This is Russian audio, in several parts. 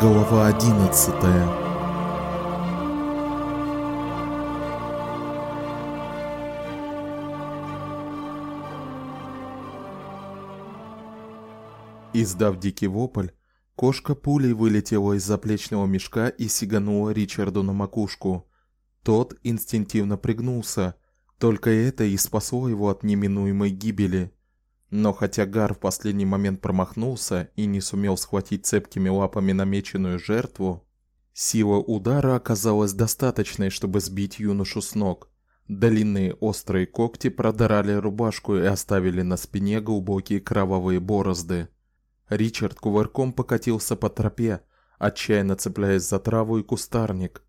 Глава одиннадцатая. Издав дикий вопль, кошка пулей вылетела из заплечного мешка и сиганула Ричарду на макушку. Тот инстинктивно пригнулся, только это и спасло его от неминуемой гибели. Но хотя Гар в последний момент промахнулся и не сумел схватить цепкими лапами намеченную жертву, сила удара оказалась достаточной, чтобы сбить юношу с ног. Длинные острые когти продрали рубашку и оставили на спине глубокие кровавые борозды. Ричард кувырком покатился по тропе, отчаянно цепляясь за траву и кустарник.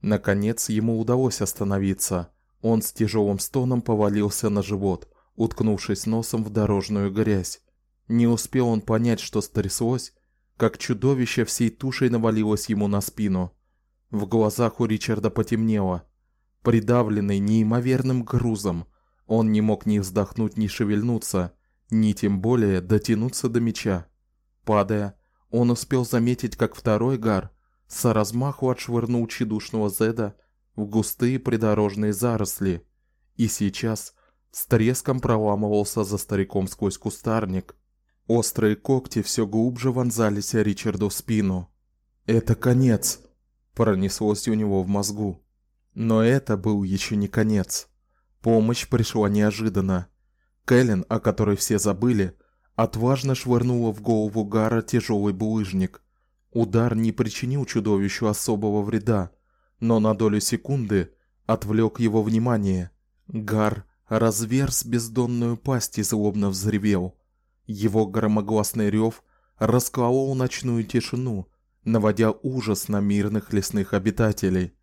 Наконец ему удалось остановиться. Он с тяжелым стоном повалился на живот уткнувшись носом в дорожную грязь. Не успел он понять, что стряслось, как чудовище всей тушей навалилось ему на спину. В глазах у Ричарда потемнело. Придавленный неимоверным грузом, он не мог ни вздохнуть, ни шевельнуться, ни тем более дотянуться до меча. Падая, он успел заметить, как второй гар с размаху отшвырнул чедушного Зеда в густые придорожные заросли, и сейчас с треском проламывался за стариком сквозь кустарник. Острые когти все глубже вонзались Ричарду в спину. Это конец, пронеслось у него в мозгу. Но это был еще не конец. Помощь пришла неожиданно. Кэлен, о которой все забыли, отважно швырнула в голову Гара тяжелый булыжник. Удар не причинил чудовищу особого вреда, но на долю секунды отвлек его внимание. Гар разверз бездонную пасть и злобно взревел. Его громогласный рев расколол ночную тишину, наводя ужас на мирных лесных обитателей.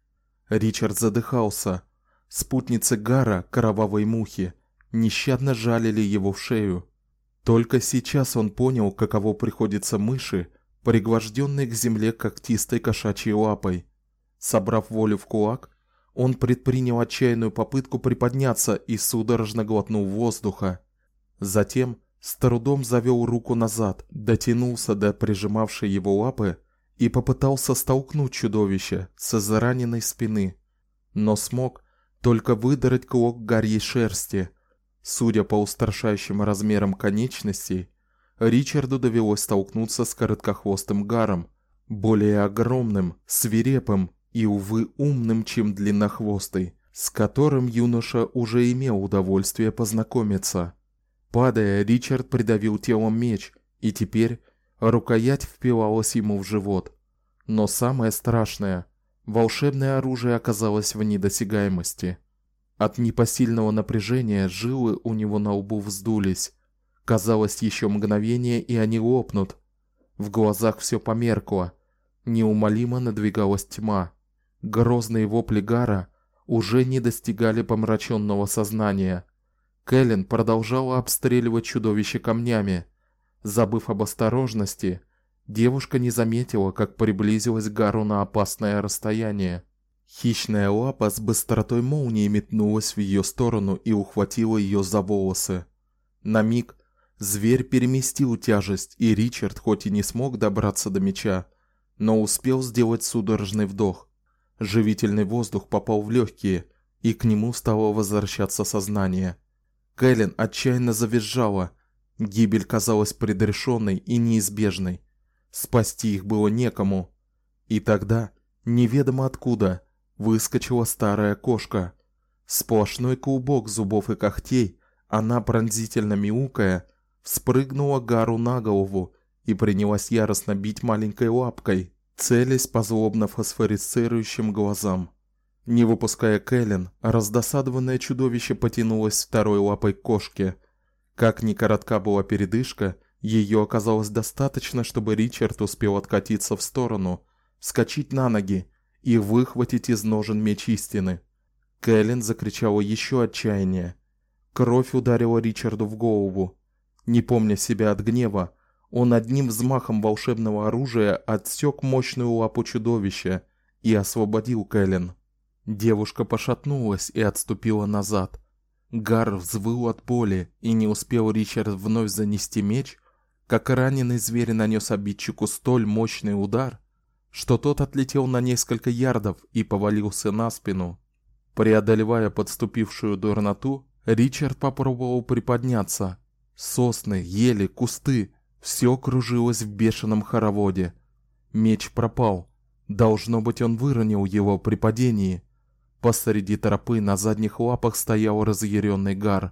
Ричард задыхался. Спутницы Гара, кровавой мухи, нещадно жалили его в шею. Только сейчас он понял, каково приходится мыши, пригвожденной к земле когтистой кошачьей лапой. Собрав волю в кулак, он предпринял отчаянную попытку приподняться и судорожно глотнул воздуха. Затем с трудом завёл руку назад, дотянулся до прижимавшей его лапы и попытался столкнуть чудовище с израненной спины, но смог только выдрать клок горьей шерсти. Судя по устрашающим размерам конечностей, Ричарду довелось столкнуться с короткохвостым гаром, более огромным, свирепым и увы умным, чем длиннохвостый, с которым юноша уже имел удовольствие познакомиться. Падая, Ричард придавил телом меч, и теперь рукоять впивалась ему в живот. Но самое страшное, волшебное оружие оказалось в недосягаемости. От непосильного напряжения жилы у него на лбу вздулись. Казалось, еще мгновение, и они лопнут. В глазах все померкло. Неумолимо надвигалась тьма. Грозные вопли Гара уже не достигали помраченного сознания. Кэлен продолжала обстреливать чудовище камнями. Забыв об осторожности, девушка не заметила, как приблизилась к Гару на опасное расстояние. Хищная лапа с быстротой молнии метнулась в ее сторону и ухватила ее за волосы. На миг зверь переместил тяжесть, и Ричард хоть и не смог добраться до меча, но успел сделать судорожный вдох. Живительный воздух попал в легкие, и к нему стало возвращаться сознание. Кэлен отчаянно завизжала. Гибель казалась предрешенной и неизбежной. Спасти их было некому. И тогда, неведомо откуда, выскочила старая кошка. Сплошной клубок зубов и когтей, она пронзительно мяукая, вспрыгнула Гару на голову и принялась яростно бить маленькой лапкой целясь по злобно фосфорицирующим глазам. Не выпуская Кэлен, раздосадованное чудовище потянулось второй лапой к кошке. Как ни коротка была передышка, ее оказалось достаточно, чтобы Ричард успел откатиться в сторону, вскочить на ноги и выхватить из ножен меч истины. Кэлен закричала еще отчаяннее. Кровь ударила Ричарду в голову. Не помня себя от гнева, он одним взмахом волшебного оружия отсек мощную лапу чудовища и освободил Кэлен. Девушка пошатнулась и отступила назад. Гар взвыл от боли, и не успел Ричард вновь занести меч, как раненый зверь нанес обидчику столь мощный удар, что тот отлетел на несколько ярдов и повалился на спину. Преодолевая подступившую дурноту, Ричард попробовал приподняться. Сосны, ели, кусты все кружилось в бешеном хороводе. Меч пропал. Должно быть, он выронил его при падении. Посреди тропы на задних лапах стоял разъяренный гар.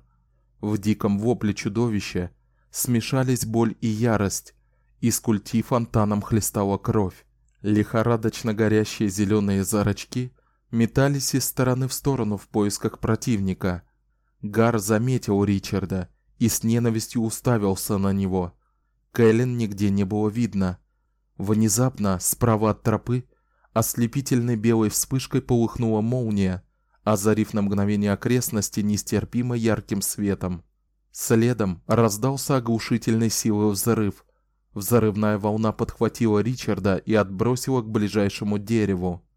В диком вопле чудовища смешались боль и ярость. Из культи фонтаном хлестала кровь. Лихорадочно горящие зеленые зрачки метались из стороны в сторону в поисках противника. Гар заметил Ричарда и с ненавистью уставился на него. Кэлен нигде не было видно. Внезапно справа от тропы ослепительной белой вспышкой полыхнула молния, озарив на мгновение окрестности нестерпимо ярким светом. Следом раздался оглушительной силы взрыв. Взрывная волна подхватила Ричарда и отбросила к ближайшему дереву.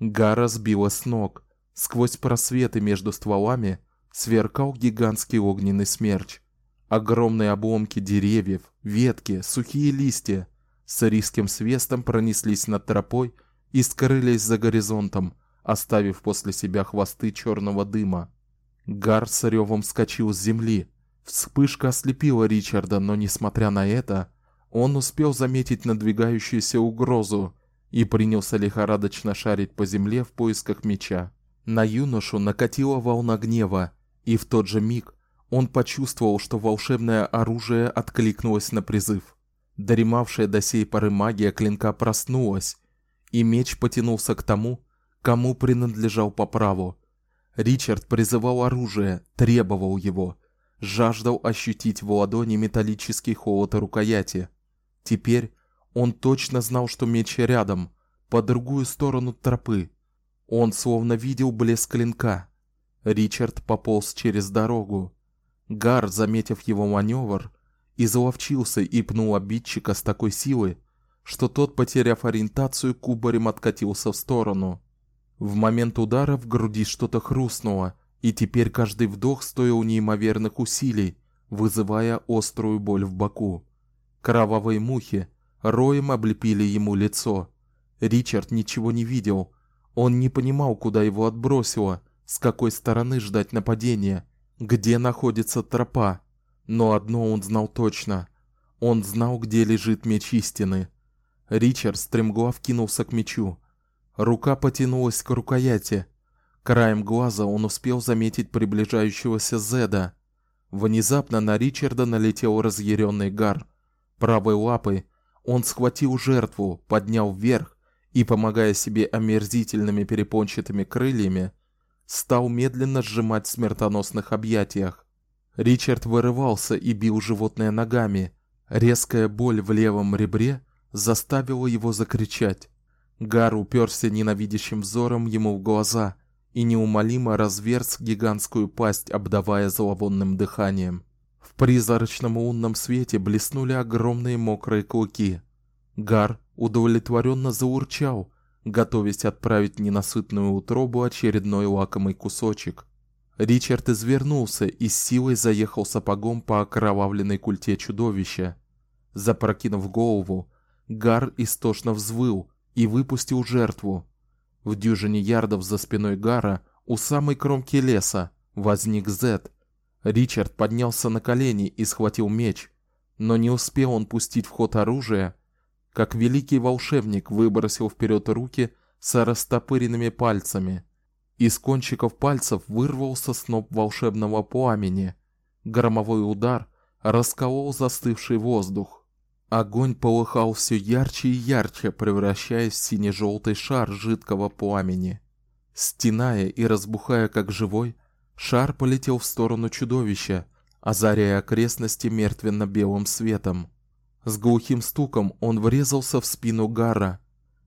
Гара сбила с ног. Сквозь просветы между стволами сверкал гигантский огненный смерч. Огромные обломки деревьев, ветки, сухие листья с резким свистом пронеслись над тропой и скрылись за горизонтом, оставив после себя хвосты черного дыма. Гар с ревом вскочил с земли. Вспышка ослепила Ричарда, но несмотря на это, он успел заметить надвигающуюся угрозу и принялся лихорадочно шарить по земле в поисках меча. На юношу накатила волна гнева, и в тот же миг он почувствовал, что волшебное оружие откликнулось на призыв. Дремавшая до сей поры магия клинка проснулась, и меч потянулся к тому, кому принадлежал по праву. Ричард призывал оружие, требовал его, жаждал ощутить в ладони металлический холод рукояти. Теперь он точно знал, что меч рядом, по другую сторону тропы. Он словно видел блеск клинка. Ричард пополз через дорогу. Гар, заметив его маневр, изловчился и пнул обидчика с такой силой, что тот, потеряв ориентацию, кубарем откатился в сторону. В момент удара в груди что-то хрустнуло, и теперь каждый вдох стоил неимоверных усилий, вызывая острую боль в боку. Кровавые мухи роем облепили ему лицо. Ричард ничего не видел. Он не понимал, куда его отбросило, с какой стороны ждать нападения где находится тропа, но одно он знал точно. Он знал, где лежит меч истины. Ричард стремглав кинулся к мечу. Рука потянулась к рукояти. Краем глаза он успел заметить приближающегося Зеда. Внезапно на Ричарда налетел разъяренный Гар. Правой лапой он схватил жертву, поднял вверх и, помогая себе омерзительными перепончатыми крыльями, стал медленно сжимать в смертоносных объятиях. Ричард вырывался и бил животное ногами. Резкая боль в левом ребре заставила его закричать. Гар уперся ненавидящим взором ему в глаза и неумолимо разверз гигантскую пасть, обдавая зловонным дыханием. В призрачном лунном свете блеснули огромные мокрые клыки. Гар удовлетворенно заурчал, готовясь отправить ненасытную утробу очередной лакомый кусочек. Ричард извернулся и с силой заехал сапогом по окровавленной культе чудовища. Запрокинув голову, Гар истошно взвыл и выпустил жертву. В дюжине ярдов за спиной Гара, у самой кромки леса, возник Зет. Ричард поднялся на колени и схватил меч, но не успел он пустить в ход оружие, как великий волшебник выбросил вперед руки с растопыренными пальцами. Из кончиков пальцев вырвался сноп волшебного пламени. Громовой удар расколол застывший воздух. Огонь полыхал все ярче и ярче, превращаясь в сине желтый шар жидкого пламени. Стеная и разбухая как живой, шар полетел в сторону чудовища, озаряя окрестности мертвенно-белым светом. С глухим стуком он врезался в спину Гара.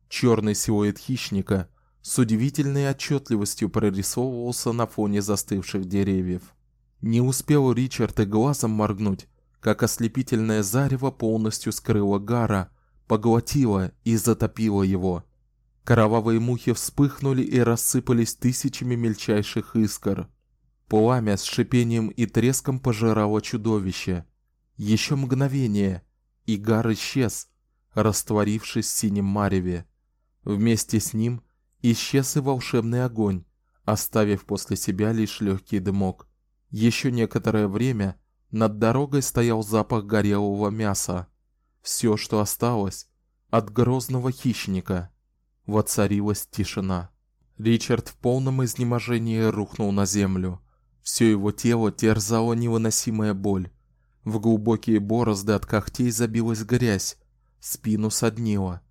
Черный силуэт хищника с удивительной отчетливостью прорисовывался на фоне застывших деревьев. Не успел Ричард и глазом моргнуть, как ослепительное зарево полностью скрыло Гара, поглотило и затопило его. Кровавые мухи вспыхнули и рассыпались тысячами мельчайших искр. Пламя с шипением и треском пожирало чудовище. Еще мгновение, и Гар исчез, растворившись в синем мареве. Вместе с ним исчез и волшебный огонь, оставив после себя лишь легкий дымок. Еще некоторое время над дорогой стоял запах горелого мяса. Все, что осталось от грозного хищника. Воцарилась тишина. Ричард в полном изнеможении рухнул на землю. Все его тело терзала невыносимая боль. В глубокие борозды от когтей забилась грязь, спину соднило.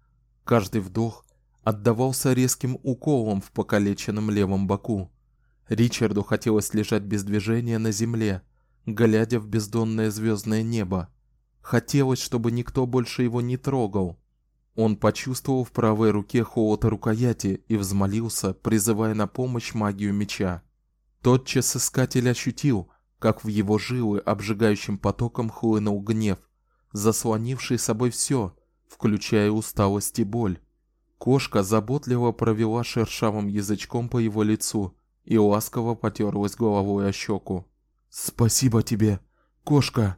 Каждый вдох отдавался резким уколом в покалеченном левом боку. Ричарду хотелось лежать без движения на земле, глядя в бездонное звездное небо. Хотелось, чтобы никто больше его не трогал. Он почувствовал в правой руке холод рукояти и взмолился, призывая на помощь магию меча. Тотчас искатель ощутил, как в его жилы обжигающим потоком хлынул гнев, заслонивший собой все, включая усталость и боль. Кошка заботливо провела шершавым язычком по его лицу и ласково потёрлась головой о щеку. "Спасибо тебе, кошка",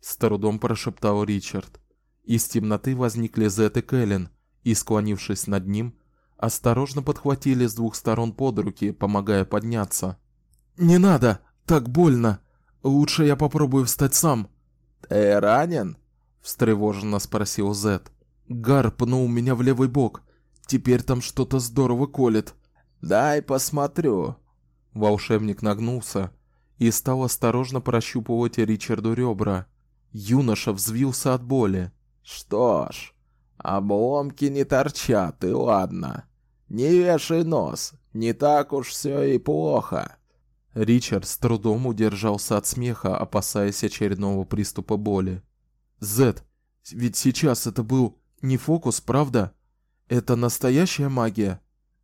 с трудом прошептал Ричард. Из темноты возникли Зет и Кэлен, и склонившись над ним, осторожно подхватили с двух сторон под руки, помогая подняться. "Не надо, так больно. Лучше я попробую встать сам". "Ты ранен?" встревоженно спросил Зет. Гар пнул меня в левый бок. Теперь там что-то здорово колет. Дай посмотрю. Волшебник нагнулся и стал осторожно прощупывать Ричарду ребра. Юноша взвился от боли. Что ж, обломки не торчат, и ладно. Не вешай нос, не так уж все и плохо. Ричард с трудом удержался от смеха, опасаясь очередного приступа боли. Зет, ведь сейчас это был не фокус, правда? Это настоящая магия?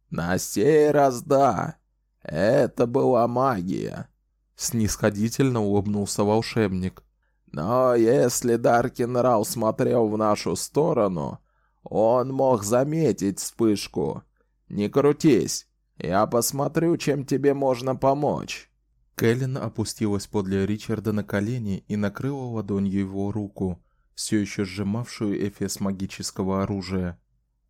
На сей раз да. Это была магия. Снисходительно улыбнулся волшебник. Но если Даркин Рау смотрел в нашу сторону, он мог заметить вспышку. Не крутись, я посмотрю, чем тебе можно помочь. Кэлен опустилась подле Ричарда на колени и накрыла ладонью его руку, все еще сжимавшую эфес магического оружия.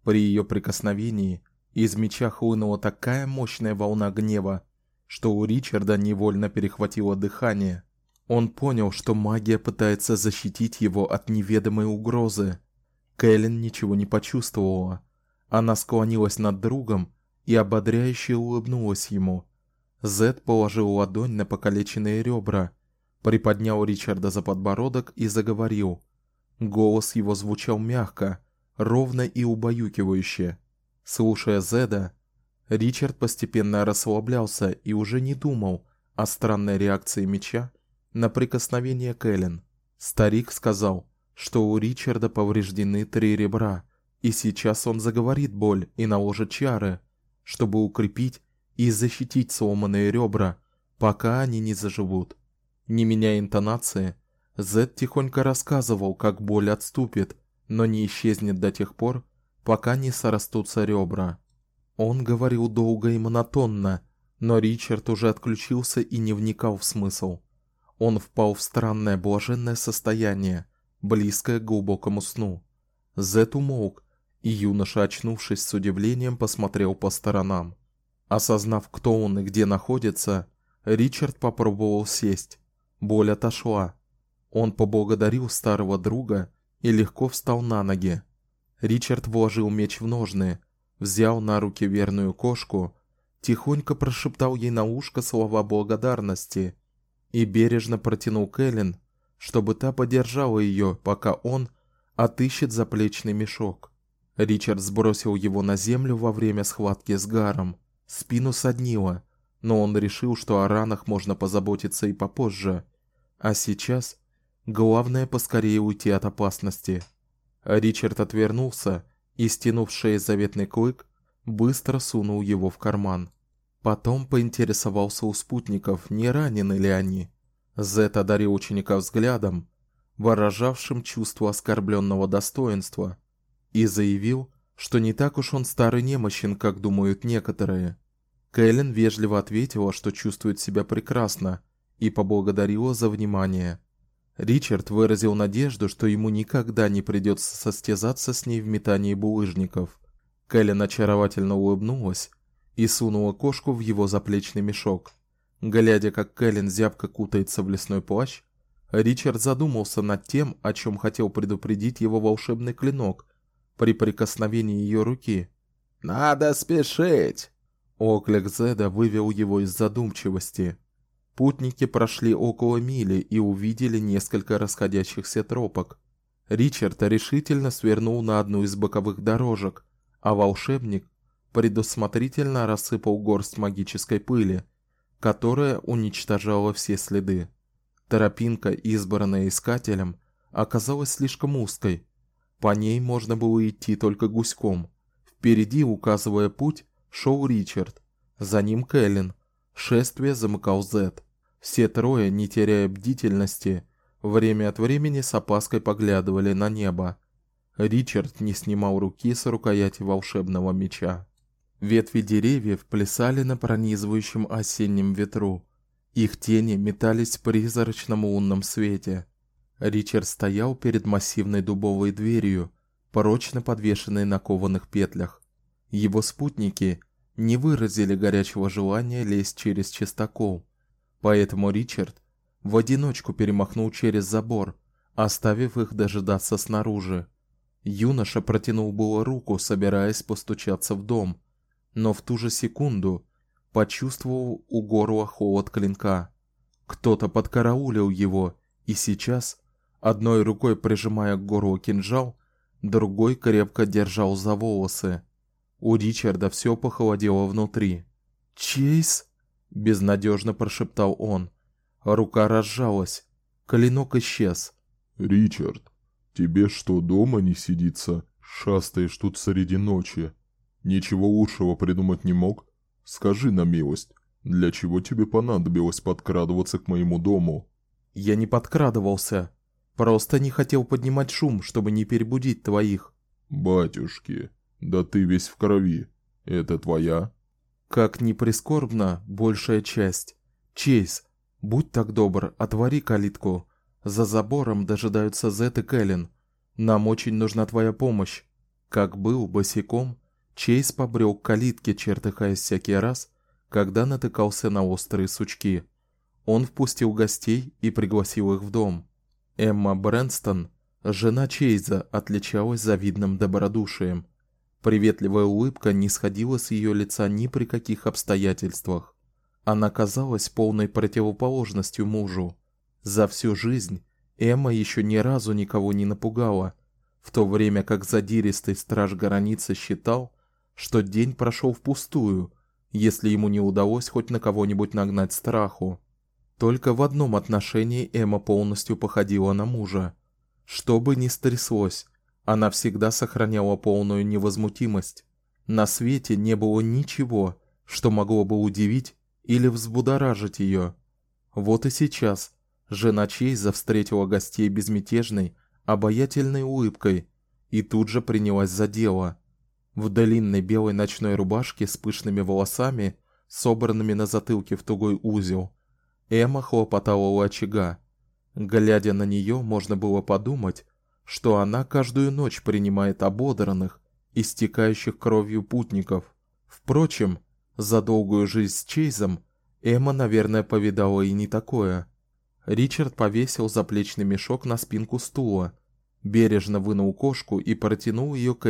При ее прикосновении из меча хлынула такая мощная волна гнева, что у Ричарда невольно перехватило дыхание. Он понял, что магия пытается защитить его от неведомой угрозы. Кэлен ничего не почувствовала. Она склонилась над другом и ободряюще улыбнулась ему. Зед положил ладонь на покалеченные ребра, приподнял Ричарда за подбородок и заговорил. Голос его звучал мягко, ровно и убаюкивающе. Слушая Зеда, Ричард постепенно расслаблялся и уже не думал о странной реакции меча на прикосновение Кэлен. Старик сказал, что у Ричарда повреждены три ребра, и сейчас он заговорит боль и наложит чары, чтобы укрепить и защитить сломанные ребра, пока они не заживут. Не меняя интонации, Зед тихонько рассказывал, как боль отступит, но не исчезнет до тех пор, пока не срастутся ребра. Он говорил долго и монотонно, но Ричард уже отключился и не вникал в смысл. Он впал в странное блаженное состояние, близкое к глубокому сну. Зет умолк, и юноша, очнувшись с удивлением, посмотрел по сторонам. Осознав, кто он и где находится, Ричард попробовал сесть. Боль отошла. Он поблагодарил старого друга и легко встал на ноги. Ричард вложил меч в ножны, взял на руки верную кошку, тихонько прошептал ей на ушко слова благодарности и бережно протянул Кэлен, чтобы та подержала ее, пока он отыщет заплечный мешок. Ричард сбросил его на землю во время схватки с Гаром. Спину соднило, но он решил, что о ранах можно позаботиться и попозже. А сейчас главное поскорее уйти от опасности. Ричард отвернулся и, стянув с шеи заветный клык, быстро сунул его в карман. Потом поинтересовался у спутников, не ранены ли они. Зет одарил ученика взглядом, выражавшим чувство оскорбленного достоинства, и заявил, что не так уж он старый немощен, как думают некоторые. Кэлен вежливо ответила, что чувствует себя прекрасно, и поблагодарила за внимание. Ричард выразил надежду, что ему никогда не придется состязаться с ней в метании булыжников. Кэлен очаровательно улыбнулась и сунула кошку в его заплечный мешок. Глядя, как Кэлен зябко кутается в лесной плащ, Ричард задумался над тем, о чем хотел предупредить его волшебный клинок при прикосновении ее руки. Надо спешить. Оклик Зеда вывел его из задумчивости. Путники прошли около мили и увидели несколько расходящихся тропок. Ричард решительно свернул на одну из боковых дорожек, а волшебник предусмотрительно рассыпал горсть магической пыли, которая уничтожала все следы. Тропинка, избранная искателем, оказалась слишком узкой. По ней можно было идти только гуськом. Впереди, указывая путь, шел Ричард, за ним Кэлен. Шествие замыкал Зет. Все трое, не теряя бдительности, время от времени с опаской поглядывали на небо. Ричард не снимал руки с рукояти волшебного меча. Ветви деревьев плясали на пронизывающем осеннем ветру. Их тени метались в призрачном лунном свете. Ричард стоял перед массивной дубовой дверью, прочно подвешенной на кованых петлях. Его спутники не выразили горячего желания лезть через частокол, поэтому Ричард в одиночку перемахнул через забор, оставив их дожидаться снаружи. Юноша протянул было руку, собираясь постучаться в дом, но в ту же секунду почувствовал у горла холод клинка. Кто-то подкараулил его, и сейчас, одной рукой прижимая к горлу кинжал, другой крепко держал за волосы. У Ричарда все похолодело внутри. "Чейз?" безнадежно прошептал он. Рука разжалась, клинок исчез. "Ричард, тебе что, дома не сидится? Шастаешь тут среди ночи. Ничего лучшего придумать не мог?" Скажи на милость, для чего тебе понадобилось подкрадываться к моему дому? Я не подкрадывался, просто не хотел поднимать шум, чтобы не перебудить твоих. Батюшки, да ты весь в крови. Это твоя? Как ни прискорбно, большая часть. Чейз, будь так добр, отвори калитку. За забором дожидаются Зет и Кэлен. Нам очень нужна твоя помощь. Как был босиком, Чейз побрел к калитке, чертыхаясь всякий раз, когда натыкался на острые сучки. Он впустил гостей и пригласил их в дом. Эмма Брэнстон, жена Чейза, отличалась завидным добродушием. Приветливая улыбка не сходила с ее лица ни при каких обстоятельствах. Она казалась полной противоположностью мужу. За всю жизнь Эмма еще ни разу никого не напугала, в то время как задиристый страж границы считал, что день прошел впустую, если ему не удалось хоть на кого-нибудь нагнать страху. Только в одном отношении Эмма полностью походила на мужа. Что бы ни стряслось, она всегда сохраняла полную невозмутимость. На свете не было ничего, что могло бы удивить или взбудоражить ее. Вот и сейчас жена Чейза встретила гостей безмятежной, обаятельной улыбкой и тут же принялась за дело. В длинной белой ночной рубашке с пышными волосами, собранными на затылке в тугой узел, Эмма хлопотала у очага. Глядя на нее, можно было подумать, что она каждую ночь принимает ободранных, истекающих кровью путников. Впрочем, за долгую жизнь с Чейзом Эмма, наверное, повидала и не такое. Ричард повесил заплечный мешок на спинку стула, бережно вынул кошку и протянул ее к.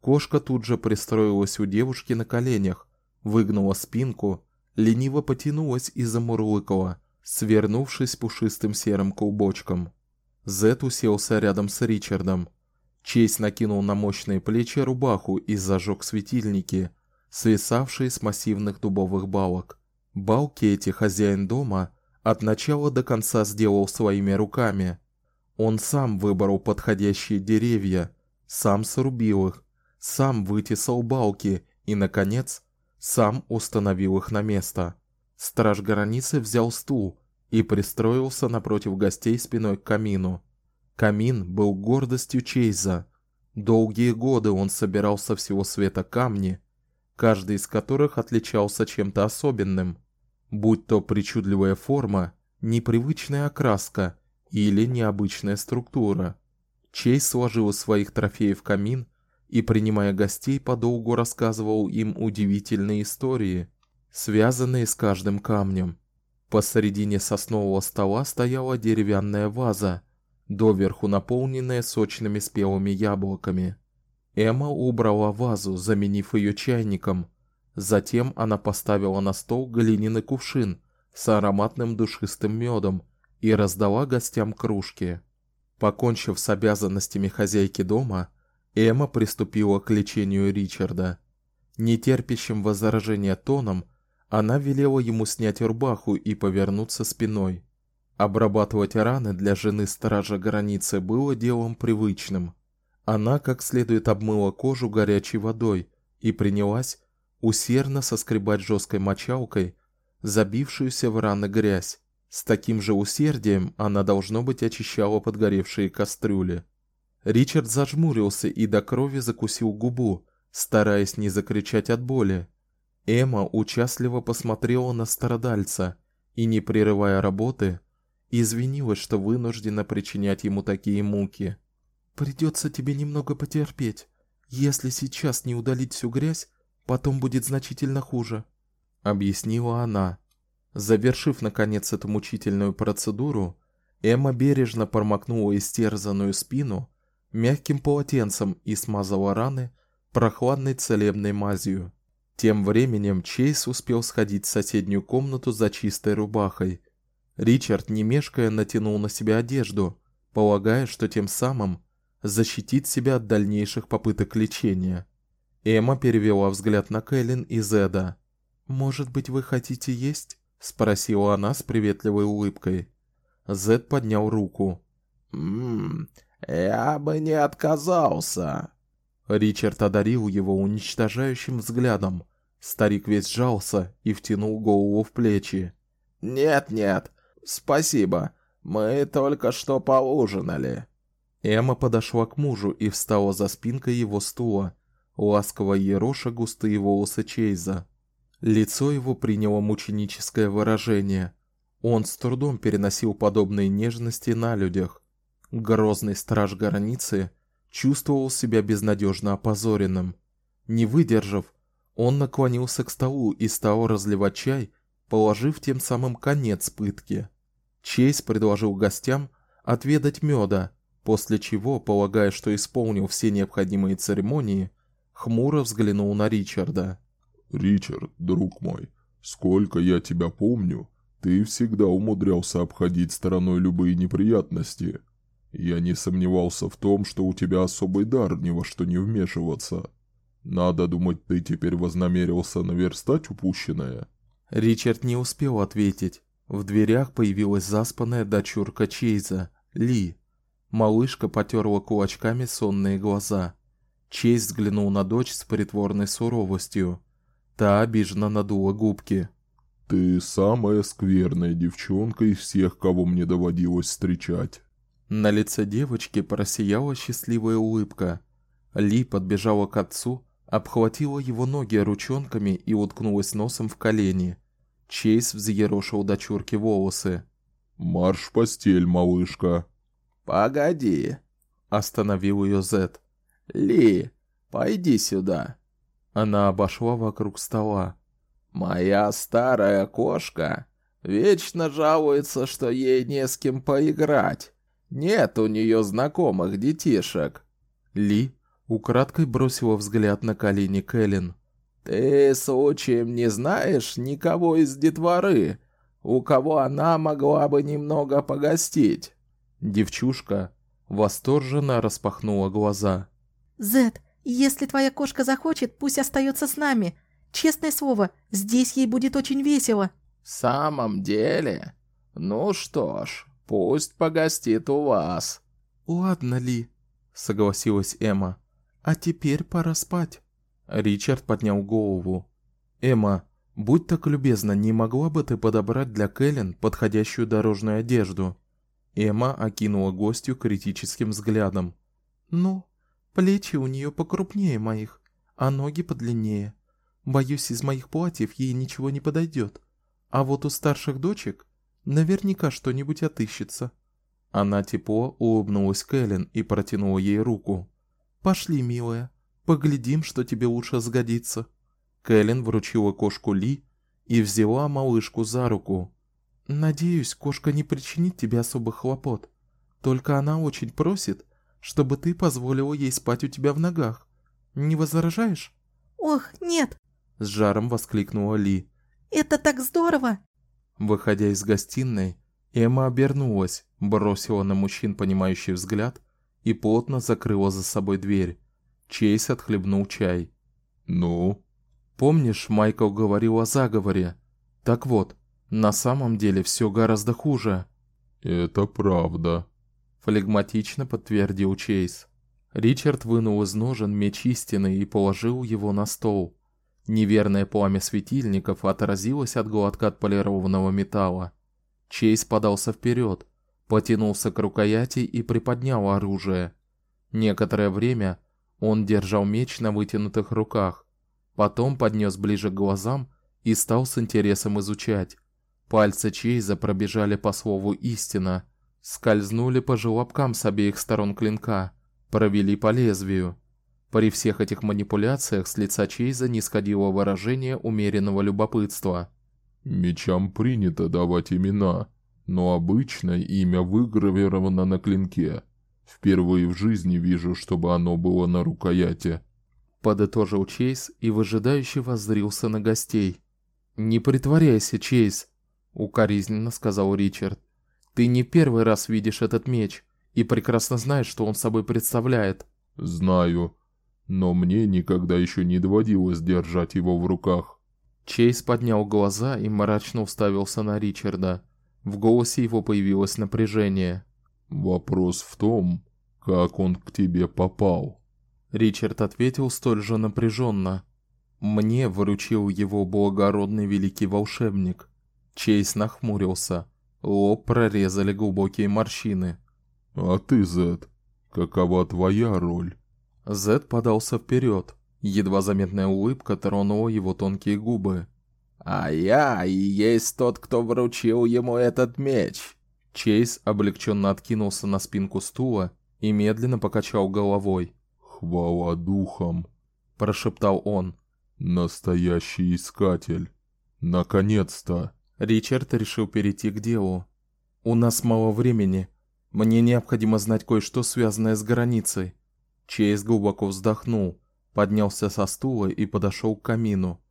Кошка тут же пристроилась у девушки на коленях, выгнула спинку, лениво потянулась и замурлыкала, свернувшись пушистым серым клубочком. Зет уселся рядом с Ричардом. Чейз накинул на мощные плечи рубаху и зажег светильники, свисавшие с массивных дубовых балок. Балки эти хозяин дома от начала до конца сделал своими руками. Он сам выбрал подходящие деревья, сам срубил их, сам вытесал балки и наконец сам установил их на место. Страж границы взял стул и пристроился напротив гостей спиной к камину. Камин был гордостью Чейза. Долгие годы он собирал со всего света камни, каждый из которых отличался чем-то особенным, будь то причудливая форма, непривычная окраска или необычная структура. Чейз сложил из своих трофеев камин и, принимая гостей, подолгу рассказывал им удивительные истории, связанные с каждым камнем. Посередине соснового стола стояла деревянная ваза, доверху наполненная сочными спелыми яблоками. Эмма убрала вазу, заменив ее чайником. Затем она поставила на стол глиняный кувшин с ароматным душистым медом и раздала гостям кружки. Покончив с обязанностями хозяйки дома, Эмма приступила к лечению Ричарда. Нетерпящим возражения тоном она велела ему снять рубаху и повернуться спиной. Обрабатывать раны для жены стража границы было делом привычным. Она как следует обмыла кожу горячей водой и принялась усердно соскребать жесткой мочалкой забившуюся в раны грязь. С таким же усердием она должно быть очищала подгоревшие кастрюли. Ричард зажмурился и до крови закусил губу, стараясь не закричать от боли. Эмма участливо посмотрела на страдальца и, не прерывая работы, извинилась, что вынуждена причинять ему такие муки. Придется тебе немного потерпеть. Если сейчас не удалить всю грязь, потом будет значительно хуже, объяснила она. Завершив наконец эту мучительную процедуру, Эмма бережно промокнула истерзанную спину мягким полотенцем и смазала раны прохладной целебной мазью. Тем временем Чейз успел сходить в соседнюю комнату за чистой рубахой. Ричард, не мешкая, натянул на себя одежду, полагая, что тем самым защитит себя от дальнейших попыток лечения. Эмма перевела взгляд на Кэлен и Зеда. Может быть, вы хотите есть? спросила она с приветливой улыбкой. Зед поднял руку. Мм, я бы не отказался. Ричард одарил его уничтожающим взглядом. Старик весь сжался и втянул голову в плечи. Нет, нет. Спасибо. Мы только что поужинали. Эмма подошла к мужу и встала за спинкой его стула, ласково ероша густые волосы Чейза. Лицо его приняло мученическое выражение. Он с трудом переносил подобные нежности на людях. Грозный страж границы чувствовал себя безнадежно опозоренным. Не выдержав, он наклонился к столу и стал разливать чай, положив тем самым конец пытке. Чейз предложил гостям отведать меда, после чего, полагая, что исполнил все необходимые церемонии, хмуро взглянул на Ричарда. «Ричард, друг мой, сколько я тебя помню, ты всегда умудрялся обходить стороной любые неприятности. Я не сомневался в том, что у тебя особый дар ни во что не вмешиваться. Надо думать, ты теперь вознамерился наверстать упущенное». Ричард не успел ответить. В дверях появилась заспанная дочурка Чейза, Ли. Малышка потерла кулачками сонные глаза. Чейз взглянул на дочь с притворной суровостью. Та обиженно надула губки. Ты самая скверная девчонка из всех, кого мне доводилось встречать. На лице девочки просияла счастливая улыбка. Ли подбежала к отцу, обхватила его ноги ручонками и уткнулась носом в колени. Чейз взъерошил дочурке волосы. Марш в постель, малышка. Погоди, остановил ее Зет. Ли, пойди сюда. Она обошла вокруг стола. Моя старая кошка вечно жалуется, что ей не с кем поиграть. Нет у нее знакомых детишек. Ли украдкой бросила взгляд на колени Кэлен. Ты случаем не знаешь никого из детворы, у кого она могла бы немного погостить? Девчушка восторженно распахнула глаза. Зет, если твоя кошка захочет, пусть остается с нами. Честное слово, здесь ей будет очень весело. В самом деле? Ну что ж, пусть погостит у вас. Ладно, Ли, согласилась Эмма. А теперь пора спать. Ричард поднял голову. Эмма, будь так любезна, не могла бы ты подобрать для Кэлен подходящую дорожную одежду? Эмма окинула гостью критическим взглядом. Ну, плечи у нее покрупнее моих, а ноги подлиннее. Боюсь, из моих платьев ей ничего не подойдет. А вот у старших дочек наверняка что-нибудь отыщется. Она тепло улыбнулась Кэлен и протянула ей руку. Пошли, милая, Поглядим, что тебе лучше сгодится. Кэлен вручила кошку Ли и взяла малышку за руку. Надеюсь, кошка не причинит тебе особых хлопот. Только она очень просит, чтобы ты позволила ей спать у тебя в ногах. Не возражаешь? Ох, нет, с жаром воскликнула Ли. Это так здорово. Выходя из гостиной, Эмма обернулась, бросила на мужчин понимающий взгляд и плотно закрыла за собой дверь. Чейз отхлебнул чай. Ну, помнишь, Майкл говорил о заговоре? Так вот, на самом деле все гораздо хуже. Это правда, флегматично подтвердил Чейз. Ричард вынул из ножен меч истины и положил его на стол. Неверное пламя светильников отразилось от гладко отполированного металла. Чейз подался вперед, потянулся к рукояти и приподнял оружие. Некоторое время он держал меч на вытянутых руках, потом поднес ближе к глазам и стал с интересом изучать. Пальцы Чейза пробежали по слову истина, скользнули по желобкам с обеих сторон клинка, провели по лезвию. При всех этих манипуляциях с лица Чейза не сходило выражение умеренного любопытства. Мечам принято давать имена, но обычно имя выгравировано на клинке. Впервые в жизни вижу, чтобы оно было на рукояти. Подытожил Чейз и выжидающе воззрился на гостей. Не притворяйся, Чейз, укоризненно сказал Ричард. Ты не первый раз видишь этот меч и прекрасно знаешь, что он собой представляет. Знаю, но мне никогда еще не доводилось держать его в руках. Чейз поднял глаза и мрачно уставился на Ричарда. В голосе его появилось напряжение. Вопрос в том, как он к тебе попал. Ричард ответил столь же напряженно. Мне выручил его благородный великий волшебник. Чейз нахмурился. Лоб прорезали глубокие морщины. А ты, Зет, какова твоя роль? Зет подался вперед. Едва заметная улыбка тронула его тонкие губы. А я и есть тот, кто вручил ему этот меч. Чейз облегченно откинулся на спинку стула и медленно покачал головой. Хвала духам, прошептал он. Настоящий искатель. Наконец-то. Ричард решил перейти к делу. У нас мало времени. Мне необходимо знать кое-что связанное с границей. Чейз глубоко вздохнул, поднялся со стула и подошел к камину.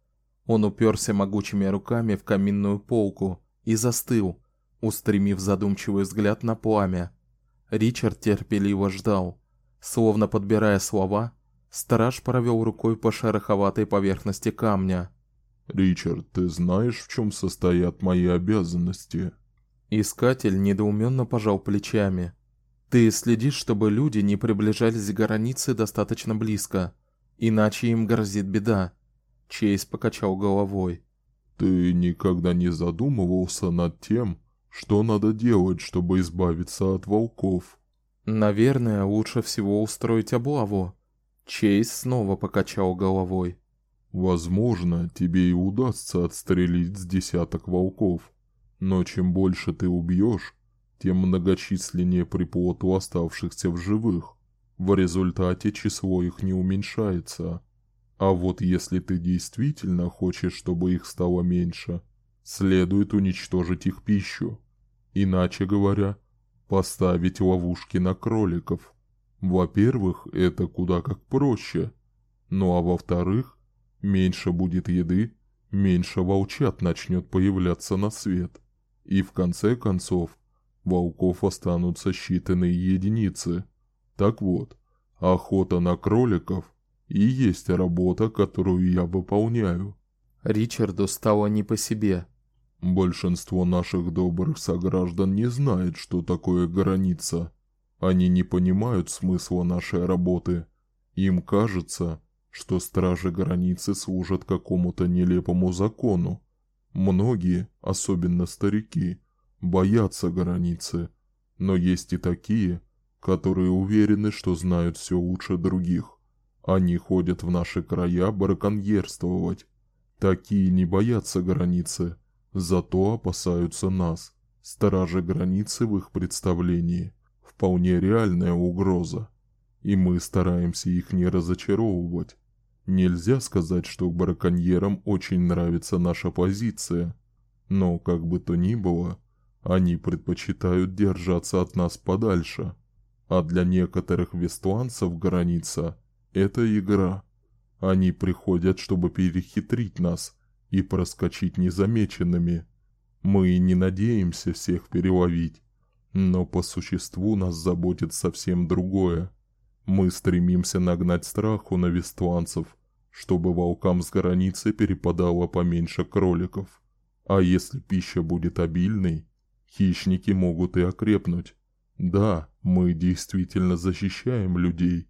Он уперся могучими руками в каминную полку и застыл, устремив задумчивый взгляд на пламя. Ричард терпеливо ждал, словно подбирая слова. Страж провел рукой по шероховатой поверхности камня. Ричард, ты знаешь, в чем состоят мои обязанности? Искатель недоуменно пожал плечами. Ты следишь, чтобы люди не приближались к границе достаточно близко, иначе им грозит беда. Чейз покачал головой. Ты никогда не задумывался над тем, что надо делать, чтобы избавиться от волков? Наверное, лучше всего устроить облаву. Чейз снова покачал головой. Возможно, тебе и удастся отстрелить с десяток волков, но чем больше ты убьешь, тем многочисленнее приплод у оставшихся в живых. В результате число их не уменьшается. А вот если ты действительно хочешь, чтобы их стало меньше, следует уничтожить их пищу. Иначе говоря, поставить ловушки на кроликов. Во-первых, это куда как проще. Ну а во-вторых, меньше будет еды, меньше волчат начнет появляться на свет. И в конце концов, волков останутся считанные единицы. Так вот, охота на кроликов и есть работа, которую я выполняю. Ричарду стало не по себе. Большинство наших добрых сограждан не знает, что такое граница. Они не понимают смысла нашей работы. Им кажется, что стражи границы служат какому-то нелепому закону. Многие, особенно старики, боятся границы, но есть и такие, которые уверены, что знают все лучше других. Они ходят в наши края браконьерствовать. Такие не боятся границы, зато опасаются нас. Стражи границы в их представлении вполне реальная угроза. и мы стараемся их не разочаровывать. Нельзя сказать, что браконьерам очень нравится наша позиция, но как бы то ни было, они предпочитают держаться от нас подальше. А для некоторых вестуанцев граница это игра. Они приходят, чтобы перехитрить нас и проскочить незамеченными. Мы не надеемся всех переловить, но по существу нас заботит совсем другое. Мы стремимся нагнать страху на вестуанцев, чтобы волкам с границы перепадало поменьше кроликов. А если пища будет обильной, хищники могут и окрепнуть. Да, мы действительно защищаем людей,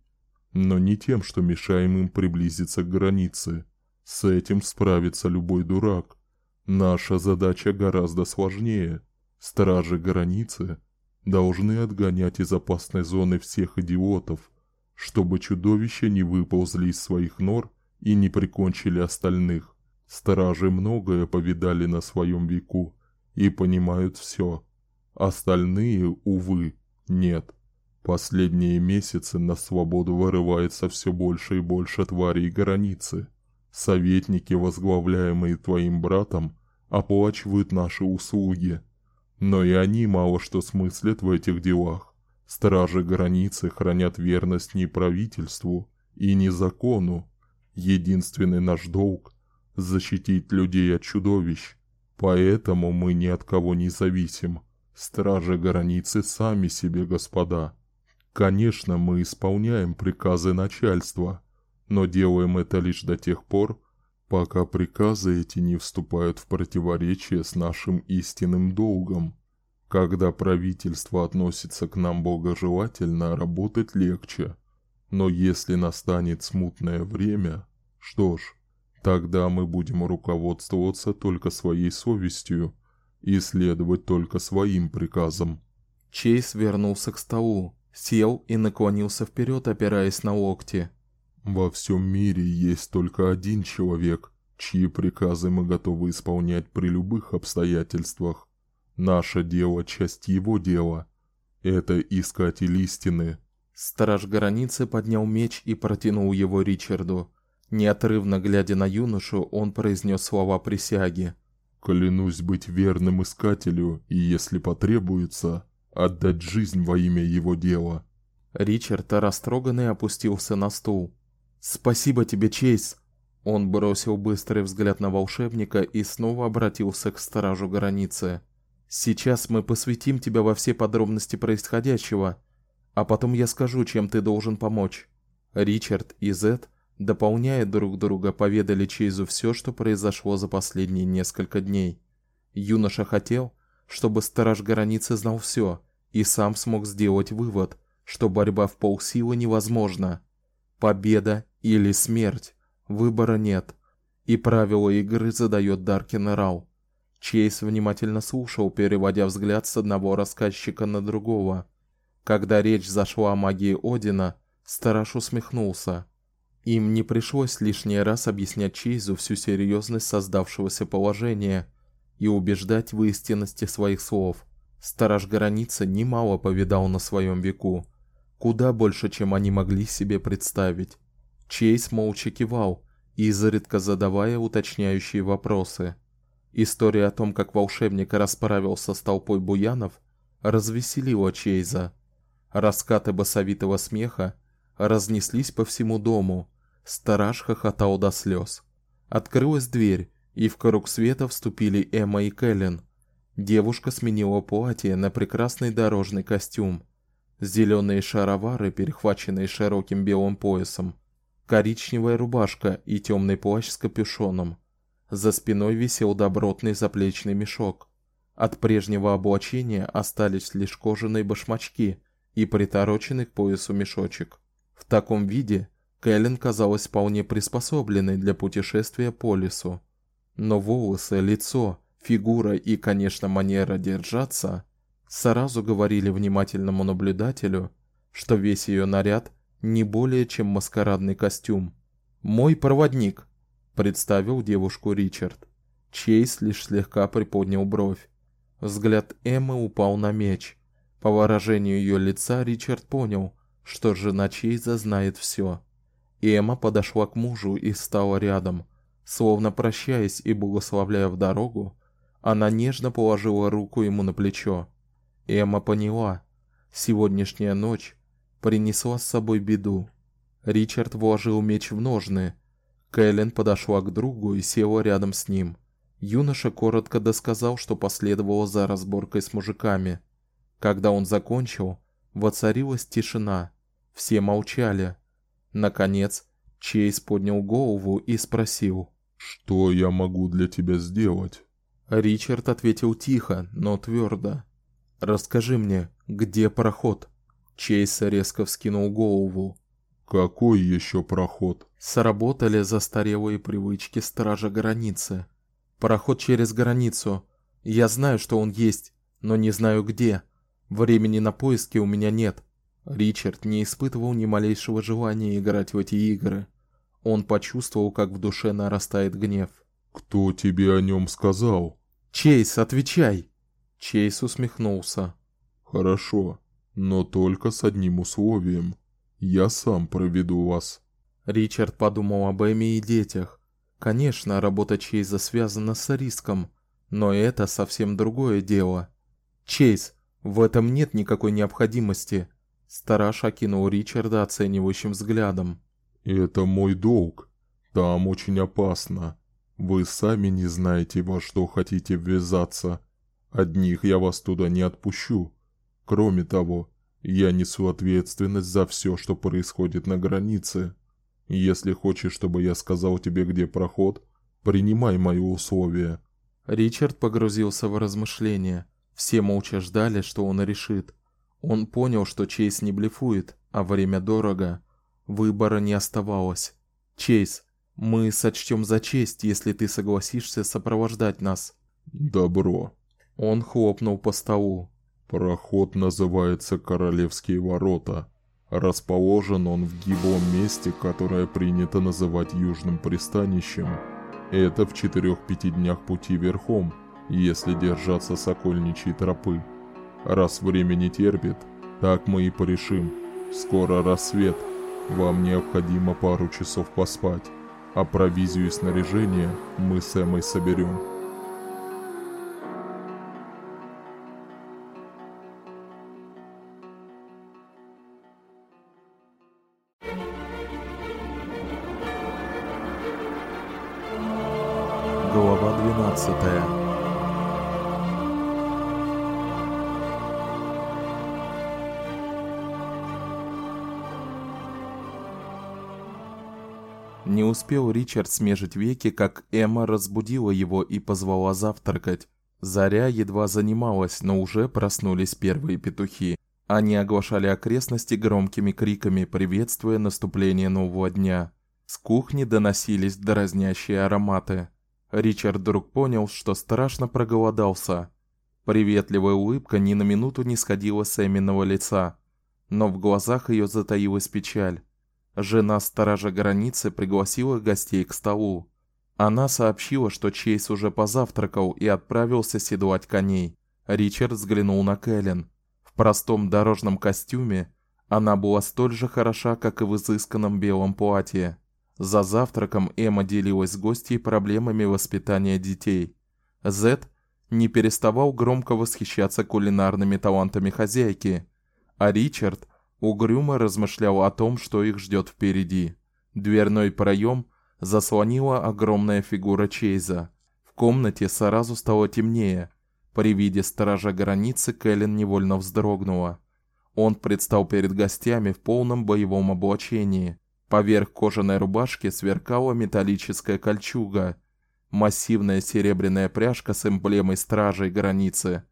но не тем, что мешаем им приблизиться к границе. С этим справится любой дурак. Наша задача гораздо сложнее. Стражи границы должны отгонять из опасной зоны всех идиотов, чтобы чудовища не выползли из своих нор и не прикончили остальных. Стражи многое повидали на своем веку и понимают все. Остальные, увы, нет. Последние месяцы на свободу вырывается все больше и больше тварей границы. Советники, возглавляемые твоим братом, оплачивают наши услуги. Но и они мало что смыслят в этих делах. Стражи границы хранят верность не правительству и не закону. Единственный наш долг – защитить людей от чудовищ. Поэтому мы ни от кого не зависим. Стражи границы сами себе господа. Конечно, мы исполняем приказы начальства – но делаем это лишь до тех пор, пока приказы эти не вступают в противоречие с нашим истинным долгом. Когда правительство относится к нам благожелательно, работать легче. Но если настанет смутное время, что ж, тогда мы будем руководствоваться только своей совестью и следовать только своим приказам. Чейз вернулся к столу, сел и наклонился вперед, опираясь на локти. Во всем мире есть только один человек, чьи приказы мы готовы исполнять при любых обстоятельствах. Наше дело часть его дела. Это искатель истины. Страж границы поднял меч и протянул его Ричарду. Неотрывно глядя на юношу, он произнес слова присяги. Клянусь быть верным искателю и, если потребуется, отдать жизнь во имя его дела. Ричард растроганный опустился на стул. Спасибо тебе, Чейз. Он бросил быстрый взгляд на волшебника и снова обратился к стражу границы. Сейчас мы посвятим тебя во все подробности происходящего, а потом я скажу, чем ты должен помочь. Ричард и Зет, дополняя друг друга, поведали Чейзу все, что произошло за последние несколько дней. Юноша хотел, чтобы страж границы знал все и сам смог сделать вывод, что борьба в полсилы невозможна. Победа или смерть. Выбора нет. И правила игры задает Даркин Рау. Чейз внимательно слушал, переводя взгляд с одного рассказчика на другого. Когда речь зашла о магии Одина, Стараш усмехнулся. Им не пришлось лишний раз объяснять Чейзу всю серьезность создавшегося положения и убеждать в истинности своих слов. Стараш границы немало повидал на своем веку, куда больше, чем они могли себе представить. Чейз молча кивал, изредка задавая уточняющие вопросы. История о том, как волшебник расправился с толпой буянов, развеселила Чейза. Раскаты басовитого смеха разнеслись по всему дому. Стараж хохотал до слез. Открылась дверь, и в круг света вступили Эмма и Кэлен. Девушка сменила платье на прекрасный дорожный костюм. Зеленые шаровары, перехваченные широким белым поясом, коричневая рубашка и темный плащ с капюшоном. За спиной висел добротный заплечный мешок. От прежнего облачения остались лишь кожаные башмачки и притороченный к поясу мешочек. В таком виде Кэлен казалась вполне приспособленной для путешествия по лесу. Но волосы, лицо, фигура и, конечно, манера держаться сразу говорили внимательному наблюдателю, что весь ее наряд не более чем маскарадный костюм. Мой проводник, представил девушку Ричард. Чейз лишь слегка приподнял бровь. Взгляд Эммы упал на меч. По выражению ее лица Ричард понял, что жена Чейза знает все. Эмма подошла к мужу и стала рядом, словно прощаясь и благословляя в дорогу. Она нежно положила руку ему на плечо. Эмма поняла, сегодняшняя ночь принесла с собой беду. Ричард вложил меч в ножны. Кэлен подошла к другу и села рядом с ним. Юноша коротко досказал, что последовало за разборкой с мужиками. Когда он закончил, воцарилась тишина. Все молчали. Наконец, Чейз поднял голову и спросил: "Что я могу для тебя сделать?" Ричард ответил тихо, но твердо: "Расскажи мне, где проход?" Чейз резко вскинул голову. Какой еще проход? Сработали застарелые привычки стража границы. Проход через границу. Я знаю, что он есть, но не знаю где. Времени на поиски у меня нет. Ричард не испытывал ни малейшего желания играть в эти игры. Он почувствовал, как в душе нарастает гнев. Кто тебе о нем сказал? Чейз, отвечай. Чейз усмехнулся. Хорошо но только с одним условием. Я сам проведу вас. Ричард подумал об Эми и детях. Конечно, работа Чейза связана с риском, но это совсем другое дело. Чейз, в этом нет никакой необходимости. Стараш окинул Ричарда оценивающим взглядом. Это мой долг. Там очень опасно. Вы сами не знаете, во что хотите ввязаться. Одних я вас туда не отпущу. Кроме того, я несу ответственность за все, что происходит на границе. Если хочешь, чтобы я сказал тебе, где проход, принимай мои условия. Ричард погрузился в размышления. Все молча ждали, что он решит. Он понял, что Чейз не блефует, а время дорого. Выбора не оставалось. Чейз, мы сочтем за честь, если ты согласишься сопровождать нас. Добро. Он хлопнул по столу. Проход называется Королевские ворота. Расположен он в гиблом месте, которое принято называть южным пристанищем. Это в четырех-пяти днях пути верхом, если держаться Сокольничьей тропы. Раз время не терпит, так мы и порешим. Скоро рассвет. Вам необходимо пару часов поспать, а провизию и снаряжение мы с Эмой соберем. Успел Ричард смежить веки, как Эмма разбудила его и позвала завтракать. Заря едва занималась, но уже проснулись первые петухи. Они оглашали окрестности громкими криками, приветствуя наступление нового дня. С кухни доносились дразнящие ароматы. Ричард вдруг понял, что страшно проголодался. Приветливая улыбка ни на минуту не сходила с Эминого лица, но в глазах ее затаилась печаль. Жена сторожа границы пригласила гостей к столу. Она сообщила, что Чейз уже позавтракал и отправился седлать коней. Ричард взглянул на Кэлен. В простом дорожном костюме она была столь же хороша, как и в изысканном белом платье. За завтраком Эмма делилась с гостьей проблемами воспитания детей. Зет не переставал громко восхищаться кулинарными талантами хозяйки, а Ричард угрюмо размышлял о том, что их ждет впереди. Дверной проем заслонила огромная фигура Чейза. В комнате сразу стало темнее. При виде стража границы Кэлен невольно вздрогнула. Он предстал перед гостями в полном боевом облачении. Поверх кожаной рубашки сверкала металлическая кольчуга. Массивная серебряная пряжка с эмблемой стражей границы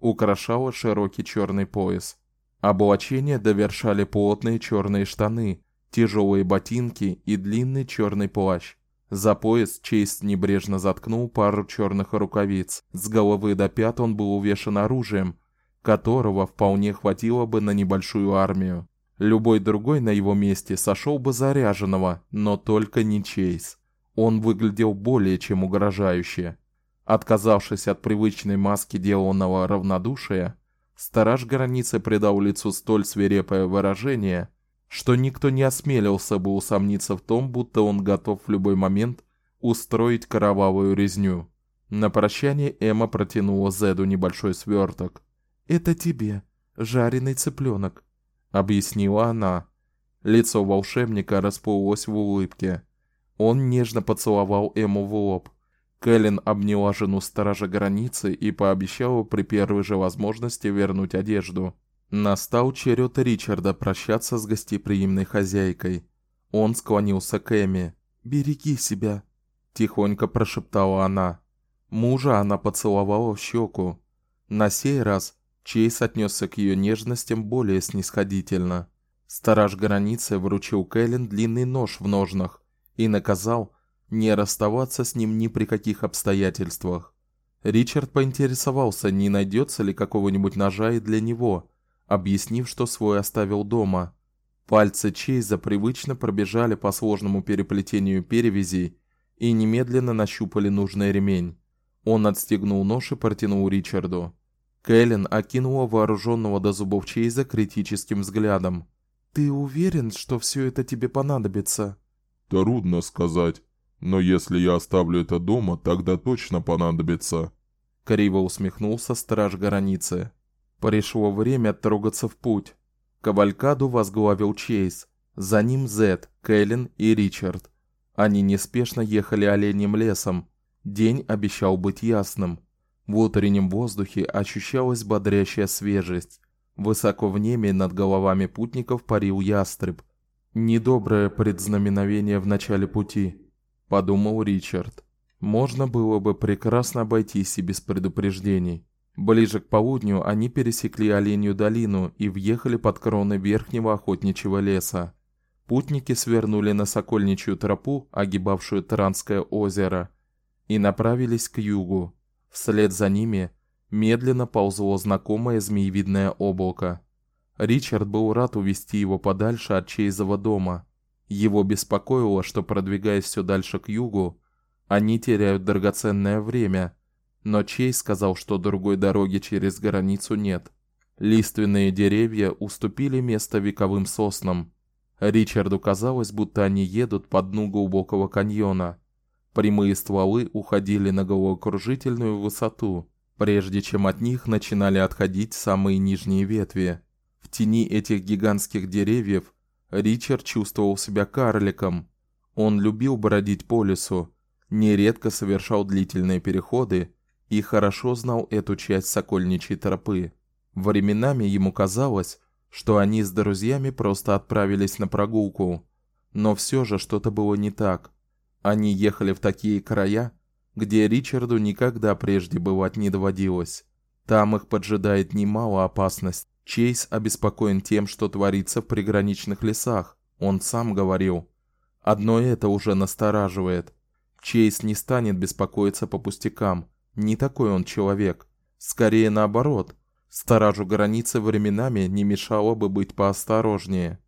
украшала широкий черный пояс. Облачение довершали плотные черные штаны, тяжелые ботинки и длинный черный плащ. За пояс Чейз небрежно заткнул пару черных рукавиц. С головы до пят он был увешан оружием, которого вполне хватило бы на небольшую армию. Любой другой на его месте сошел бы заряженного, но только не Чейз. Он выглядел более чем угрожающе. Отказавшись от привычной маски деланного равнодушия, сторож границы придал лицу столь свирепое выражение, что никто не осмелился бы усомниться в том, будто он готов в любой момент устроить кровавую резню. На прощание Эмма протянула Зеду небольшой сверток. "Это тебе, жареный цыпленок», — объяснила она. Лицо волшебника расплылось в улыбке. Он нежно поцеловал Эму в лоб. Кэлен обняла жену стража границы и пообещала при первой же возможности вернуть одежду. Настал черед Ричарда прощаться с гостеприимной хозяйкой. Он склонился к Эми. "Береги себя", тихонько прошептала она. Мужа она поцеловала в щеку. На сей раз Чейз отнесся к ее нежностям более снисходительно. Сторож границы вручил Кэлен длинный нож в ножнах и наказал не расставаться с ним ни при каких обстоятельствах. Ричард поинтересовался, не найдется ли какого-нибудь ножа и для него, объяснив, что свой оставил дома. Пальцы Чейза привычно пробежали по сложному переплетению перевязей и немедленно нащупали нужный ремень. Он отстегнул нож и протянул Ричарду. Кэлен окинула вооруженного до зубов Чейза критическим взглядом. Ты уверен, что все это тебе понадобится? Трудно сказать, но если я оставлю это дома, тогда точно понадобится. Криво усмехнулся страж границы. Пришло время трогаться в путь. Кавалькаду возглавил Чейз, за ним Зет, Кэлен и Ричард. Они неспешно ехали оленьим лесом, День обещал быть ясным. В утреннем воздухе ощущалась бодрящая свежесть. Высоко в небе над головами путников парил ястреб. Недоброе предзнаменование в начале пути, подумал Ричард. Можно было бы прекрасно обойтись и без предупреждений. Ближе к полудню они пересекли Оленью долину и въехали под кроны верхнего охотничьего леса. Путники свернули на Сокольничью тропу, огибавшую Таранское озеро, и направились к югу. Вслед за ними медленно ползло знакомое змеевидное облако. Ричард был рад увести его подальше от Чейзова дома. Его беспокоило, что продвигаясь все дальше к югу, они теряют драгоценное время. Но Чейз сказал, что другой дороги через границу нет. Лиственные деревья уступили место вековым соснам. Ричарду казалось, будто они едут по дну глубокого каньона. Прямые стволы уходили на головокружительную высоту, прежде чем от них начинали отходить самые нижние ветви. В тени этих гигантских деревьев Ричард чувствовал себя карликом. Он любил бродить по лесу, нередко совершал длительные переходы и хорошо знал эту часть Сокольничьей тропы. Временами ему казалось, что они с друзьями просто отправились на прогулку, но все же что-то было не так. Они ехали в такие края, где Ричарду никогда прежде бывать не доводилось. Там их поджидает немало опасность. Чейз обеспокоен тем, что творится в приграничных лесах. Он сам говорил. Одно это уже настораживает. Чейз не станет беспокоиться по пустякам. Не такой он человек. Скорее наоборот. Стражу границы временами не мешало бы быть поосторожнее.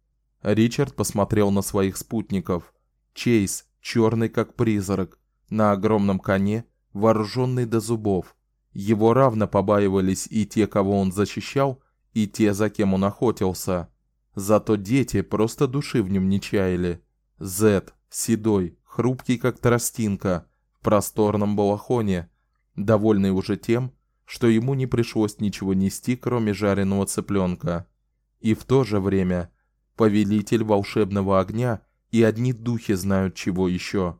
Ричард посмотрел на своих спутников. Чейз черный как призрак, на огромном коне, вооруженный до зубов. Его равно побаивались и те, кого он защищал, и те, за кем он охотился. Зато дети просто души в нем не чаяли. Зет, седой, хрупкий как тростинка, в просторном балахоне, довольный уже тем, что ему не пришлось ничего нести, кроме жареного цыпленка. И в то же время повелитель волшебного огня и одни духи знают чего еще.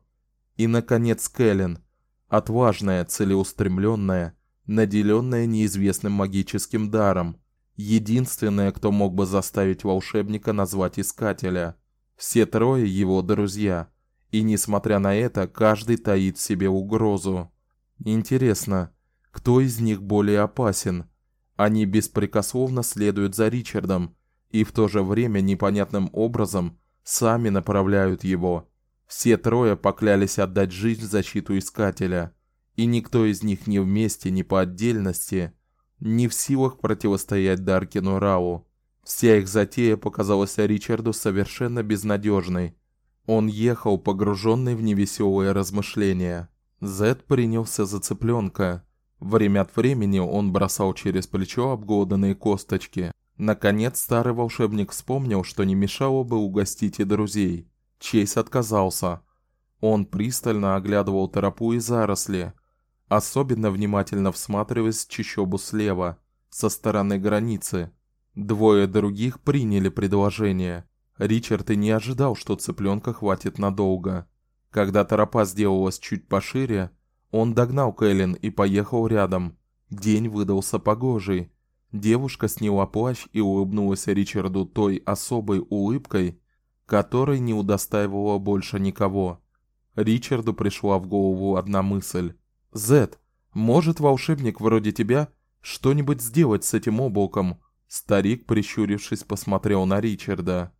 И наконец Кэлен, отважная, целеустремленная, наделенная неизвестным магическим даром, единственная, кто мог бы заставить волшебника назвать искателя. Все трое его друзья, и несмотря на это, каждый таит в себе угрозу. Интересно, кто из них более опасен? Они беспрекословно следуют за Ричардом и в то же время непонятным образом сами направляют его. Все трое поклялись отдать жизнь в защиту искателя, и никто из них ни вместе, ни по отдельности не в силах противостоять Даркину Рау. Вся их затея показалась Ричарду совершенно безнадежной. Он ехал погруженный в невеселые размышления. Зед принялся за цыпленка. Время от времени он бросал через плечо обглоданные косточки, Наконец старый волшебник вспомнил, что не мешало бы угостить и друзей. Чейз отказался. Он пристально оглядывал тропу и заросли, особенно внимательно всматриваясь в чащобу слева, со стороны границы. Двое других приняли предложение. Ричард и не ожидал, что цыпленка хватит надолго. Когда тропа сделалась чуть пошире, он догнал Кэлен и поехал рядом. День выдался погожий. Девушка сняла плащ и улыбнулась Ричарду той особой улыбкой, которой не удостаивала больше никого. Ричарду пришла в голову одна мысль. "Зет, может волшебник вроде тебя что-нибудь сделать с этим облаком?" Старик, прищурившись, посмотрел на Ричарда.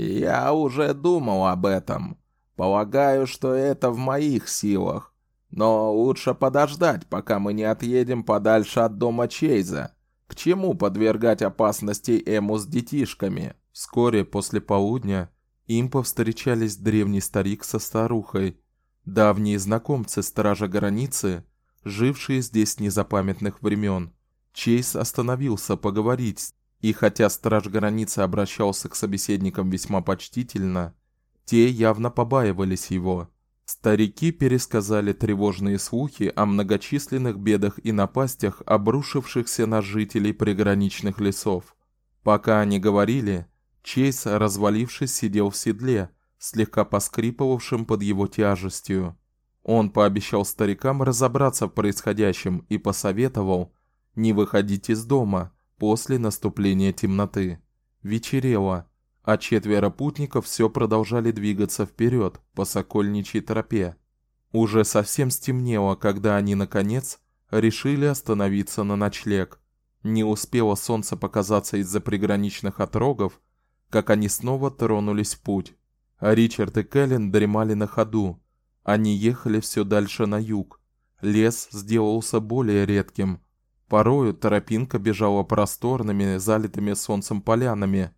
Я уже думал об этом. Полагаю, что это в моих силах. Но лучше подождать, пока мы не отъедем подальше от дома Чейза. К чему подвергать опасности Эму с детишками? Вскоре после полудня им повстречались древний старик со старухой, давние знакомцы стража границы, жившие здесь незапамятных времен. Чейз остановился поговорить и хотя страж границы обращался к собеседникам весьма почтительно, те явно побаивались его. Старики пересказали тревожные слухи о многочисленных бедах и напастях, обрушившихся на жителей приграничных лесов. Пока они говорили, Чейз, развалившись, сидел в седле, слегка поскрипывавшем под его тяжестью. Он пообещал старикам разобраться в происходящем и посоветовал не выходить из дома, После наступления темноты вечерело, а четверо путников все продолжали двигаться вперед по Сокольничьей тропе. Уже совсем стемнело, когда они наконец решили остановиться на ночлег. Не успело солнце показаться из-за приграничных отрогов, как они снова тронулись в путь. А Ричард и Кэлен дремали на ходу. Они ехали все дальше на юг. Лес сделался более редким, Порою тропинка бежала просторными, залитыми солнцем полянами,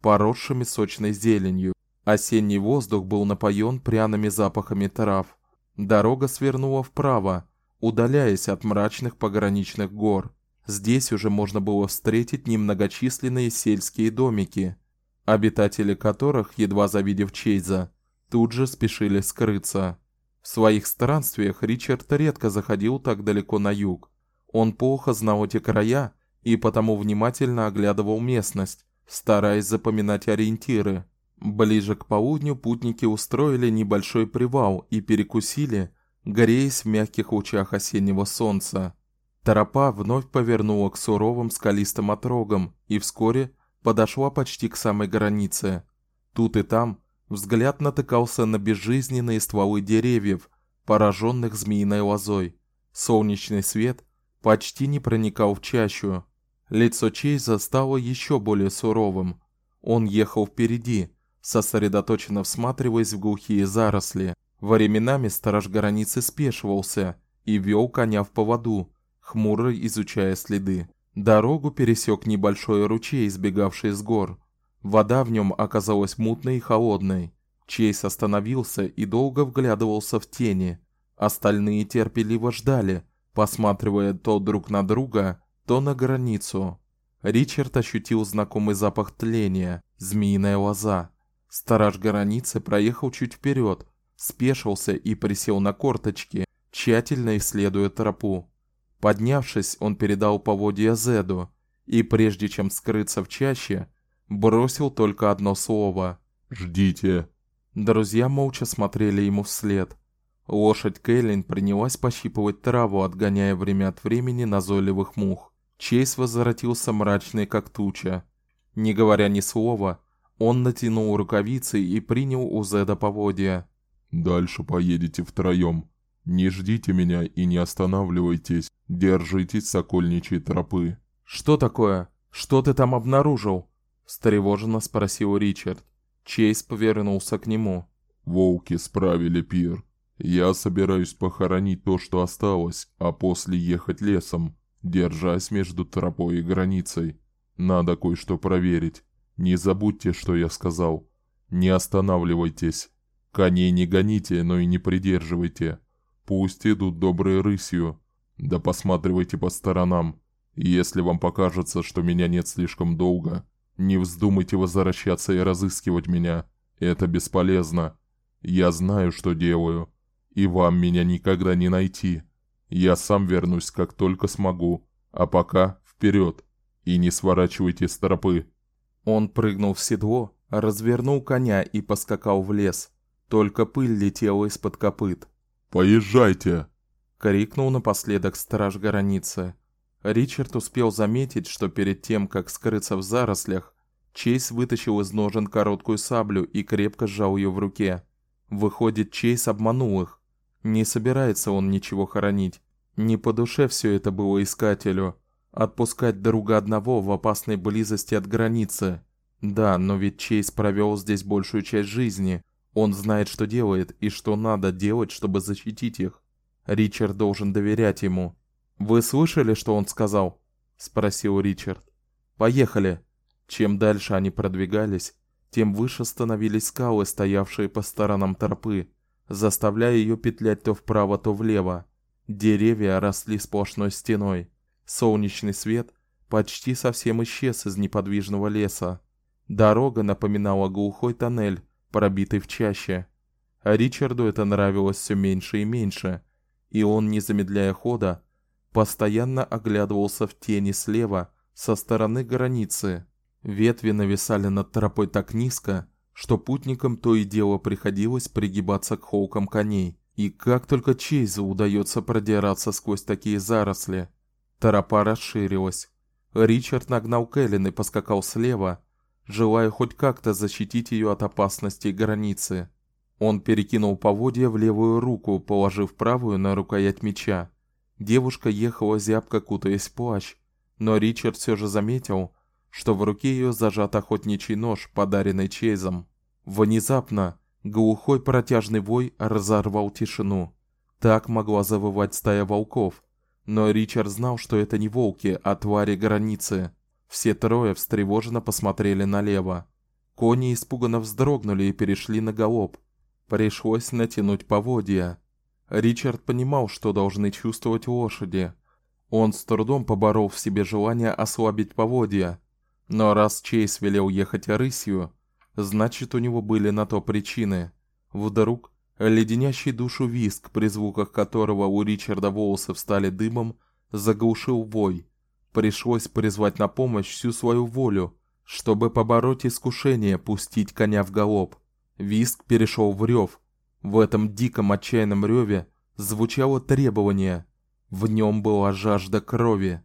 поросшими сочной зеленью. Осенний воздух был напоен пряными запахами трав. Дорога свернула вправо, удаляясь от мрачных пограничных гор. Здесь уже можно было встретить немногочисленные сельские домики, обитатели которых, едва завидев Чейза, тут же спешили скрыться. В своих странствиях Ричард редко заходил так далеко на юг. Он плохо знал эти края и потому внимательно оглядывал местность, стараясь запоминать ориентиры. Ближе к полудню путники устроили небольшой привал и перекусили, греясь в мягких лучах осеннего солнца. Тропа вновь повернула к суровым скалистым отрогам и вскоре подошла почти к самой границе. Тут и там взгляд натыкался на безжизненные стволы деревьев, пораженных змеиной лозой. Солнечный свет почти не проникал в чащу. Лицо Чейза стало еще более суровым. Он ехал впереди, сосредоточенно всматриваясь в глухие заросли. Временами сторож границы спешивался и вел коня в поводу, хмуро изучая следы. Дорогу пересек небольшой ручей, сбегавший с гор. Вода в нем оказалась мутной и холодной. Чейз остановился и долго вглядывался в тени. Остальные терпеливо ждали, посматривая то друг на друга, то на границу. Ричард ощутил знакомый запах тления, змеиная лоза. Сторож границы проехал чуть вперед, спешился и присел на корточки, тщательно исследуя тропу. Поднявшись, он передал поводья Зеду и прежде чем скрыться в чаще, бросил только одно слово: "Ждите". Друзья молча смотрели ему вслед. Лошадь Кэлен принялась пощипывать траву, отгоняя время от времени назойливых мух. Чейз возвратился мрачный как туча. Не говоря ни слова, он натянул рукавицы и принял у Зеда поводья. Дальше поедете втроем. Не ждите меня и не останавливайтесь. Держитесь сокольничьей тропы. Что такое? Что ты там обнаружил? встревоженно спросил Ричард. Чейз повернулся к нему. Волки справили пир. Я собираюсь похоронить то, что осталось, а после ехать лесом, держась между тропой и границей. Надо кое-что проверить. Не забудьте, что я сказал. Не останавливайтесь. Коней не гоните, но и не придерживайте. Пусть идут доброй рысью. Да посматривайте по сторонам. Если вам покажется, что меня нет слишком долго, не вздумайте возвращаться и разыскивать меня. Это бесполезно. Я знаю, что делаю, и вам меня никогда не найти. Я сам вернусь, как только смогу. А пока вперед и не сворачивайте с тропы. Он прыгнул в седло, развернул коня и поскакал в лес. Только пыль летела из-под копыт. Поезжайте, крикнул напоследок страж границы. Ричард успел заметить, что перед тем, как скрыться в зарослях, Чейз вытащил из ножен короткую саблю и крепко сжал ее в руке. Выходит, Чейз обманул их. Не собирается он ничего хоронить. Не по душе все это было искателю. Отпускать друга одного в опасной близости от границы. Да, но ведь Чейз провел здесь большую часть жизни. Он знает, что делает и что надо делать, чтобы защитить их. Ричард должен доверять ему. Вы слышали, что он сказал? спросил Ричард. Поехали. Чем дальше они продвигались, тем выше становились скалы, стоявшие по сторонам тропы, заставляя ее петлять то вправо, то влево. Деревья росли сплошной стеной. Солнечный свет почти совсем исчез из неподвижного леса. Дорога напоминала глухой тоннель, пробитый в чаще. А Ричарду это нравилось все меньше и меньше и он, не замедляя хода, постоянно оглядывался в тени слева, со стороны границы. Ветви нависали над тропой так низко, что путникам то и дело приходилось пригибаться к холкам коней. И как только Чейзу удается продираться сквозь такие заросли. Тропа расширилась. Ричард нагнал Кэлен и поскакал слева, желая хоть как-то защитить ее от опасностей границы. Он перекинул поводья в левую руку, положив правую на рукоять меча. Девушка ехала зябко кутаясь в плащ, но Ричард все же заметил, что в руке ее зажат охотничий нож, подаренный Чейзом. Внезапно глухой протяжный вой разорвал тишину. Так могла завывать стая волков, но Ричард знал, что это не волки, а твари границы. Все трое встревоженно посмотрели налево. Кони испуганно вздрогнули и перешли на галоп. Пришлось натянуть поводья. Ричард понимал, что должны чувствовать лошади. Он с трудом поборол в себе желание ослабить поводья. Но раз Чейз велел ехать рысью, значит, у него были на то причины. Вдруг леденящий душу визг, при звуках которого у Ричарда волосы встали дымом, заглушил вой. Пришлось призвать на помощь всю свою волю, чтобы побороть искушение пустить коня в галоп. Виск перешел в рев. В этом диком отчаянном реве звучало требование. В нем была жажда крови.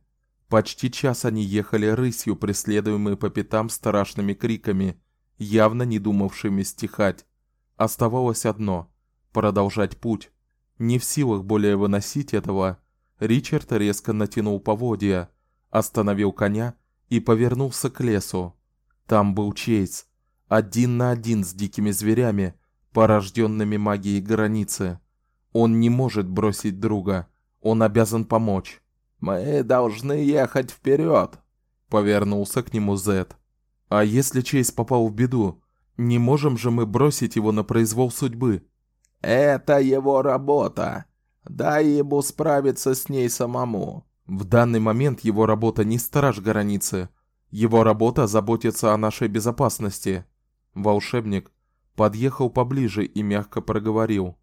Почти час они ехали рысью, преследуемые по пятам страшными криками, явно не думавшими стихать. Оставалось одно продолжать путь. Не в силах более выносить этого, Ричард резко натянул поводья, остановил коня и повернулся к лесу. Там был Чейз один на один с дикими зверями, порожденными магией границы. Он не может бросить друга, он обязан помочь. Мы должны ехать вперед, повернулся к нему Зет. А если Чейз попал в беду, не можем же мы бросить его на произвол судьбы? Это его работа. Дай ему справиться с ней самому. В данный момент его работа не страж границы. Его работа заботиться о нашей безопасности. Волшебник подъехал поближе и мягко проговорил: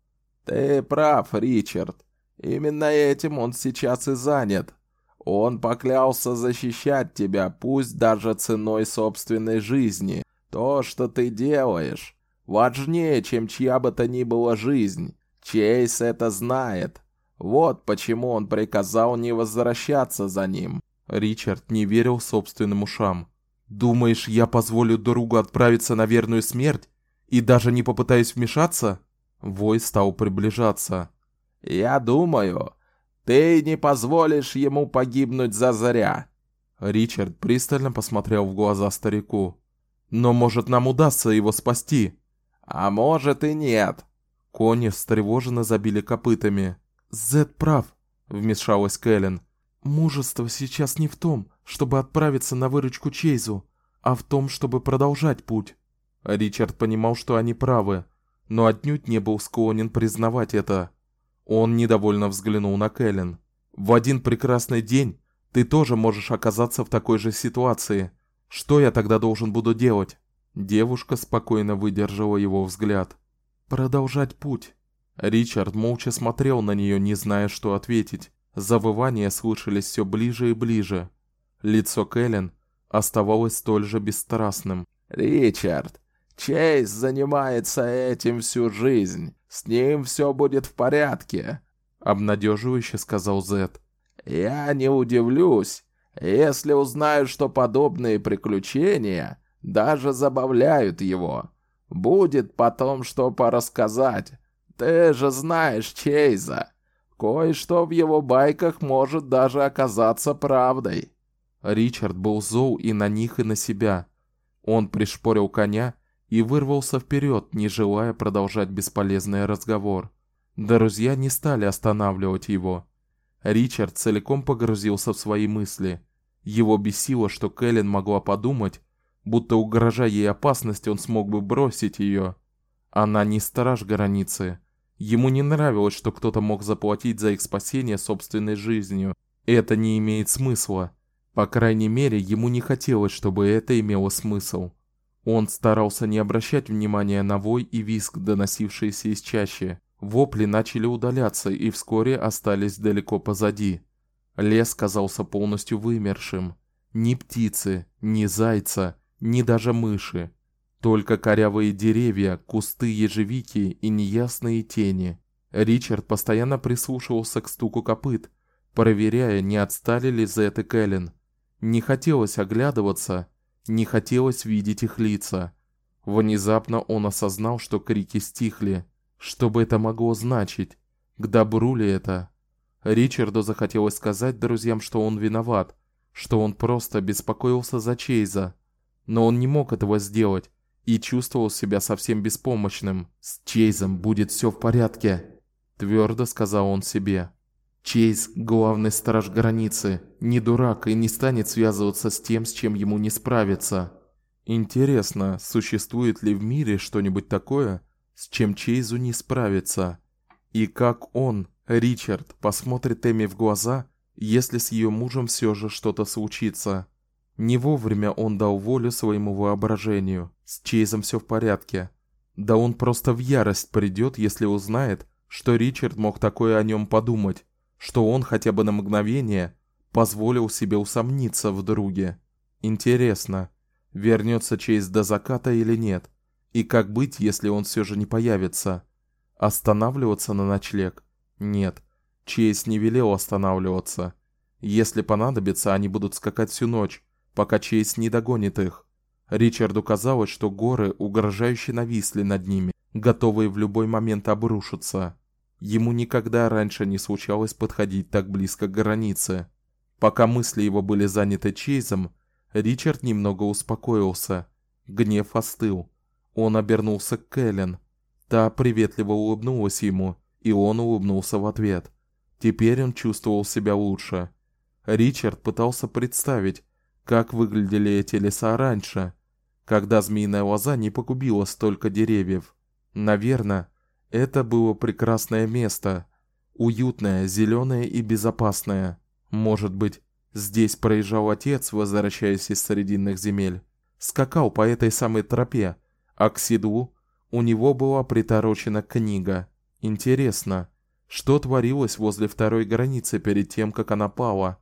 "Ты прав, Ричард. Именно этим он сейчас и занят. Он поклялся защищать тебя, пусть даже ценой собственной жизни. То, что ты делаешь, важнее, чем чья бы то ни была жизнь. Чейз это знает. Вот почему он приказал не возвращаться за ним". Ричард не верил собственным ушам. Думаешь, я позволю другу отправиться на верную смерть и даже не попытаюсь вмешаться? Вой стал приближаться. Я думаю, ты не позволишь ему погибнуть за зря. Ричард пристально посмотрел в глаза старику. Но может нам удастся его спасти? А может и нет. Кони встревоженно забили копытами. Зед прав, вмешалась Кэлен. Мужество сейчас не в том, чтобы отправиться на выручку Чейзу, а в том, чтобы продолжать путь. Ричард понимал, что они правы, но отнюдь не был склонен признавать это. Он недовольно взглянул на Кэлен. В один прекрасный день Ты тоже можешь оказаться в такой же ситуации. Что я тогда должен буду делать? Девушка спокойно выдержала его взгляд. Продолжать путь. Ричард молча смотрел на нее, не зная, что ответить. Завывания слышались все ближе и ближе. Лицо Кэлен оставалось столь же бесстрастным. "Ричард, Чейз занимается этим всю жизнь. С ним все будет в порядке", обнадеживающе сказал Зет. "Я не удивлюсь, если узнаю, что подобные приключения даже забавляют его. Будет потом что порассказать. Ты же знаешь Чейза. Кое-что в его байках может даже оказаться правдой. Ричард был зол и на них, и на себя. Он пришпорил коня и вырвался вперед, не желая продолжать бесполезный разговор. Друзья не стали останавливать его. Ричард целиком погрузился в свои мысли. Его бесило, что Кэлен могла подумать, будто угрожая ей опасности, он смог бы бросить ее. Она не страж границы. Ему не нравилось, что кто-то мог заплатить за их спасение собственной жизнью. Это не имеет смысла. По крайней мере, ему не хотелось, чтобы это имело смысл. Он старался не обращать внимания на вой и визг, доносившиеся из чащи. Вопли начали удаляться и вскоре остались далеко позади. Лес казался полностью вымершим. Ни птицы, ни зайца, ни даже мыши. Только корявые деревья, кусты ежевики и неясные тени. Ричард постоянно прислушивался к стуку копыт, проверяя, не отстали ли Зет и Кэлен. Не хотелось оглядываться, не хотелось видеть их лица. Внезапно он осознал, что крики стихли. Что бы это могло значить? К добру ли это? Ричарду захотелось сказать друзьям, что он виноват, что он просто беспокоился за Чейза, но он не мог этого сделать и чувствовал себя совсем беспомощным. С Чейзом будет все в порядке, твердо сказал он себе. Чейз главный страж границы, не дурак и не станет связываться с тем, с чем ему не справиться. Интересно, существует ли в мире что-нибудь такое, с чем Чейзу не справиться? И как он, Ричард, посмотрит Эми в глаза, если с ее мужем все же что-то случится? Не вовремя он дал волю своему воображению. С Чейзом все в порядке. Да он просто в ярость придет, если узнает, что Ричард мог такое о нем подумать, что он хотя бы на мгновение позволил себе усомниться в друге. Интересно, вернется Чейз до заката или нет? И как быть, если он все же не появится? Останавливаться на ночлег? Нет. Чейз не велел останавливаться. Если понадобится, они будут скакать всю ночь, пока Чейз не догонит их. Ричарду казалось, что горы угрожающе нависли над ними, готовые в любой момент обрушиться. Ему никогда раньше не случалось подходить так близко к границе. Пока мысли его были заняты Чейзом, Ричард немного успокоился. Гнев остыл. Он обернулся к Кэлен. Та приветливо улыбнулась ему, и он улыбнулся в ответ. Теперь он чувствовал себя лучше. Ричард пытался представить, как выглядели эти леса раньше, когда змеиная лоза не погубила столько деревьев. Наверное, это было прекрасное место, уютное, зеленое и безопасное. Может быть, здесь проезжал отец, возвращаясь из срединных земель, скакал по этой самой тропе, а к седлу у него была приторочена книга. Интересно, что творилось возле второй границы перед тем, как она пала?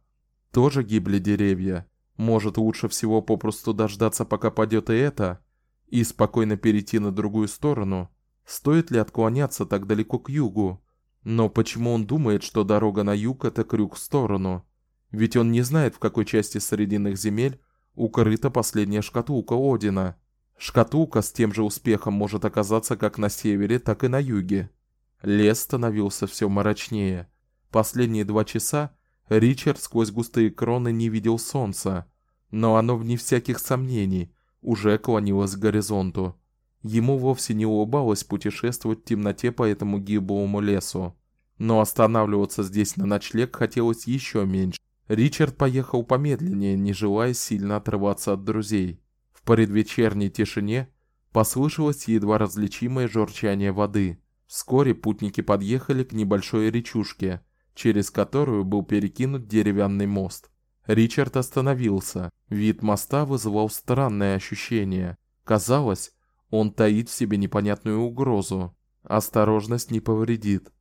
Тоже гибли деревья? Может, лучше всего попросту дождаться, пока падет и это, и спокойно перейти на другую сторону? Стоит ли отклоняться так далеко к югу? Но почему он думает, что дорога на юг это крюк в сторону? Ведь он не знает, в какой части срединных земель укрыта последняя шкатулка Одина. Шкатулка с тем же успехом может оказаться как на севере, так и на юге. Лес становился все мрачнее. Последние два часа Ричард сквозь густые кроны не видел солнца, но оно вне всяких сомнений уже клонилось к горизонту. Ему вовсе не улыбалось путешествовать в темноте по этому гиблому лесу, но останавливаться здесь на ночлег хотелось еще меньше. Ричард поехал помедленнее, не желая сильно отрываться от друзей. В предвечерней тишине послышалось едва различимое журчание воды. Вскоре путники подъехали к небольшой речушке, через которую был перекинут деревянный мост. Ричард остановился. Вид моста вызывал странное ощущение. Казалось, он таит в себе непонятную угрозу. Осторожность не повредит.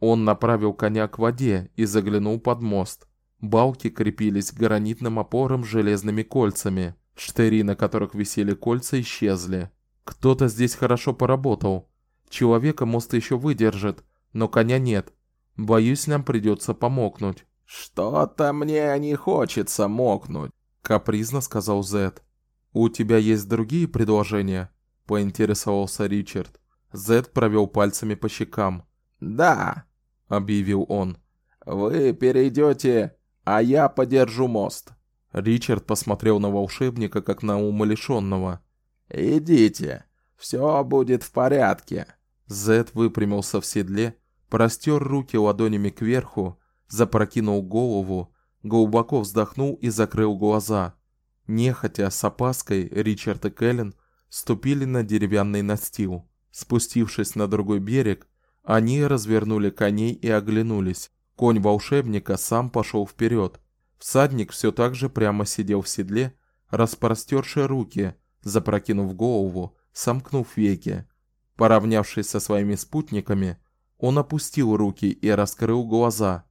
Он направил коня к воде и заглянул под мост. Балки крепились к гранитным опорам железными кольцами. Штыри, на которых висели кольца, исчезли. Кто-то здесь хорошо поработал. Человека мост еще выдержит, но коня нет. Боюсь, нам придется помокнуть. Что-то мне не хочется мокнуть, капризно сказал Зет. У тебя есть другие предложения? поинтересовался Ричард. Зет провел пальцами по щекам. Да, объявил он. Вы перейдете, а я подержу мост. Ричард посмотрел на волшебника как на умалишенного. Идите, все будет в порядке. Зет выпрямился в седле, простер руки ладонями кверху запрокинул голову, глубоко вздохнул и закрыл глаза. Нехотя с опаской Ричард и Кэлен ступили на деревянный настил. Спустившись на другой берег, они развернули коней и оглянулись. Конь волшебника сам пошел вперед. Всадник все так же прямо сидел в седле, распростерши руки, запрокинув голову, сомкнув веки. Поравнявшись со своими спутниками, он опустил руки и раскрыл глаза.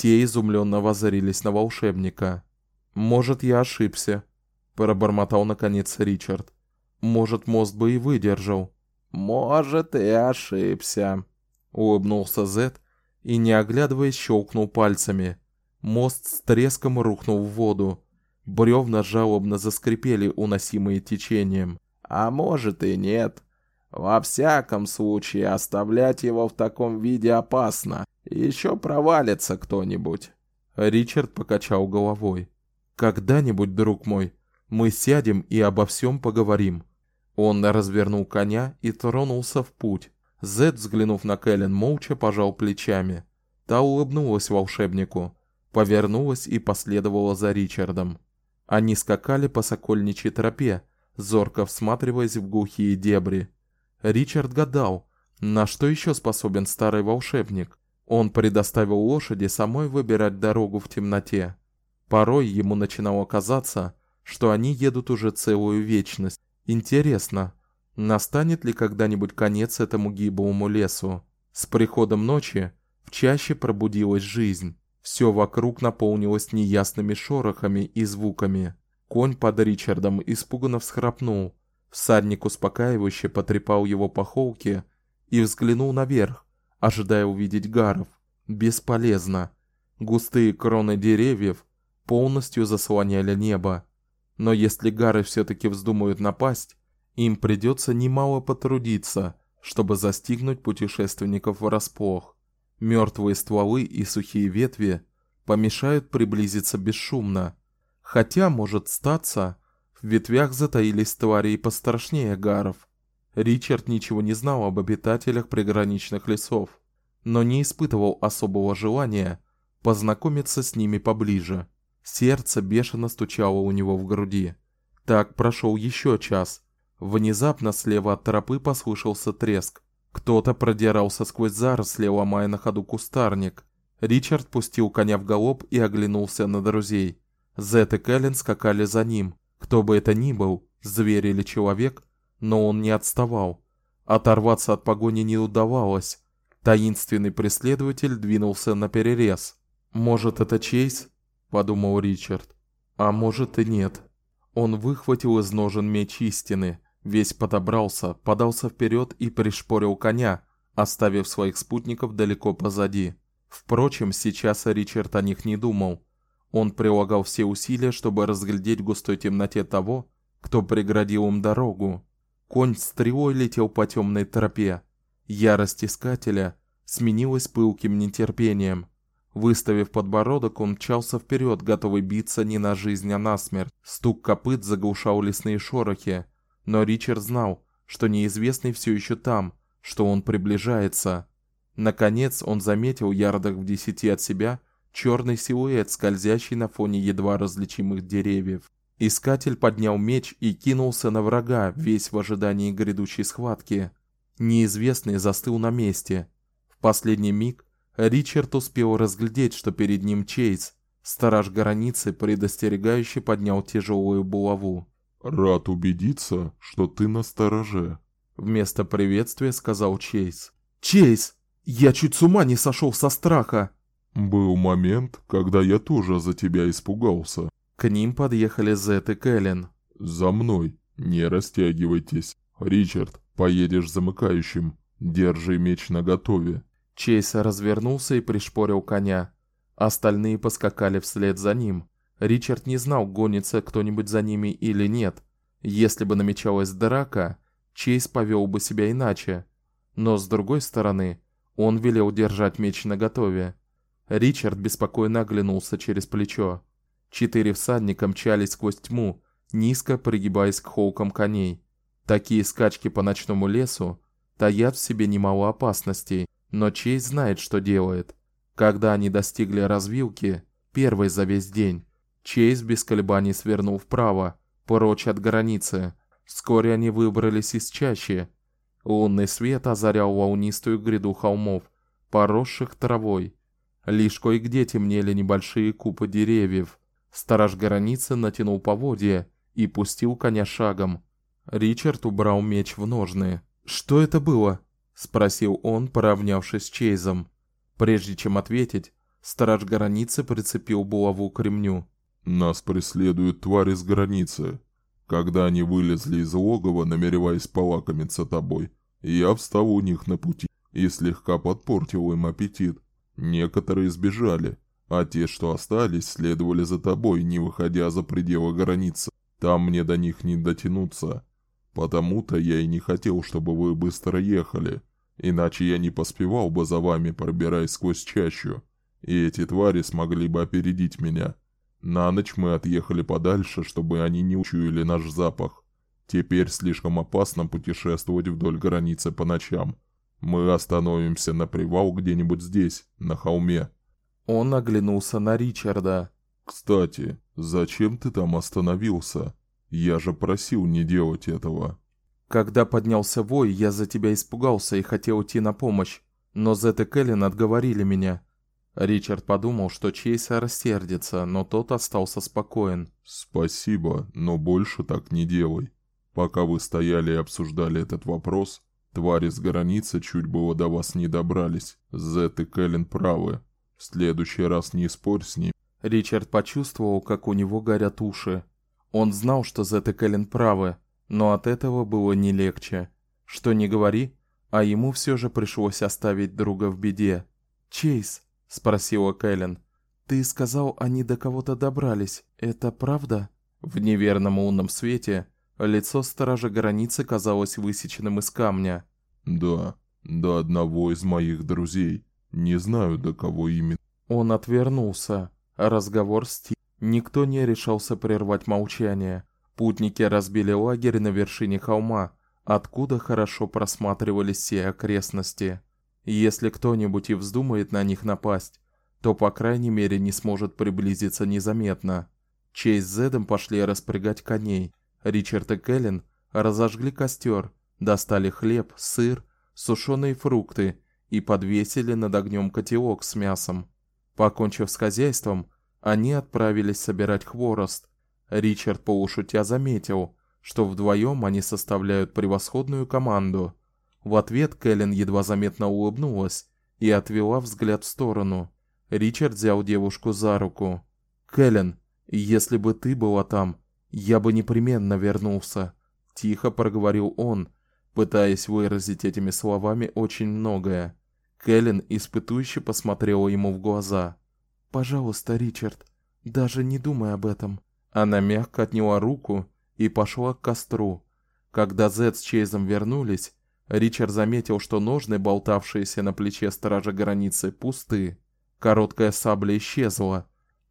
Те изумленно воззрились на волшебника. Может, я ошибся, пробормотал наконец Ричард. Может, мост бы и выдержал. Может, и ошибся, улыбнулся Зет и не оглядываясь щелкнул пальцами. Мост с треском рухнул в воду. Бревна жалобно заскрипели, уносимые течением. А может и нет. Во всяком случае, оставлять его в таком виде опасно. Еще провалится кто-нибудь. Ричард покачал головой. Когда-нибудь, друг мой, мы сядем и обо всем поговорим. Он развернул коня и тронулся в путь. Зед, взглянув на Кэлен, молча пожал плечами. Та улыбнулась волшебнику, повернулась и последовала за Ричардом. Они скакали по сокольничьей тропе, зорко всматриваясь в глухие дебри. Ричард гадал, на что еще способен старый волшебник. Он предоставил лошади самой выбирать дорогу в темноте. Порой ему начинало казаться, что они едут уже целую вечность. Интересно, настанет ли когда-нибудь конец этому гиблому лесу? С приходом ночи в чаще пробудилась жизнь. Все вокруг наполнилось неясными шорохами и звуками. Конь под Ричардом испуганно всхрапнул. Всадник успокаивающе потрепал его по холке и взглянул наверх, ожидая увидеть гаров. Бесполезно. Густые кроны деревьев полностью заслоняли небо. Но если гары все таки вздумают напасть, им придется немало потрудиться, чтобы застигнуть путешественников врасплох. Мертвые стволы и сухие ветви помешают приблизиться бесшумно. Хотя, может статься, в ветвях затаились твари и пострашнее гаров. Ричард ничего не знал об обитателях приграничных лесов но не испытывал особого желания познакомиться с ними поближе. Сердце бешено стучало у него в груди. Так прошел еще час. Внезапно слева от тропы послышался треск. Кто-то продирался сквозь заросли, ломая на ходу кустарник. Ричард пустил коня в галоп и оглянулся на друзей. Зет и Кэлен скакали за ним. Кто бы это ни был, зверь или человек, но он не отставал. Оторваться от погони не удавалось. Таинственный преследователь двинулся на перерез. Может, это Чейз, подумал Ричард. А может и нет. Он выхватил из ножен меч истины, весь подобрался, подался вперед и пришпорил коня, оставив своих спутников далеко позади. Впрочем, сейчас Ричард о них не думал. Он прилагал все усилия, чтобы разглядеть в густой темноте того, кто преградил им дорогу. Конь стрелой летел по темной тропе. Ярость искателя сменилась пылким нетерпением. Выставив подбородок, он мчался вперед, готовый биться не на жизнь, а на смерть. Стук копыт заглушал лесные шорохи, но Ричард знал, что неизвестный все еще там, что он приближается. Наконец он заметил ярдах в десяти от себя черный силуэт, скользящий на фоне едва различимых деревьев. Искатель поднял меч и кинулся на врага, весь в ожидании грядущей схватки. Неизвестный застыл на месте. В последний миг Ричард успел разглядеть, что перед ним Чейз, Сторож границы предостерегающе поднял тяжелую булаву. Рад убедиться, что ты на стороже. Вместо приветствия сказал Чейз. Чейз, я чуть с ума не сошел со страха. Был момент, когда я тоже за тебя испугался. К ним подъехали Зет и Кэлен. За мной, не растягивайтесь. Ричард, поедешь замыкающим. Держи меч наготове. Чейз развернулся и пришпорил коня. Остальные поскакали вслед за ним. Ричард не знал, гонится кто-нибудь за ними или нет. Если бы намечалась драка, Чейз повел бы себя иначе. Но с другой стороны, он велел держать меч наготове. Ричард беспокойно оглянулся через плечо. Четыре всадника мчались сквозь тьму, низко пригибаясь к холкам коней. Такие скачки по ночному лесу таят в себе немало опасностей, но Чейз знает, что делает. Когда они достигли развилки, первой за весь день, Чейз без колебаний свернул вправо, прочь от границы. Вскоре они выбрались из чащи. Лунный свет озарял волнистую гряду холмов, поросших травой. Лишь кое-где темнели небольшие купы деревьев. Сторож границы натянул поводья и пустил коня шагом. Ричард убрал меч в ножны. "Что это было?" спросил он, поравнявшись с Чейзом. Прежде чем ответить, сторож границы прицепил булаву к ремню. Нас преследуют твари с границы. Когда они вылезли из логова, намереваясь полакомиться тобой, я встал у них на пути и слегка подпортил им аппетит. Некоторые сбежали, а те, что остались, следовали за тобой, не выходя за пределы границы. Там мне до них не дотянуться. Потому-то я и не хотел, чтобы вы быстро ехали, иначе я не поспевал бы за вами, пробираясь сквозь чащу, и эти твари смогли бы опередить меня. На ночь мы отъехали подальше, чтобы они не учуяли наш запах. Теперь слишком опасно путешествовать вдоль границы по ночам. Мы остановимся на привал где-нибудь здесь, на холме. Он оглянулся на Ричарда. Кстати, зачем ты там остановился? Я же просил не делать этого. Когда поднялся вой, я за тебя испугался и хотел идти на помощь, но Зет и Кэлен отговорили меня. Ричард подумал, что Чейз рассердится, но тот остался спокоен. Спасибо, но больше так не делай. Пока вы стояли и обсуждали этот вопрос, твари с границы чуть было до вас не добрались. Зет и Кэлен правы. В следующий раз не спорь с ним. Ричард почувствовал, как у него горят уши. Он знал, что Зет и Кэлен правы, но от этого было не легче. Что ни говори, а ему все же пришлось оставить друга в беде. Чейз, спросила Кэлен. Ты сказал, они до кого-то добрались. Это правда? В неверном лунном свете лицо сторожа границы казалось высеченным из камня. Да, до одного из моих друзей. Не знаю, до кого именно. Он отвернулся. Разговор стих. Никто не решался прервать молчание. Путники разбили лагерь на вершине холма, откуда хорошо просматривались все окрестности. Если кто-нибудь и вздумает на них напасть, то по крайней мере не сможет приблизиться незаметно. Чейз с Зедом пошли распрягать коней. Ричард и Кэлен разожгли костер, достали хлеб, сыр, сушеные фрукты и подвесили над огнем котелок с мясом. Покончив с хозяйством, они отправились собирать хворост. Ричард полушутя заметил, что вдвоем они составляют превосходную команду. В ответ Кэлен едва заметно улыбнулась и отвела взгляд в сторону. Ричард взял девушку за руку. "Кэлен, если бы ты была там, я бы непременно вернулся", тихо проговорил он, пытаясь выразить этими словами очень многое. Кэлен испытующе посмотрела ему в глаза. "Пожалуйста, Ричард, даже не думай об этом". Она мягко отняла руку и пошла к костру. Когда Зет с Чейзом вернулись, Ричард заметил, что ножны, болтавшиеся на плече стража границы, пусты. Короткая сабля исчезла.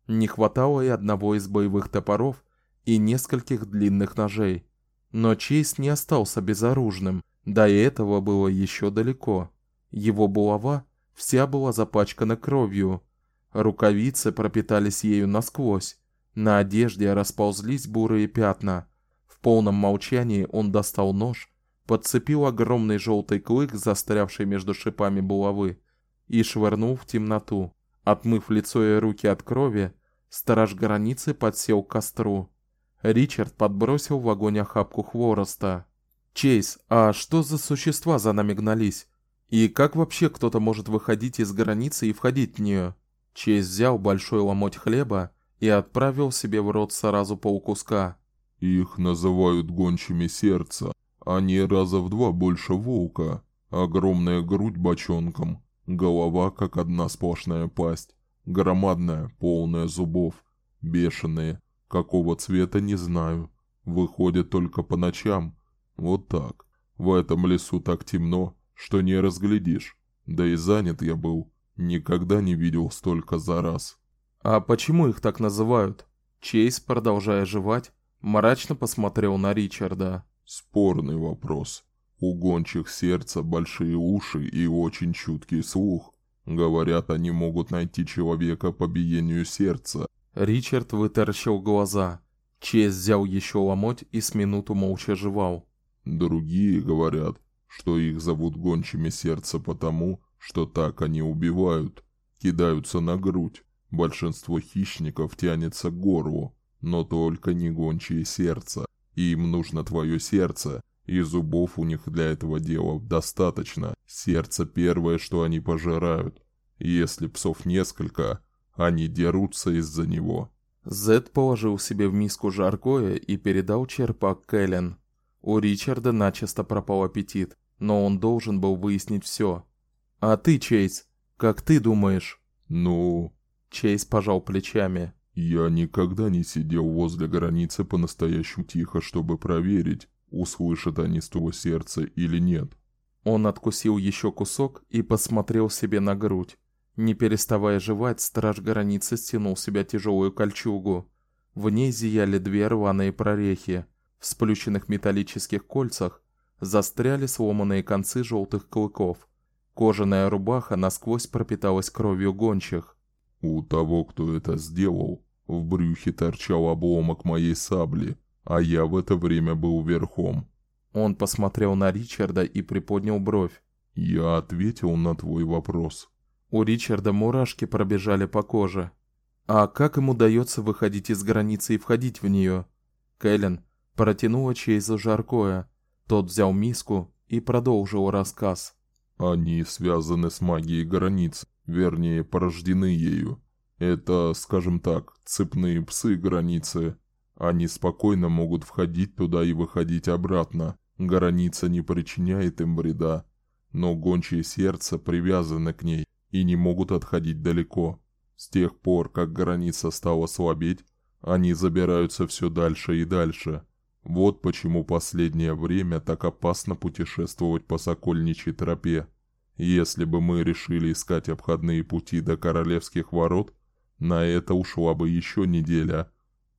Не хватало и одного из боевых топоров и нескольких длинных ножей. Но Чейз не остался безоружным. До этого было еще далеко. Его булава вся была запачкана кровью. Рукавицы пропитались ею насквозь. На одежде расползлись бурые пятна. В полном молчании он достал нож подцепил огромный желтый клык, застрявший между шипами булавы, и швырнул в темноту. Отмыв лицо и руки от крови, Страж границы подсел к костру. Ричард подбросил в огонь охапку хвороста. Чейз, а что за существа за нами гнались? И как вообще кто-то может выходить из границы и входить в нее? Чейз взял большой ломоть хлеба и отправил себе в рот сразу полкуска. Их называют гончими сердца. Они раза в два больше волка. Огромная грудь бочонком, голова как одна сплошная пасть, громадная, полная зубов, бешеные, какого цвета не знаю. Выходят только по ночам. Вот так. В этом лесу так темно, что не разглядишь. Да и занят я был. Никогда не видел столько за раз. А почему их так называют? Чейз, продолжая жевать, мрачно посмотрел на Ричарда. Спорный вопрос. У гончих сердца большие уши и очень чуткий слух. Говорят, они могут найти человека по биению сердца. Ричард вытаращил глаза. Чейз взял еще ломоть и с минуту молча жевал. Другие говорят, что их зовут гончими сердца потому, что так они убивают, кидаются на грудь. Большинство хищников тянется к горлу, но только не гончие сердца. Им нужно твое сердце, и зубов у них для этого дела достаточно. Сердце первое, что они пожирают. Если псов несколько, они дерутся из-за него. Зед положил себе в миску жаркое и передал черпак Кэлен. У Ричарда начисто пропал аппетит, но он должен был выяснить все. А ты, Чейз, как ты думаешь? Ну, Чейз пожал плечами. Я никогда не сидел возле границы по-настоящему тихо, чтобы проверить, услышат они стук сердца или нет. Он откусил еще кусок и посмотрел себе на грудь. Не переставая жевать, страж границы стянул с себя тяжелую кольчугу. В ней зияли две рваные прорехи. В сплющенных металлических кольцах застряли сломанные концы желтых клыков. Кожаная рубаха насквозь пропиталась кровью гончих. У того, кто это сделал, в брюхе торчал обломок моей сабли, а я в это время был верхом. Он посмотрел на Ричарда и приподнял бровь. Я ответил на твой вопрос. У Ричарда мурашки пробежали по коже. А как ему удается выходить из границы и входить в нее? Кэлен протянула Чейзу жаркое. Тот взял миску и продолжил рассказ. Они связаны с магией границ, вернее, порождены ею. Это, скажем так, цепные псы границы. Они спокойно могут входить туда и выходить обратно. Граница не причиняет им вреда, но гончие сердца привязаны к ней и не могут отходить далеко. С тех пор, как граница стала слабеть, они забираются все дальше и дальше. Вот почему последнее время так опасно путешествовать по Сокольничьей тропе. Если бы мы решили искать обходные пути до королевских ворот, на это ушла бы еще неделя.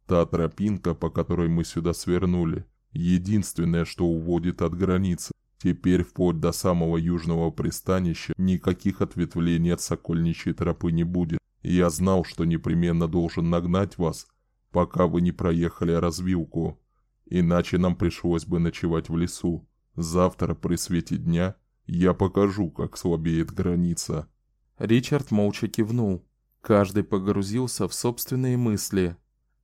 Та тропинка, по которой мы сюда свернули, единственное, что уводит от границы. Теперь вплоть до самого южного пристанища никаких ответвлений от Сокольничьей тропы не будет. Я знал, что непременно должен нагнать вас, пока вы не проехали развилку. Иначе нам пришлось бы ночевать в лесу. Завтра при свете дня я покажу, как слабеет граница. Ричард молча кивнул. Каждый погрузился в собственные мысли.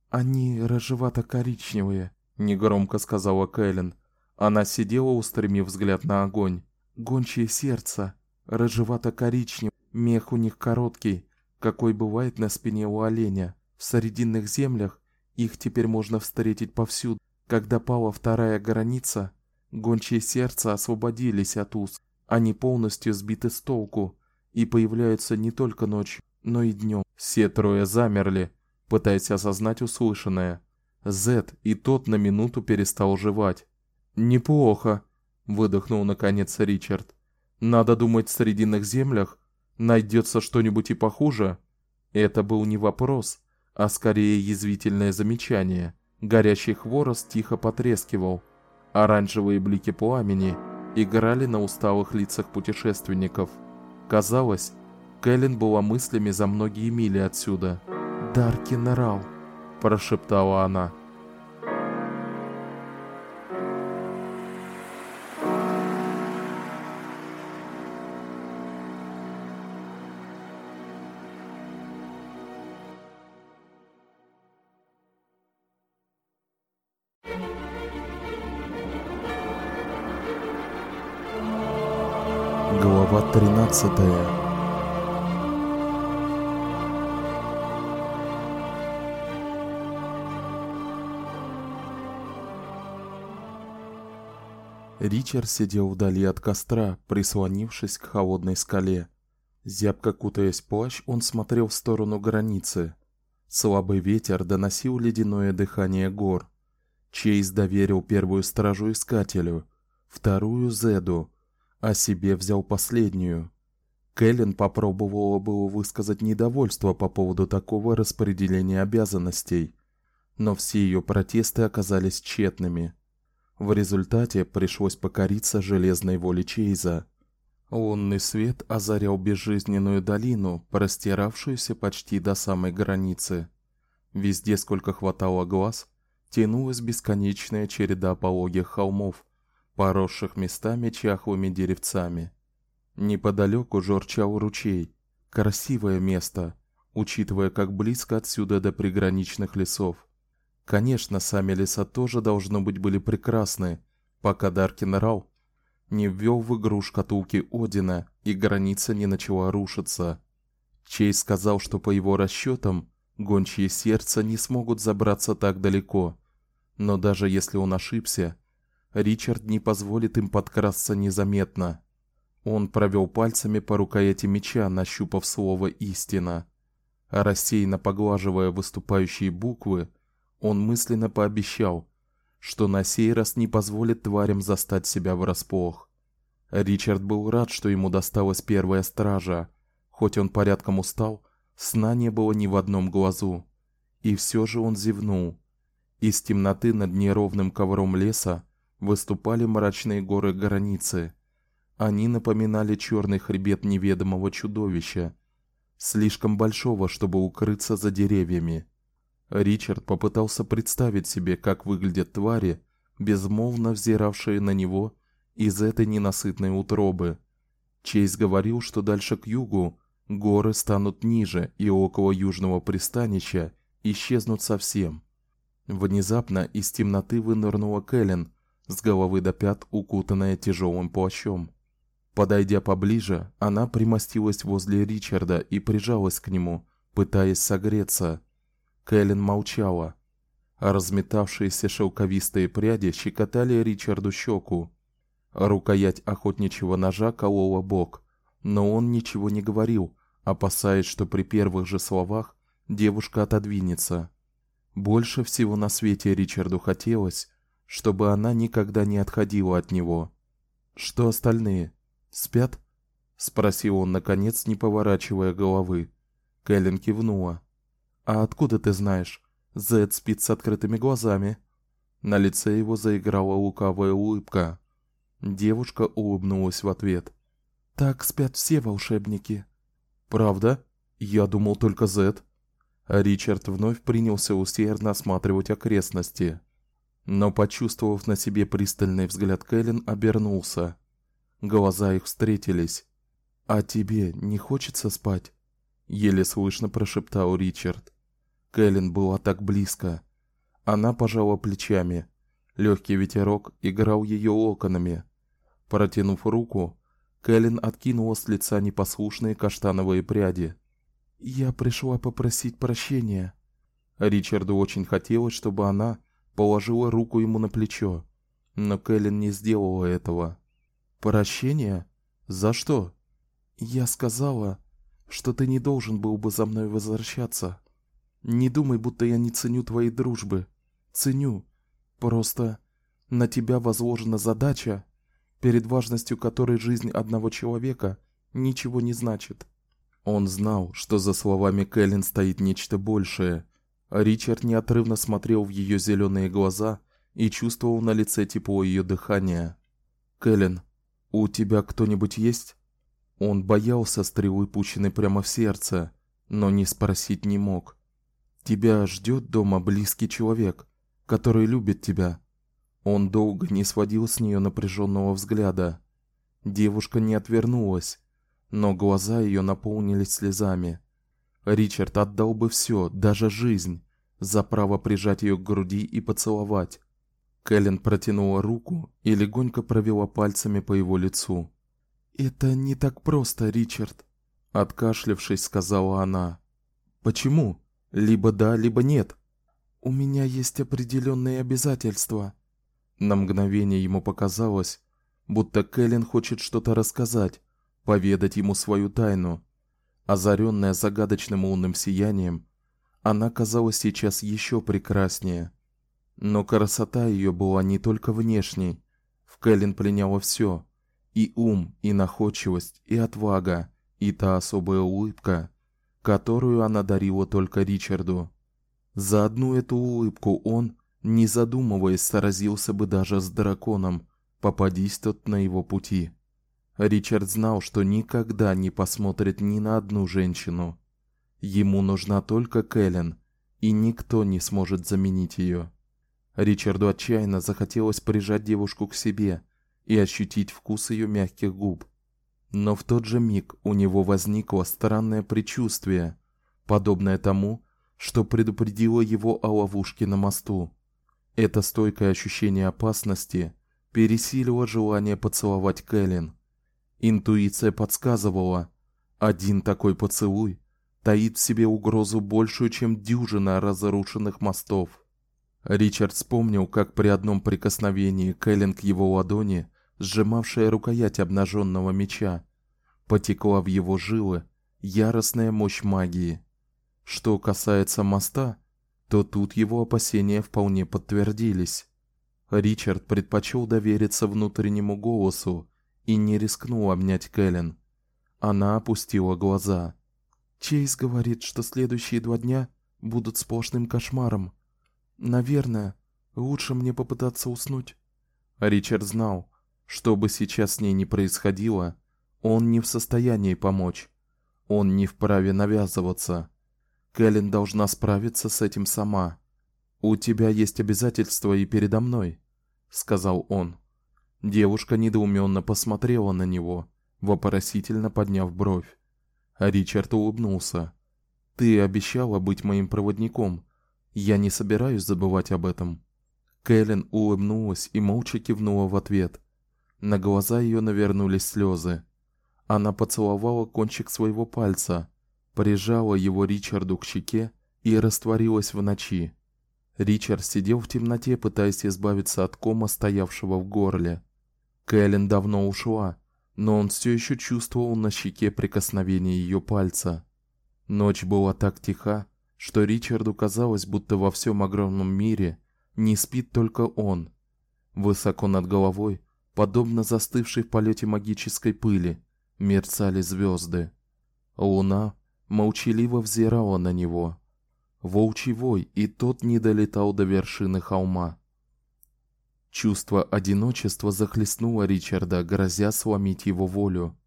Они рыжевато-коричневые, негромко сказала Кэлен. Она сидела, устремив взгляд на огонь. Гончие сердца, рыжевато-коричневые, мех у них короткий, какой бывает на спине у оленя. В срединных землях их теперь можно встретить повсюду. Когда пала вторая граница, гончие сердца освободились от уз. Они полностью сбиты с толку и появляются не только ночью, но и днем. Все трое замерли, пытаясь осознать услышанное. Зет и тот на минуту перестал жевать. Неплохо, выдохнул наконец Ричард. Надо думать, в срединных землях найдется что-нибудь и похуже. Это был не вопрос, а скорее язвительное замечание. Горящий хворост тихо потрескивал. Оранжевые блики пламени играли на усталых лицах путешественников. Казалось, Кэлен была мыслями за многие мили отсюда. "Даркин прошептала она. Глава 13. Ричард сидел вдали от костра, прислонившись к холодной скале. Зябко кутаясь в плащ, он смотрел в сторону границы. Слабый ветер доносил ледяное дыхание гор. Чейз доверил первую стражу искателю, вторую Зеду, а себе взял последнюю. Кэлен попробовала было высказать недовольство по поводу такого распределения обязанностей, но все ее протесты оказались тщетными. В результате пришлось покориться железной воле Чейза. Лунный свет озарял безжизненную долину, простиравшуюся почти до самой границы. Везде, сколько хватало глаз, тянулась бесконечная череда пологих холмов, поросших местами чахлыми деревцами. Неподалеку журчал ручей. Красивое место, учитывая, как близко отсюда до приграничных лесов. Конечно, сами леса тоже должно быть были прекрасны, пока Даркин Рау не ввел в игру шкатулки Одина и граница не начала рушиться. Чей сказал, что по его расчетам гончие сердца не смогут забраться так далеко. Но даже если он ошибся, Ричард не позволит им подкрасться незаметно. Он провел пальцами по рукояти меча, нащупав слово истина. А рассеянно поглаживая выступающие буквы, он мысленно пообещал, что на сей раз не позволит тварям застать себя врасплох. Ричард был рад, что ему досталась первая стража, хоть он порядком устал, сна не было ни в одном глазу. И все же он зевнул. Из темноты над неровным ковром леса выступали мрачные горы границы. Они напоминали черный хребет неведомого чудовища, слишком большого, чтобы укрыться за деревьями. Ричард попытался представить себе, как выглядят твари, безмолвно взиравшие на него из этой ненасытной утробы. Чейз говорил, что дальше к югу горы станут ниже, и около южного пристанища исчезнут совсем. Внезапно из темноты вынырнула Кэлен, с головы до пят укутанная тяжелым плащом. Подойдя поближе, она примостилась возле Ричарда и прижалась к нему, пытаясь согреться. Кэлен молчала, разметавшиеся шелковистые пряди щекотали Ричарду щеку. Рукоять охотничьего ножа колола бок, но он ничего не говорил, опасаясь, что при первых же словах девушка отодвинется. Больше всего на свете Ричарду хотелось, чтобы она никогда не отходила от него. Что остальные? Спят? спросил он наконец, не поворачивая головы. Кэлен кивнула. А откуда ты знаешь? Зед спит с открытыми глазами. На лице его заиграла лукавая улыбка. Девушка улыбнулась в ответ. Так спят все волшебники. Правда? Я думал только Зед. Ричард вновь принялся усердно осматривать окрестности, но почувствовав на себе пристальный взгляд Кэлен, обернулся. Глаза их встретились. А тебе не хочется спать? еле слышно прошептал Ричард. Кэлен была так близко. Она пожала плечами. Легкий ветерок играл ее локонами. Протянув руку, Кэлен откинула с лица непослушные каштановые пряди. Я пришла попросить прощения. Ричарду очень хотелось, чтобы она положила руку ему на плечо, но Кэлен не сделала этого. Прощения? За что? Я сказала, что ты не должен был бы за мной возвращаться. Не думай, будто я не ценю твоей дружбы. Ценю. Просто на тебя возложена задача, перед важностью которой жизнь одного человека ничего не значит. Он знал, что за словами Кэлен стоит нечто большее. Ричард неотрывно смотрел в ее зеленые глаза и чувствовал на лице тепло ее дыхания. Кэлен, у тебя кто-нибудь есть? Он боялся стрелы, пущенной прямо в сердце, но не спросить не мог. Тебя ждет дома близкий человек, который любит тебя. Он долго не сводил с нее напряженного взгляда. Девушка не отвернулась, но глаза ее наполнились слезами. Ричард отдал бы все, даже жизнь, за право прижать ее к груди и поцеловать. Кэлен протянула руку и легонько провела пальцами по его лицу. Это не так просто, Ричард, откашлявшись, сказала она. Почему? Либо да, либо нет. У меня есть определенные обязательства. На мгновение ему показалось, будто Кэлен хочет что-то рассказать, поведать ему свою тайну. Озаренная загадочным лунным сиянием, она казалась сейчас еще прекраснее. Но красота ее была не только внешней. В Кэлен пленяло все: и ум, и находчивость, и отвага, и та особая улыбка, которую она дарила только Ричарду. За одну эту улыбку он, не задумываясь, сразился бы даже с драконом, попадись тот на его пути. Ричард знал, что никогда не посмотрит ни на одну женщину. Ему нужна только Кэлен, и никто не сможет заменить ее. Ричарду отчаянно захотелось прижать девушку к себе и ощутить вкус ее мягких губ. Но в тот же миг у него возникло странное предчувствие, подобное тому, что предупредило его о ловушке на мосту. Это стойкое ощущение опасности пересилило желание поцеловать Кэлен. Интуиция подсказывала, один такой поцелуй таит в себе угрозу большую, чем дюжина разрушенных мостов. Ричард вспомнил, как при одном прикосновении Кэлен к его ладони, сжимавшая рукоять обнаженного меча, потекла в его жилы яростная мощь магии. Что касается моста, то тут его опасения вполне подтвердились. Ричард предпочел довериться внутреннему голосу и не рискнул обнять Кэлен. Она опустила глаза. Чейз говорит, что следующие два дня будут сплошным кошмаром. Наверное, лучше мне попытаться уснуть. Ричард знал, что бы сейчас с ней ни происходило, он не в состоянии помочь. Он не вправе навязываться. Кэлен должна справиться с этим сама. У тебя есть обязательства и передо мной, сказал он. Девушка недоуменно посмотрела на него, вопросительно подняв бровь. А Ричард улыбнулся. Ты обещала быть моим проводником. Я не собираюсь забывать об этом. Кэлен улыбнулась и молча кивнула в ответ. На глаза ее навернулись слезы. Она поцеловала кончик своего пальца, прижала его Ричарду к щеке и растворилась в ночи. Ричард сидел в темноте, пытаясь избавиться от кома, стоявшего в горле. Кэлен давно ушла, но он все еще чувствовал на щеке прикосновение ее пальца. Ночь была так тиха, что Ричарду казалось, будто во всем огромном мире не спит только он. Высоко над головой, подобно застывшей в полете магической пыли, мерцали звезды. Луна молчаливо взирала на него. Волчий вой, и тот не долетал до вершины холма. Чувство одиночества захлестнуло Ричарда, грозя сломить его волю.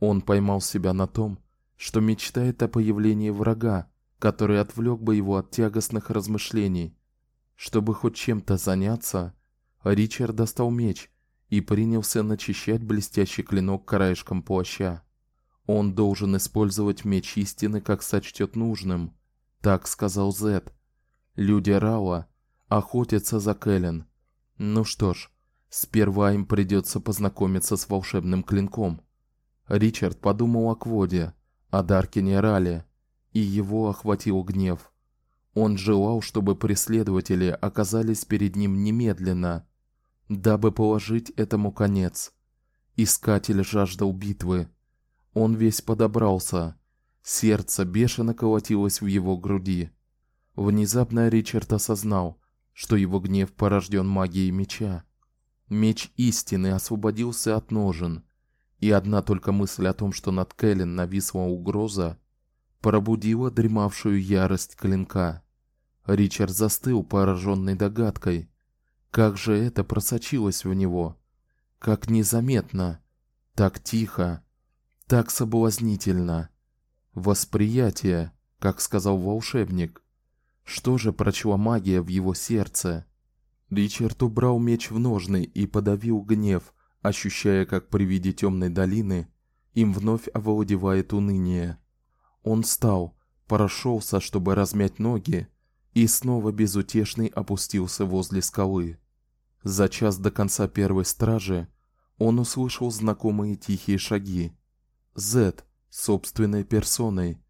Он поймал себя на том, что мечтает о появлении врага, который отвлек бы его от тягостных размышлений. Чтобы хоть чем-то заняться, Ричард достал меч и принялся начищать блестящий клинок краешком плаща. Он должен использовать меч истины, как сочтет нужным, так сказал Зет. Люди Рауа охотятся за Кэлен. Ну что ж, сперва им придется познакомиться с волшебным клинком. Ричард подумал о Кводе, о Даркине Рале, и его охватил гнев. Он желал, чтобы преследователи оказались перед ним немедленно, дабы положить этому конец. Искатель жаждал битвы. Он весь подобрался. Сердце бешено колотилось в его груди. Внезапно Ричард осознал, что его гнев порожден магией меча. Меч истины освободился от ножен, и одна только мысль о том, что над Кэлен нависла угроза, пробудила дремавшую ярость клинка. Ричард застыл, пораженный догадкой, как же это просочилось в него, как незаметно, так тихо так соблазнительно. Восприятие, как сказал волшебник. Что же прочла магия в его сердце? Ричард убрал меч в ножны и подавил гнев, ощущая, как при виде темной долины им вновь овладевает уныние. Он встал, прошелся, чтобы размять ноги, и снова безутешный опустился возле скалы. За час до конца первой стражи он услышал знакомые тихие шаги. Зет собственной персоной,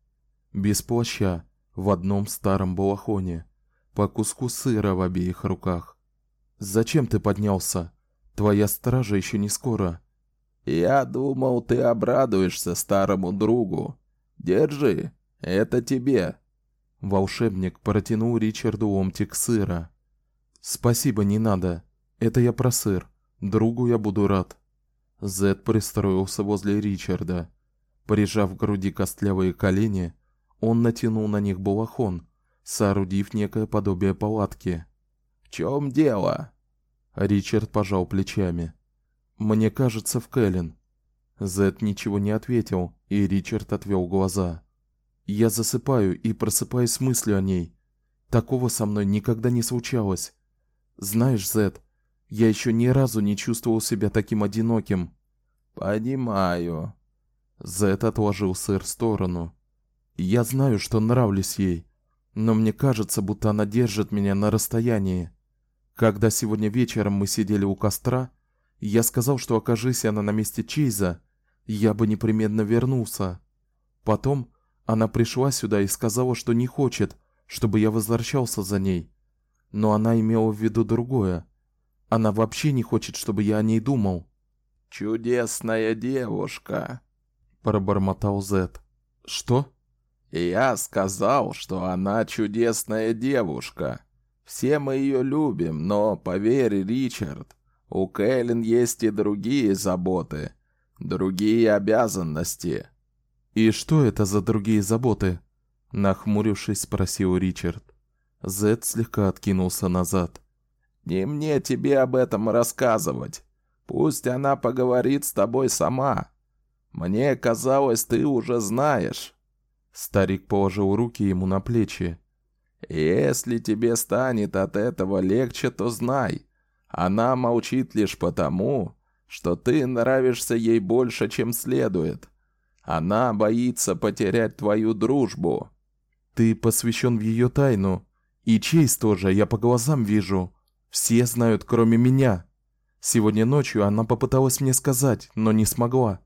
без плаща, в одном старом балахоне, по куску сыра в обеих руках. Зачем ты поднялся? Твоя стража еще не скоро. Я думал, ты обрадуешься старому другу. Держи, это тебе. Волшебник протянул Ричарду ломтик сыра. Спасибо, не надо. Это я про сыр. Другу я буду рад. Зед пристроился возле Ричарда. Прижав к груди костлявые колени, он натянул на них балахон, соорудив некое подобие палатки. "В чем дело?" Ричард пожал плечами. "Мне кажется, в Кэлен". Зед ничего не ответил, и Ричард отвел глаза. "Я засыпаю и просыпаюсь с мыслью о ней. Такого со мной никогда не случалось. Знаешь, Зед, я еще ни разу не чувствовал себя таким одиноким". "Понимаю", Зет отложил сыр в сторону. Я знаю, что нравлюсь ей, но мне кажется, будто она держит меня на расстоянии. Когда сегодня вечером мы сидели у костра, я сказал, что окажись она на месте Чейза, я бы непременно вернулся. Потом она пришла сюда и сказала, что не хочет, чтобы я возвращался за ней. Но она имела в виду другое. Она вообще не хочет, чтобы я о ней думал. Чудесная девушка, пробормотал Зет. Что? Я сказал, что она чудесная девушка. Все мы ее любим, но поверь, Ричард, у Кэлен есть и другие заботы, другие обязанности. И что это за другие заботы? нахмурившись, спросил Ричард. Зет слегка откинулся назад. Не мне тебе об этом рассказывать. Пусть она поговорит с тобой сама. Мне казалось, ты уже знаешь. Старик положил руки ему на плечи. Если тебе станет от этого легче, то знай, она молчит лишь потому, что ты нравишься ей больше, чем следует. Она боится потерять твою дружбу. Ты посвящен в ее тайну, и честь тоже, я по глазам вижу. Все знают, кроме меня. Сегодня ночью она попыталась мне сказать, но не смогла.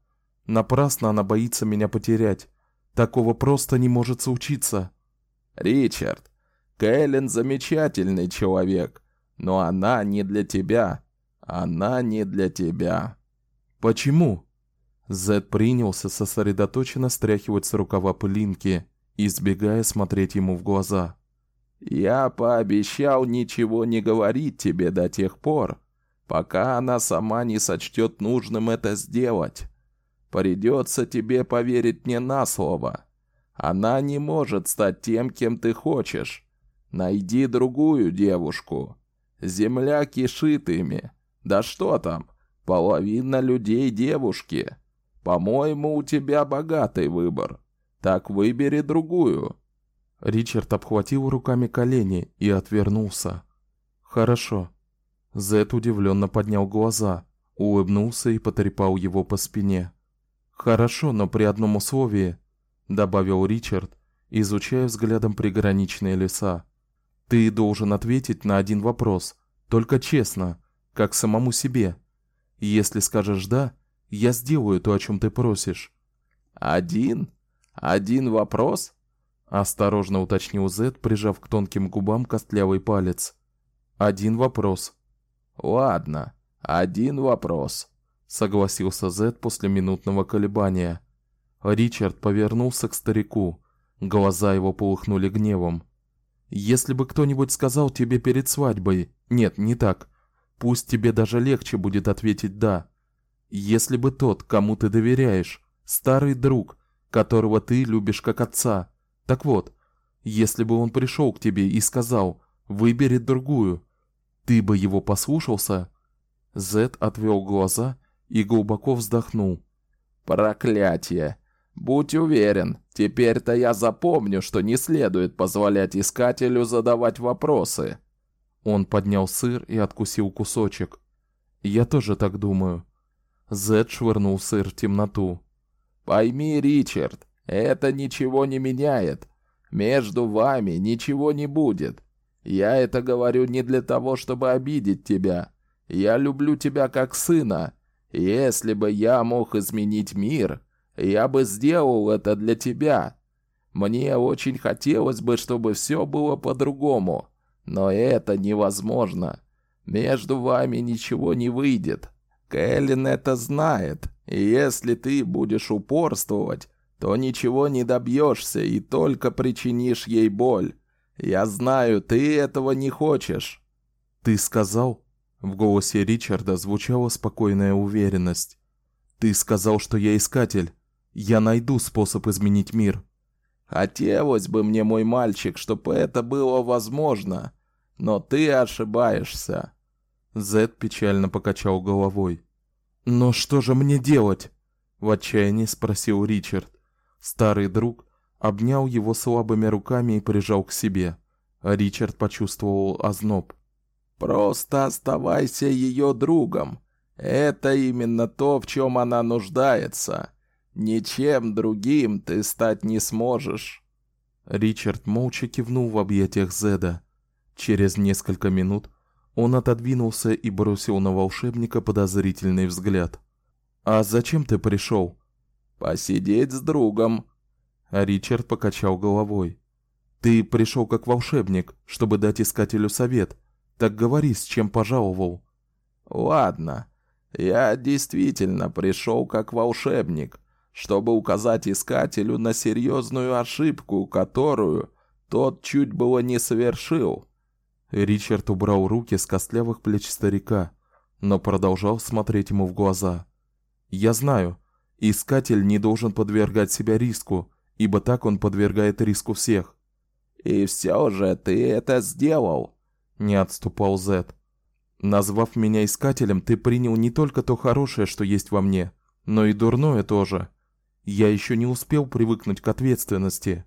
Напрасно она боится меня потерять. Такого просто не может случиться. Ричард, Кэлен замечательный человек, но она не для тебя. Она не для тебя. Почему? Зед принялся сосредоточенно стряхивать с рукава пылинки, избегая смотреть ему в глаза. Я пообещал ничего не говорить тебе до тех пор, пока она сама не сочтет нужным это сделать. Придется тебе поверить мне на слово. Она не может стать тем, кем ты хочешь. Найди другую девушку. Земля кишит ими. Да что там? Половина людей девушки. По-моему, у тебя богатый выбор. Так выбери другую. Ричард обхватил руками колени и отвернулся. Хорошо. Зет удивленно поднял глаза, улыбнулся и потрепал его по спине. Хорошо, но при одном условии, добавил Ричард, изучая взглядом приграничные леса. Ты должен ответить на один вопрос, только честно, как самому себе. Если скажешь да, я сделаю то, о чем ты просишь. Один? Один вопрос? осторожно уточнил Зед, прижав к тонким губам костлявый палец. Один вопрос. Ладно, один вопрос согласился Зед после минутного колебания. Ричард повернулся к старику. Глаза его полыхнули гневом. Если бы кто-нибудь сказал тебе перед свадьбой: "Нет, не так". Пусть тебе даже легче будет ответить да. Если бы тот, кому ты доверяешь, старый друг, которого ты любишь как отца. Так вот, если бы он пришел к тебе и сказал: "Выбери другую", ты бы его послушался? Зед отвел глаза и глубоко вздохнул. Проклятие. Будь уверен, теперь-то я запомню, что не следует позволять искателю задавать вопросы. Он поднял сыр и откусил кусочек. Я тоже так думаю. Зед швырнул сыр в темноту. Пойми, Ричард, это ничего не меняет. Между вами ничего не будет. Я это говорю не для того, чтобы обидеть тебя. Я люблю тебя как сына Если бы я мог изменить мир, я бы сделал это для тебя. Мне очень хотелось бы, чтобы все было по-другому, но это невозможно. Между вами ничего не выйдет. Кэлен это знает, и если ты будешь упорствовать, то ничего не добьешься и только причинишь ей боль. Я знаю, ты этого не хочешь. Ты сказал? В голосе Ричарда звучала спокойная уверенность. Ты сказал, что я искатель. Я найду способ изменить мир. Хотелось бы мне, мой мальчик, чтобы это было возможно, но ты ошибаешься. Зед печально покачал головой. Но что же мне делать? в отчаянии спросил Ричард. Старый друг обнял его слабыми руками и прижал к себе. Ричард почувствовал озноб. Просто оставайся ее другом. Это именно то, в чем она нуждается. Ничем другим ты стать не сможешь. Ричард молча кивнул в объятиях Зеда. Через несколько минут он отодвинулся и бросил на волшебника подозрительный взгляд. А зачем ты пришел? Посидеть с другом. Ричард покачал головой. Ты пришел как волшебник, чтобы дать искателю совет. Так говори, с чем пожаловал. Ладно. Я действительно пришел как волшебник чтобы указать искателю на серьезную ошибку, которую тот чуть было не совершил. Ричард убрал руки с костлявых плеч старика, но продолжал смотреть ему в глаза. Я знаю, искатель не должен подвергать себя риску, ибо так он подвергает риску всех. И все же ты это сделал, не отступал Зет. Назвав меня искателем, ты принял не только то хорошее, что есть во мне, но и дурное тоже. Я еще не успел привыкнуть к ответственности.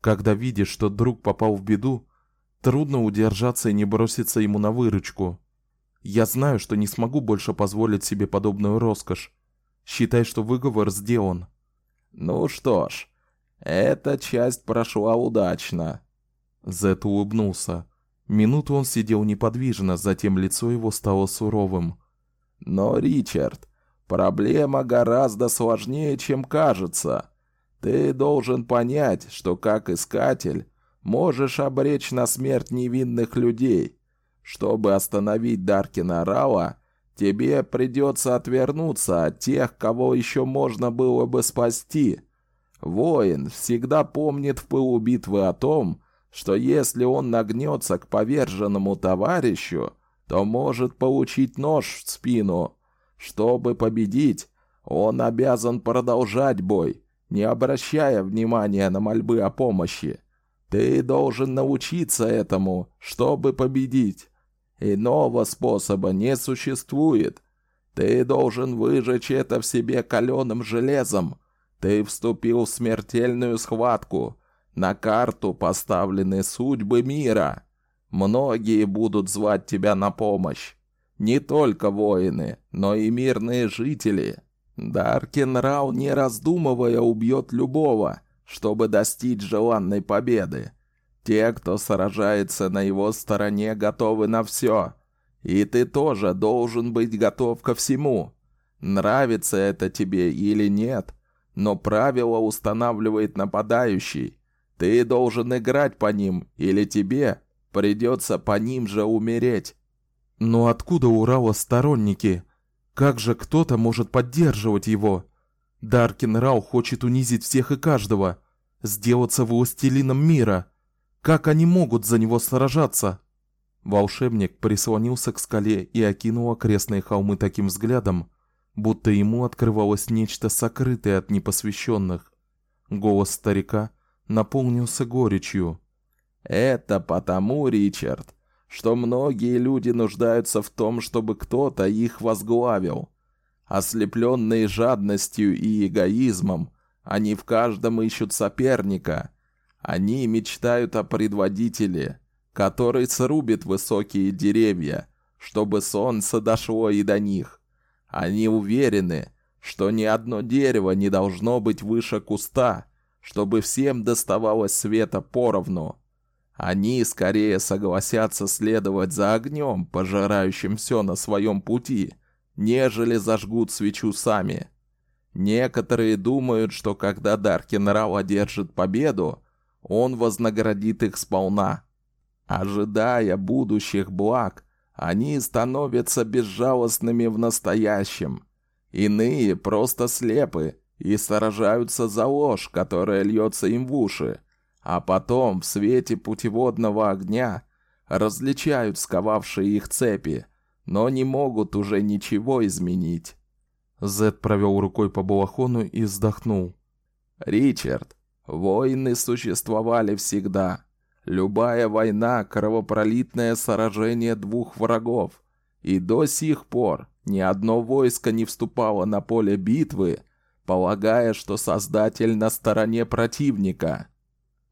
Когда видишь, что друг попал в беду, трудно удержаться и не броситься ему на выручку. Я знаю, что не смогу больше позволить себе подобную роскошь. Считай, что выговор сделан. Ну что ж, эта часть прошла удачно. Зет улыбнулся. Минуту он сидел неподвижно, затем лицо его стало суровым. Но, Ричард, Проблема гораздо сложнее, чем кажется. Ты должен понять, что как искатель можешь обречь на смерть невинных людей. Чтобы остановить Даркина Рала, тебе придется отвернуться от тех, кого еще можно было бы спасти. Воин всегда помнит в пылу битвы о том, что если он нагнется к поверженному товарищу, то может получить нож в спину, чтобы победить, он обязан продолжать бой, не обращая внимания на мольбы о помощи. Ты должен научиться этому, чтобы победить. Иного способа не существует. Ты должен выжечь это в себе каленым железом. Ты вступил в смертельную схватку. На карту поставлены судьбы мира. Многие будут звать тебя на помощь. Не только воины, но и мирные жители. Даркин Рау, не раздумывая, убьет любого, чтобы достичь желанной победы. Те, кто сражается на его стороне, готовы на все. И ты тоже должен быть готов ко всему. Нравится это тебе или нет, но правило устанавливает нападающий. Ты должен играть по ним, или тебе придется по ним же умереть. Но откуда у Рауа сторонники? Как же кто-то может поддерживать его? Даркин Рау хочет унизить всех и каждого, сделаться властелином мира. Как они могут за него сражаться? Волшебник прислонился к скале и окинул окрестные холмы таким взглядом, будто ему открывалось нечто сокрытое от непосвященных. Голос старика наполнился горечью. Это потому, Ричард, что многие люди нуждаются в том, чтобы кто-то их возглавил. Ослепленные жадностью и эгоизмом, они в каждом ищут соперника. Они мечтают о предводителе, который срубит высокие деревья, чтобы солнце дошло и до них. Они уверены, что ни одно дерево не должно быть выше куста, чтобы всем доставалось света поровну. Они скорее согласятся следовать за огнем, пожирающим все на своем пути, нежели зажгут свечу сами. Некоторые думают, что когда Даркин Рау одержит победу, он вознаградит их сполна. Ожидая будущих благ, они становятся безжалостными в настоящем. Иные просто слепы и сражаются за ложь, которая льется им в уши, а потом в свете путеводного огня различают сковавшие их цепи, но не могут уже ничего изменить. Зед провел рукой по балахону и вздохнул. Ричард, войны существовали всегда. Любая война кровопролитное сражение двух врагов, и до сих пор ни одно войско не вступало на поле битвы, полагая, что создатель на стороне противника.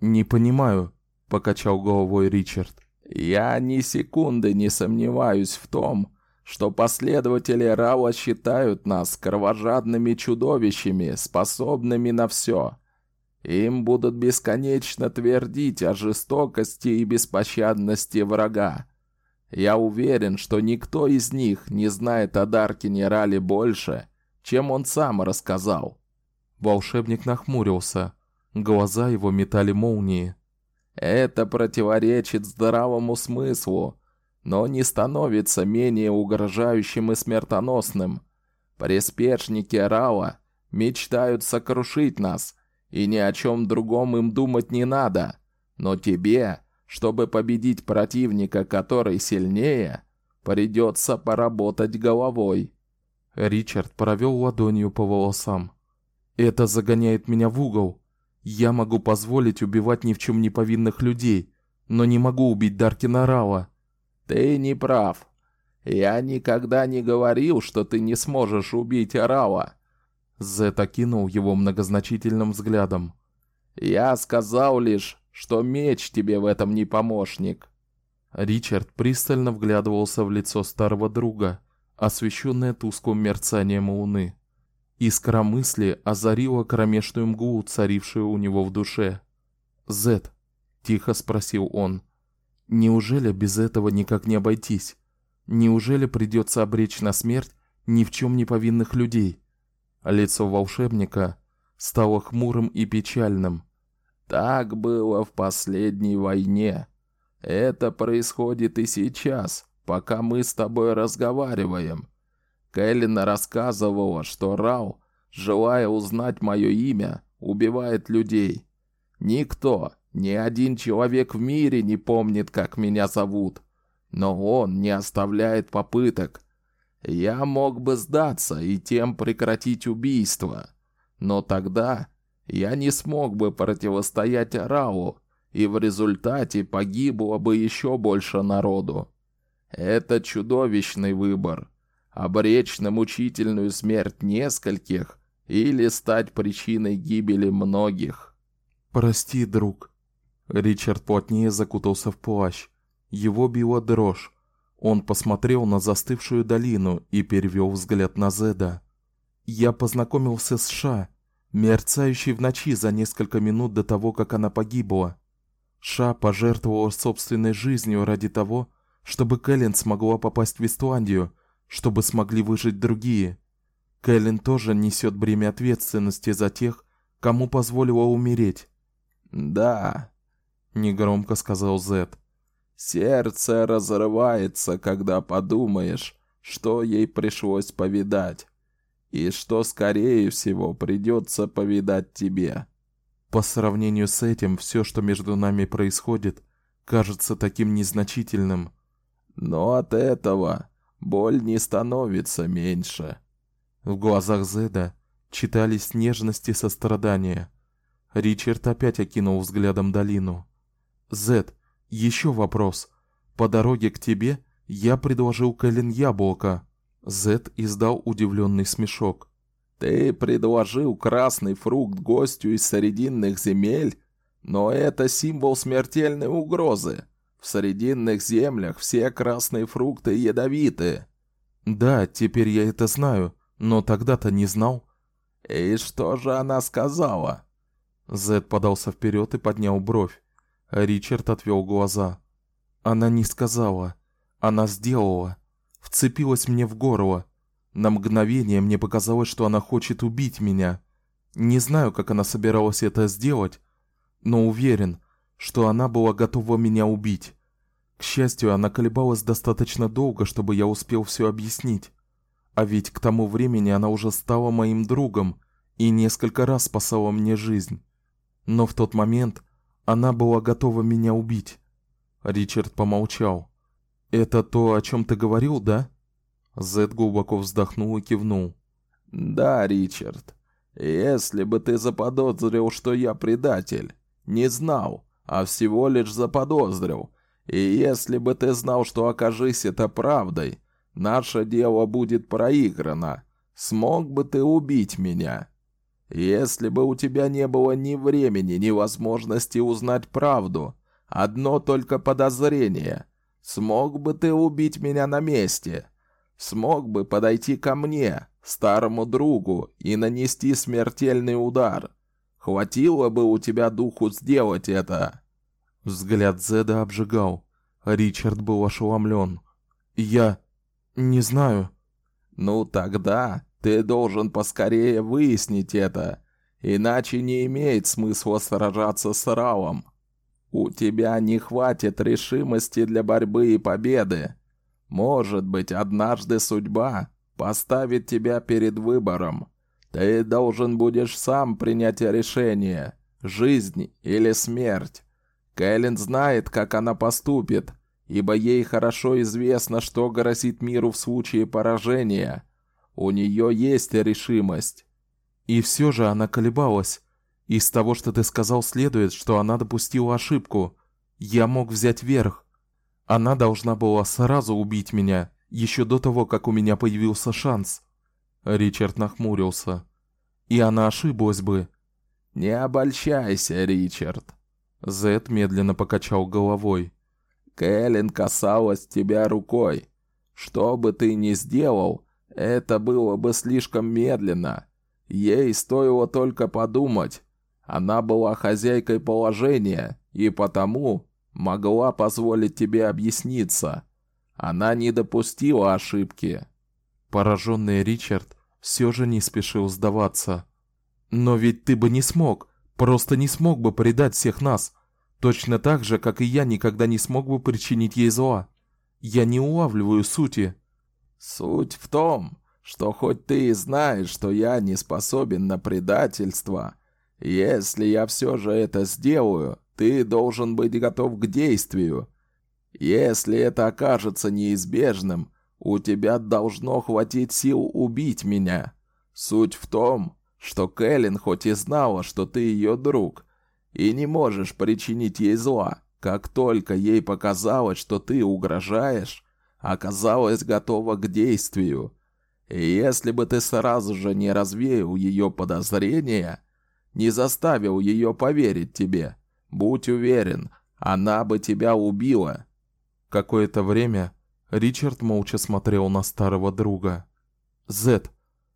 Не понимаю, покачал головой Ричард. Я ни секунды не сомневаюсь в том, что последователи Рауа считают нас кровожадными чудовищами, способными на все. Им будут бесконечно твердить о жестокости и беспощадности врага. Я уверен, что никто из них не знает о Даркине Рале больше, чем он сам рассказал. Волшебник нахмурился. Глаза его метали молнии. Это противоречит здравому смыслу, но не становится менее угрожающим и смертоносным. Приспешники Рауа мечтают сокрушить нас, и ни о чем другом им думать не надо. Но тебе, чтобы победить противника, который сильнее, придется поработать головой. Ричард провел ладонью по волосам. Это загоняет меня в угол. Я могу позволить убивать ни в чем не повинных людей, но не могу убить Даркина Рала. Ты не прав. Я никогда не говорил, что ты не сможешь убить Рала. Зет окинул его многозначительным взглядом. Я сказал лишь, что меч тебе в этом не помощник. Ричард пристально вглядывался в лицо старого друга, освещенное тусклым мерцанием луны. Искра мысли озарила кромешную мглу, царившую у него в душе. "Зет", тихо спросил он. "Неужели без этого никак не обойтись? Неужели придется обречь на смерть ни в чем не повинных людей?" Лицо волшебника стало хмурым и печальным. Так было в последней войне. Это происходит и сейчас, пока мы с тобой разговариваем. Кэллина рассказывала, что Рау, желая узнать мое имя, убивает людей. Никто, ни один человек в мире не помнит, как меня зовут, но он не оставляет попыток. Я мог бы сдаться и тем прекратить убийство, но тогда я не смог бы противостоять Рау, и в результате погибло бы еще больше народу. Это чудовищный выбор обречь на мучительную смерть нескольких или стать причиной гибели многих. Прости, друг. Ричард плотнее закутался в плащ. Его била дрожь. Он посмотрел на застывшую долину и перевел взгляд на Зеда. Я познакомился с Ша, мерцающей в ночи за несколько минут до того, как она погибла. Ша пожертвовала собственной жизнью ради того, чтобы Кэлен смогла попасть в Исландию чтобы смогли выжить другие. Кэлен тоже несет бремя ответственности за тех, кому позволила умереть. Да, негромко сказал Зет. Сердце разрывается, когда подумаешь, что ей пришлось повидать, и что скорее всего придется повидать тебе. По сравнению с этим, все, что между нами происходит, кажется таким незначительным. Но от этого боль не становится меньше. В глазах Зеда читались нежность и сострадание. Ричард опять окинул взглядом долину. Зед, еще вопрос. По дороге к тебе я предложил Кэлен яблоко. Зед издал удивленный смешок. Ты предложил красный фрукт гостю из срединных земель, но это символ смертельной угрозы. В срединных землях все красные фрукты ядовиты. Да, теперь я это знаю, но тогда-то не знал. И что же она сказала? Зед подался вперед и поднял бровь. Ричард отвел глаза. Она не сказала, она сделала, вцепилась мне в горло. На мгновение мне показалось, что она хочет убить меня. Не знаю, как она собиралась это сделать, но уверен, что она была готова меня убить. К счастью, она колебалась достаточно долго, чтобы я успел все объяснить. А ведь к тому времени она уже стала моим другом и несколько раз спасала мне жизнь. Но в тот момент она была готова меня убить. Ричард помолчал. Это то, о чем ты говорил, да? Зэт глубоко вздохнул и кивнул. Да, Ричард. Если бы ты заподозрил, что я предатель, не знал, а всего лишь заподозрил, и если бы ты знал, что окажись это правдой, наше дело будет проиграно, смог бы ты убить меня? Если бы у тебя не было ни времени, ни возможности узнать правду, одно только подозрение, смог бы ты убить меня на месте? Смог бы подойти ко мне, старому другу, и нанести смертельный удар? Хватило бы у тебя духу сделать это?» Взгляд Зеда обжигал. Ричард был ошеломлен. «Я... не знаю». «Ну тогда ты должен поскорее выяснить это, иначе не имеет смысла сражаться с Раом. У тебя не хватит решимости для борьбы и победы. Может быть, однажды судьба поставит тебя перед выбором. Ты должен будешь сам принять решение, жизнь или смерть. Кэлен знает, как она поступит, ибо ей хорошо известно, что грозит миру в случае поражения. У нее есть решимость. И все же она колебалась. Из того, что ты сказал, следует, что она допустила ошибку. Я мог взять верх. Она должна была сразу убить меня, еще до того, как у меня появился шанс. Ричард нахмурился. И она ошиблась бы. Не обольщайся, Ричард. Зэт медленно покачал головой. Кэлен касалась тебя рукой. Что бы ты ни сделал, это было бы слишком медленно. Ей стоило только подумать. Она была хозяйкой положения и потому могла позволить тебе объясниться. Она не допустила ошибки. Пораженный Ричард все же не спешил сдаваться. Но ведь ты бы не смог, просто не смог бы предать всех нас, точно так же, как и я никогда не смог бы причинить ей зла. Я не улавливаю сути. Суть в том, что хоть ты и знаешь, что я не способен на предательство, если я все же это сделаю, ты должен быть готов к действию. Если это окажется неизбежным, у тебя должно хватить сил убить меня. Суть в том, что Кэлен хоть и знала, что ты ее друг, и не можешь причинить ей зла, как только ей показалось, что ты угрожаешь, оказалась готова к действию. И если бы ты сразу же не развеял ее подозрения, не заставил ее поверить тебе, будь уверен, она бы тебя убила. Какое-то время Ричард молча смотрел на старого друга. Зет,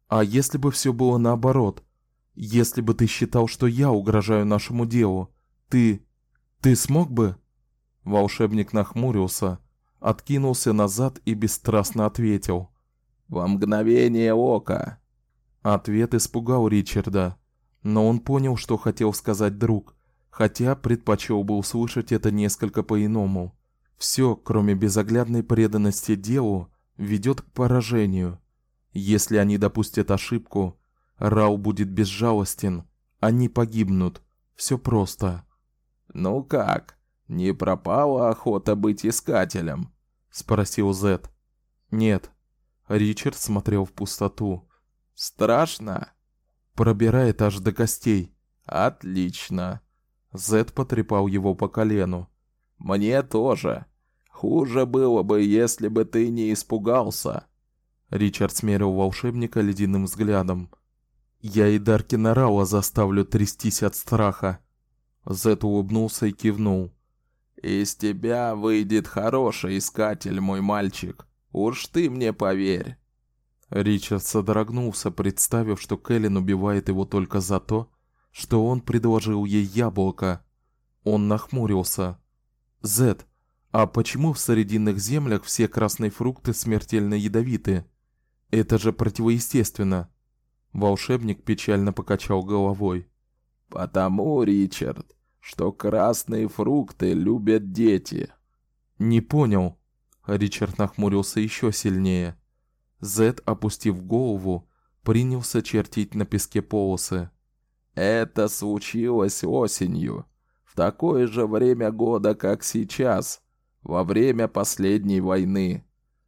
а если бы все было наоборот? Если бы ты считал, что я угрожаю нашему делу, ты ты смог бы? Волшебник нахмурился, откинулся назад и бесстрастно ответил: "Во мгновение ока". Ответ испугал Ричарда, но он понял, что хотел сказать друг, хотя предпочел бы услышать это несколько по-иному. Все, кроме безоглядной преданности делу, ведет к поражению. Если они допустят ошибку, Рау будет безжалостен, они погибнут. Все просто. Ну как? Не пропала охота быть искателем? спросил Зет. Нет. Ричард смотрел в пустоту. Страшно? Пробирает аж до костей. Отлично. Зет потрепал его по колену. Мне тоже. Хуже было бы, если бы ты не испугался. Ричард смерил волшебника ледяным взглядом. Я и Даркина Рауа заставлю трястись от страха. Зет улыбнулся и кивнул. Из тебя выйдет хороший искатель, мой мальчик. Уж ты мне поверь. Ричард содрогнулся, представив, что Кэлен убивает его только за то, что он предложил ей яблоко. Он нахмурился. Зет, а почему в срединных землях все красные фрукты смертельно ядовиты? Это же противоестественно. Волшебник печально покачал головой. Потому, Ричард, что красные фрукты любят дети. Не понял. Ричард нахмурился еще сильнее. Зед, опустив голову, принялся чертить на песке полосы. Это случилось осенью, такое же время года, как сейчас, во время последней войны.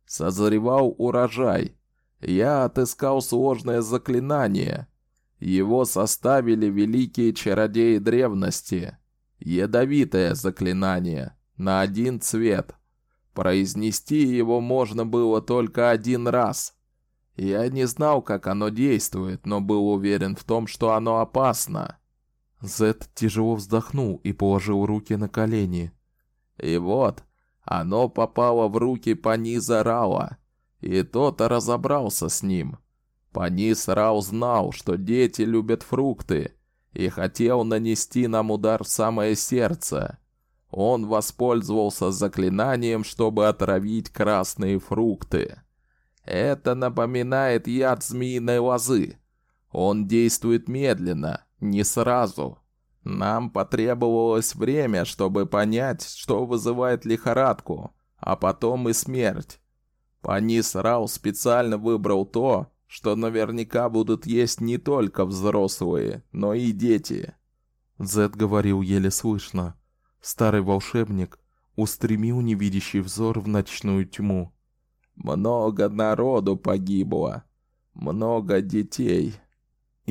Созревал урожай. Я отыскал сложное заклинание. Его составили великие чародеи древности. Ядовитое заклинание на один цвет. Произнести его можно было только один раз. Я не знал, как оно действует, но был уверен в том, что оно опасно. Зет тяжело вздохнул и положил руки на колени. И вот, оно попало в руки Паниза Рауа, и тот разобрался с ним. Панис Рау знал, что дети любят фрукты, и хотел нанести нам удар в самое сердце. Он воспользовался заклинанием, чтобы отравить красные фрукты. Это напоминает яд змеиной лозы. Он действует медленно, не сразу. Нам потребовалось время, чтобы понять, что вызывает лихорадку, а потом и смерть. Панис Рау специально выбрал то, что наверняка будут есть не только взрослые, но и дети. Зед говорил еле слышно. Старый волшебник устремил невидящий взор в ночную тьму. Много народу погибло, много детей.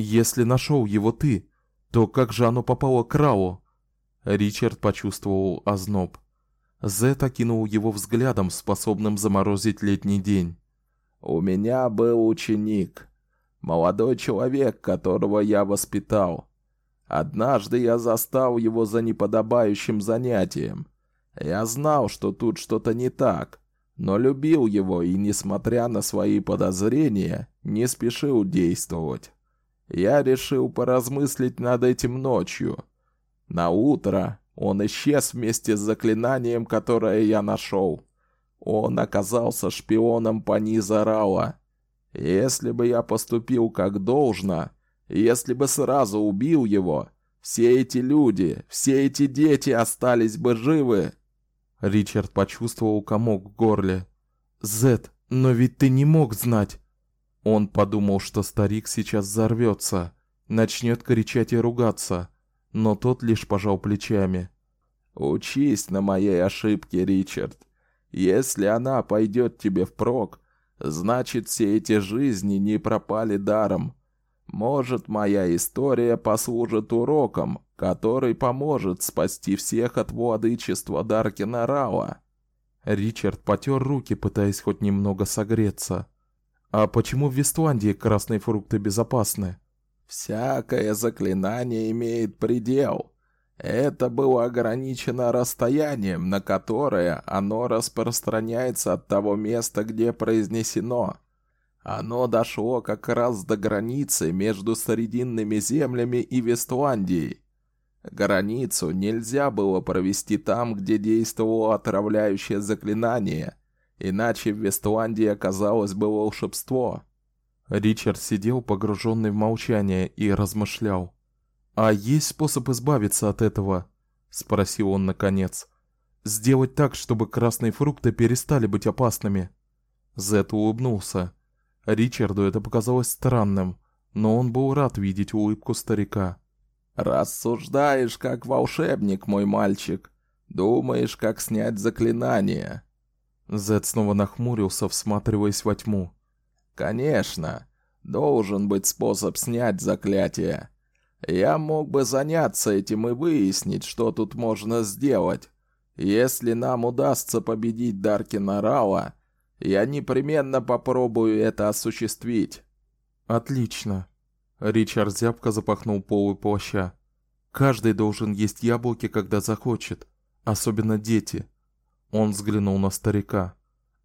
Если нашел его ты, то как же оно попало к Рау? Ричард почувствовал озноб. Зет окинул его взглядом, способным заморозить летний день. У меня был ученик, молодой человек, которого я воспитал. Однажды я застал его за неподобающим занятием. Я знал, что тут что-то не так, но любил его и, несмотря на свои подозрения, не спешил действовать. Я решил поразмыслить над этим ночью. На утро он исчез вместе с заклинанием, которое я нашел. Он оказался шпионом Паниза Рауа. Если бы я поступил как должно, если бы сразу убил его, все эти люди, все эти дети остались бы живы. Ричард почувствовал комок в горле. Зет, но ведь ты не мог знать. Он подумал, что старик сейчас взорвется, начнет кричать и ругаться, но тот лишь пожал плечами. Учись на моей ошибке, Ричард. Если она пойдет тебе впрок, значит все эти жизни не пропали даром. Может, моя история послужит уроком, который поможет спасти всех от владычества Даркина Рауа. Ричард потёр руки, пытаясь хоть немного согреться. А почему в Вестландии красные фрукты безопасны? Всякое заклинание имеет предел. Это было ограничено расстоянием, на которое оно распространяется от того места, где произнесено. Оно дошло как раз до границы между Срединными землями и Вестландией. Границу нельзя было провести там, где действовало отравляющее заклинание, иначе в Вестландии оказалось бы волшебство. Ричард сидел погруженный в молчание и размышлял. А есть способ избавиться от этого? спросил он наконец. Сделать так, чтобы красные фрукты перестали быть опасными. Зет улыбнулся. Ричарду это показалось странным, но он был рад видеть улыбку старика. Рассуждаешь как волшебник, мой мальчик. Думаешь, как снять заклинание. Зет снова нахмурился, всматриваясь во тьму. Конечно, должен быть способ снять заклятие. Я мог бы заняться этим и выяснить, что тут можно сделать. Если нам удастся победить Даркина Рауа, я непременно попробую это осуществить. Отлично. Ричард зябко запахнул полы плаща. Каждый должен есть яблоки, когда захочет, особенно дети. Он взглянул на старика.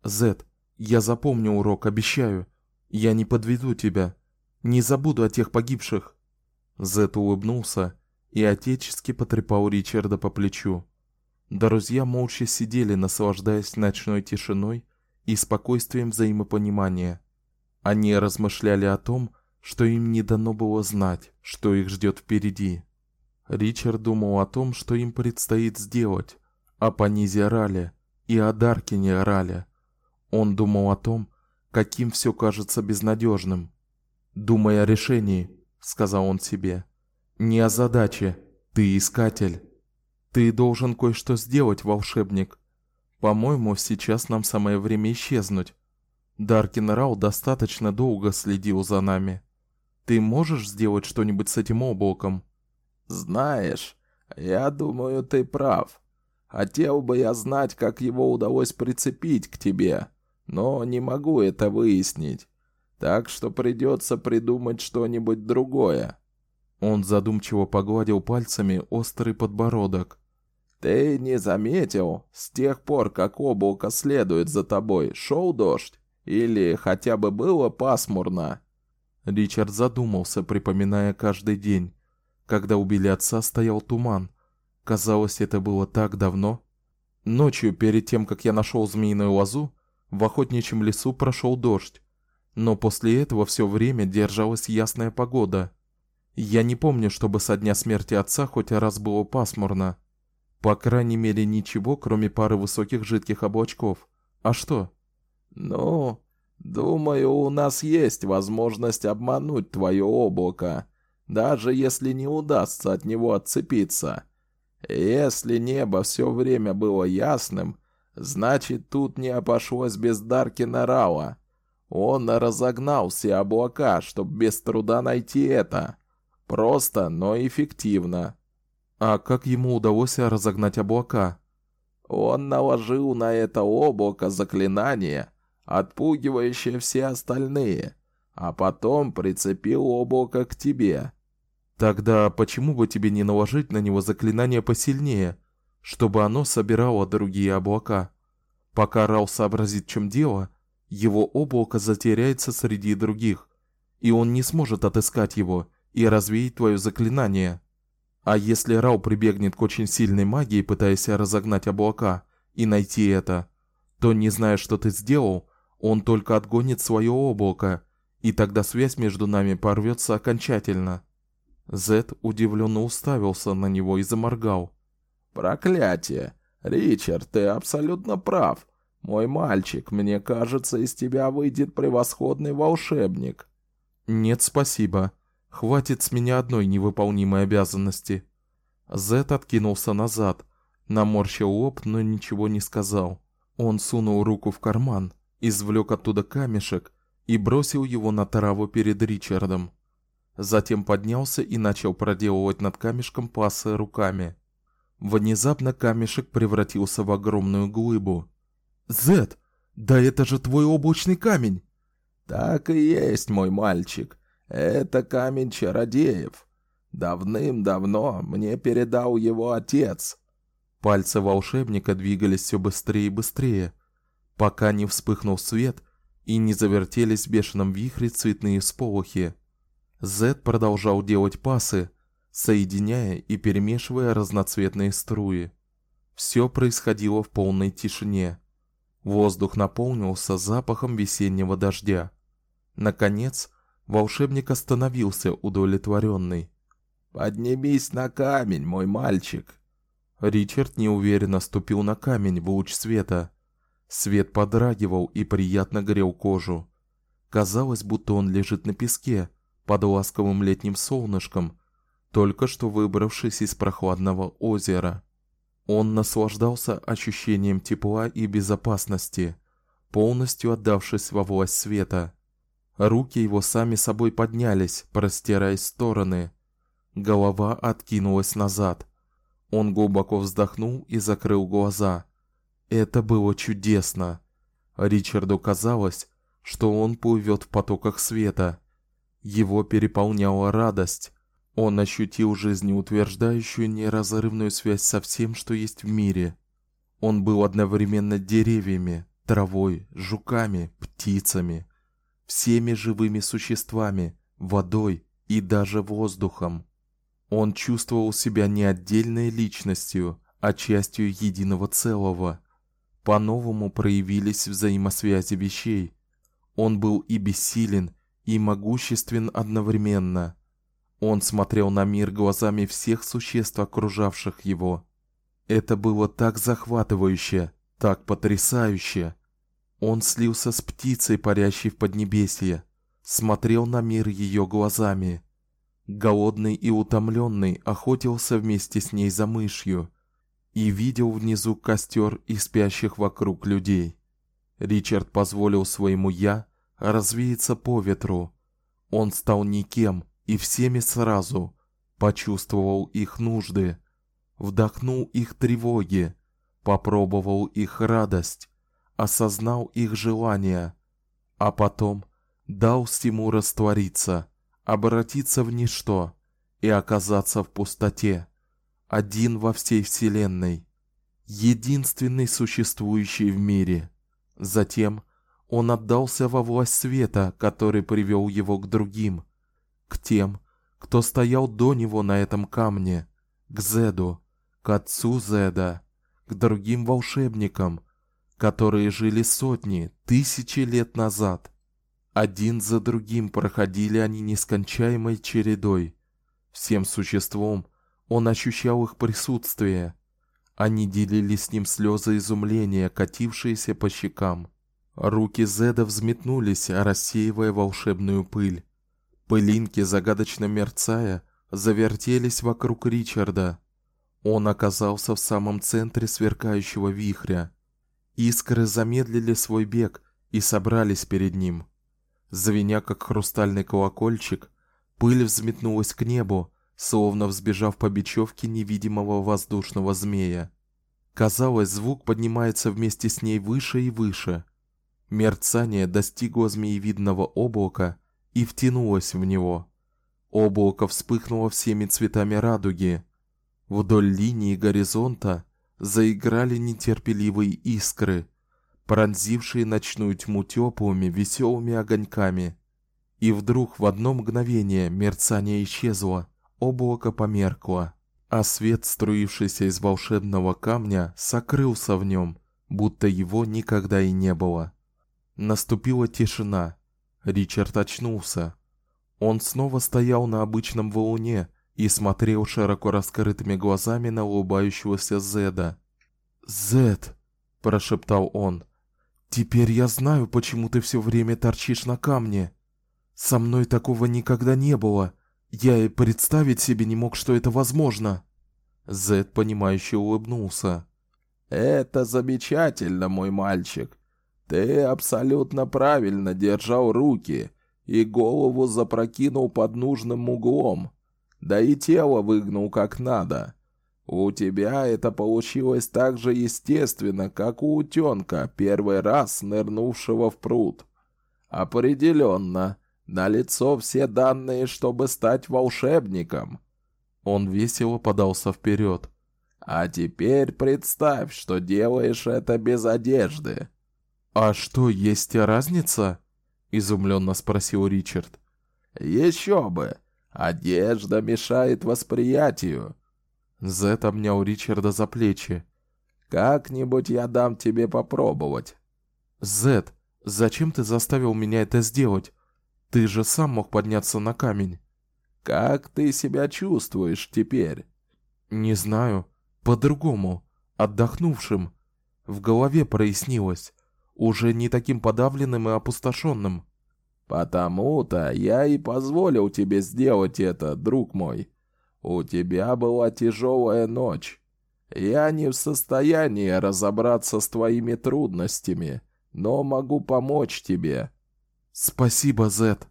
Зет, я запомню урок, обещаю. Я не подведу тебя. Не забуду о тех погибших. Зет улыбнулся и отечески потрепал Ричарда по плечу. Друзья молча сидели, наслаждаясь ночной тишиной и спокойствием взаимопонимания. Они размышляли о том, что им не дано было знать, что их ждет впереди. Ричард думал о том, что им предстоит сделать, о Панизе Рале и о Даркине Рале. Он думал о том, каким все кажется безнадежным. "Думай о решении", сказал он себе. "Не о задаче. Ты искатель. Ты должен кое-что сделать, волшебник. По-моему, сейчас нам самое время исчезнуть. Даркин Рау достаточно долго следил за нами. Ты можешь сделать что-нибудь с этим облаком? Знаешь, я думаю, ты прав. Хотел бы я знать, как его удалось прицепить к тебе, но не могу это выяснить. Так что придется придумать что-нибудь другое. Он задумчиво погладил пальцами острый подбородок. Ты не заметил, с тех пор, как облако следует за тобой, шел дождь? Или хотя бы было пасмурно?» Ричард задумался, припоминая каждый день. Когда убили отца, стоял туман. Казалось, это было так давно. Ночью, перед тем, как я нашел змеиную лозу, в охотничьем лесу прошел дождь. Но после этого все время держалась ясная погода. Я не помню, чтобы со дня смерти отца хоть раз было пасмурно. По крайней мере, ничего, кроме пары высоких жидких облачков. А что? Ну, думаю, у нас есть возможность обмануть твое облако, даже если не удастся от него отцепиться. Если небо все время было ясным, значит, тут не обошлось без Даркина Рауа. Он разогнал все облака, чтобы без труда найти это. Просто, но эффективно. А как ему удалось разогнать облака? Он наложил на это облако заклинание, отпугивающее все остальные, а потом прицепил облако к тебе. Тогда почему бы тебе не наложить на него заклинание посильнее, чтобы оно собирало другие облака? Пока Рау сообразит, в чем дело, его облако затеряется среди других, и он не сможет отыскать его и развеять твое заклинание. А если Рау прибегнет к очень сильной магии, пытаясь разогнать облака и найти это, то не зная, что ты сделал, он только отгонит свое облако, и тогда связь между нами порвется окончательно. Зет удивленно уставился на него и заморгал. Проклятие. Ричард, ты абсолютно прав. Мой мальчик, мне кажется, из тебя выйдет превосходный волшебник. Нет, спасибо. Хватит с меня одной невыполнимой обязанности. Зет откинулся назад, наморщил лоб, но ничего не сказал. Он сунул руку в карман, извлек оттуда камешек и бросил его на траву перед Ричардом. Затем поднялся и начал проделывать над камешком пасы руками. Внезапно камешек превратился в огромную глыбу. "Зет, да это же твой облачный камень". "Так и есть, мой мальчик. Это камень чародеев. Давным-давно мне передал его отец. Пальцы волшебника двигались все быстрее и быстрее, пока не вспыхнул свет и не завертелись в бешеном вихре цветные всполохи. Зед продолжал делать пасы, соединяя и перемешивая разноцветные струи. Все происходило в полной тишине. Воздух наполнился запахом весеннего дождя. Наконец, Волшебник остановился удовлетворенный. Поднимись на камень, мой мальчик. Ричард неуверенно ступил на камень в луч света. Свет подрагивал и приятно грел кожу. Казалось, будто он лежит на песке под ласковым летним солнышком, только что выбравшись из прохладного озера. Он наслаждался ощущением тепла и безопасности, полностью отдавшись во власть света. Руки его сами собой поднялись, простираясь в стороны. Голова откинулась назад. Он глубоко вздохнул и закрыл глаза. Это было чудесно. Ричарду казалось, что он плывет в потоках света. Его переполняла радость. Он ощутил жизнеутверждающую неразрывную связь со всем, что есть в мире. Он был одновременно деревьями, травой, жуками, птицами, всеми живыми существами, водой и даже воздухом. Он чувствовал себя не отдельной личностью, а частью единого целого. По-новому проявились взаимосвязи вещей. Он был и бессилен, и могуществен одновременно. Он смотрел на мир глазами всех существ, окружавших его. Это было так захватывающе, так потрясающе. Он слился с птицей, парящей в поднебесье, смотрел на мир ее глазами. Голодный и утомленный охотился вместе с ней за мышью и видел внизу костер и спящих вокруг людей. Ричард позволил своему я развеяться по ветру. Он стал никем и всеми сразу, почувствовал их нужды, вдохнул их тревоги, попробовал их радость, осознал их желания, а потом дал всему раствориться, обратиться в ничто и оказаться в пустоте, один во всей вселенной, единственный существующий в мире. Затем он отдался во власть света, который привел его к другим, к тем, кто стоял до него на этом камне, к Зеду, к отцу Зеда, к другим волшебникам, которые жили сотни, тысячи лет назад. Один за другим проходили они нескончаемой чередой. Всем существом он ощущал их присутствие. Они делили с ним слезы изумления, катившиеся по щекам. Руки Зеда взметнулись, рассеивая волшебную пыль. Пылинки, загадочно мерцая, завертелись вокруг Ричарда. Он оказался в самом центре сверкающего вихря. Искры замедлили свой бег и собрались перед ним. Звеня как хрустальный колокольчик, пыль взметнулась к небу, словно взбежав по бечевке невидимого воздушного змея. Казалось, звук поднимается вместе с ней выше и выше. Мерцание достигло змеевидного облака и втянулось в него. Облако вспыхнуло всеми цветами радуги. Вдоль линии горизонта заиграли нетерпеливые искры, пронзившие ночную тьму теплыми веселыми огоньками. И вдруг в одно мгновение мерцание исчезло, облако померкло, а свет, струившийся из волшебного камня, сокрылся в нем, будто его никогда и не было. Наступила тишина. Ричард очнулся. Он снова стоял на обычном валуне и смотрел широко раскрытыми глазами на улыбающегося Зеда. "Зед", прошептал он. "Теперь я знаю, почему ты все время торчишь на камне. Со мной такого никогда не было. Я и представить себе не мог, что это возможно". Зед понимающе улыбнулся. "Это замечательно, мой мальчик. Ты абсолютно правильно держал руки и голову запрокинул под нужным углом, да и тело выгнул как надо. У тебя это получилось так же естественно, как у утенка, первый раз нырнувшего в пруд. Определенно, лицо все данные, чтобы стать волшебником. Он весело подался вперед. А теперь представь, что делаешь это без одежды. А что, есть разница? изумленно спросил Ричард. Еще бы. Одежда мешает восприятию. Зет обнял Ричарда за плечи. Как-нибудь я дам тебе попробовать. Зет, зачем ты заставил меня это сделать? Ты же сам мог подняться на камень. Как ты себя чувствуешь теперь? Не знаю, по-другому, отдохнувшим. В голове прояснилось уже не таким подавленным и опустошенным. Потому-то я и позволил тебе сделать это, друг мой. У тебя была тяжелая ночь. Я не в состоянии разобраться с твоими трудностями, но могу помочь тебе. Спасибо, Зет.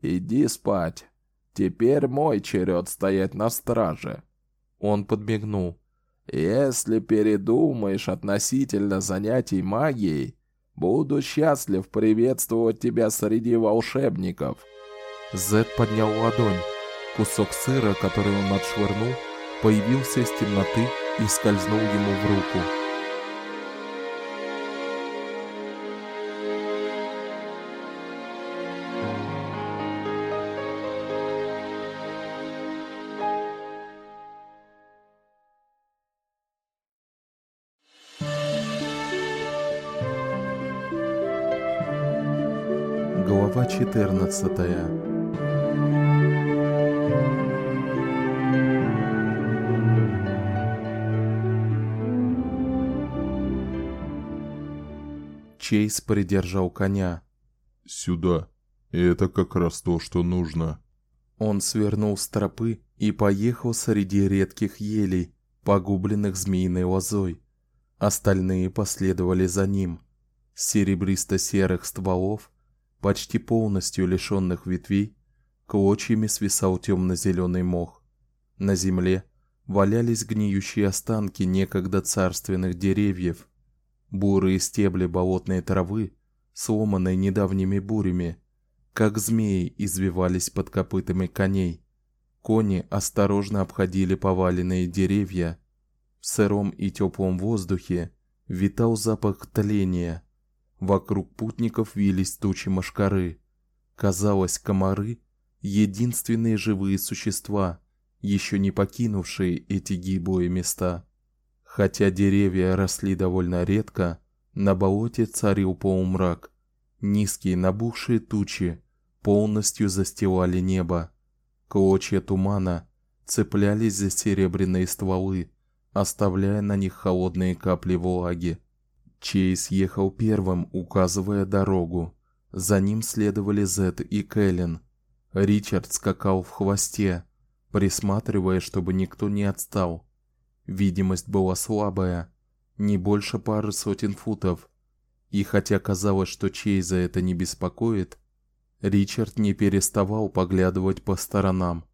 Иди спать. Теперь мой черед стоять на страже. Он подмигнул. Если передумаешь относительно занятий магией, Буду счастлив приветствовать тебя среди волшебников. Зед поднял ладонь. Кусок сыра, который он отшвырнул, появился из темноты и скользнул ему в руку. 14. Чейз придержал коня. Сюда. Это как раз то, что нужно. Он свернул с тропы и поехал среди редких елей, погубленных змеиной лозой. Остальные последовали за ним. С серебристо-серых стволов, почти полностью лишённых ветвей, клочьями свисал тёмно зелёный мох. На земле валялись гниющие останки некогда царственных деревьев, бурые стебли болотной травы, сломанные недавними бурями, как змеи извивались под копытами коней. Кони осторожно обходили поваленные деревья. В сыром и теплом воздухе витал запах тления. Вокруг путников вились тучи мошкары. Казалось, комары единственные живые существа, еще не покинувшие эти гиблые места. Хотя деревья росли довольно редко, на болоте царил полумрак. Низкие набухшие тучи полностью застилали небо. Клочья тумана цеплялись за серебряные стволы, оставляя на них холодные капли влаги. Чейз ехал первым, указывая дорогу. За ним следовали Зет и Кэлен. Ричард скакал в хвосте, присматривая, чтобы никто не отстал. Видимость была слабая, не больше пары сотен футов. И хотя казалось, что Чейза это не беспокоит, Ричард не переставал поглядывать по сторонам.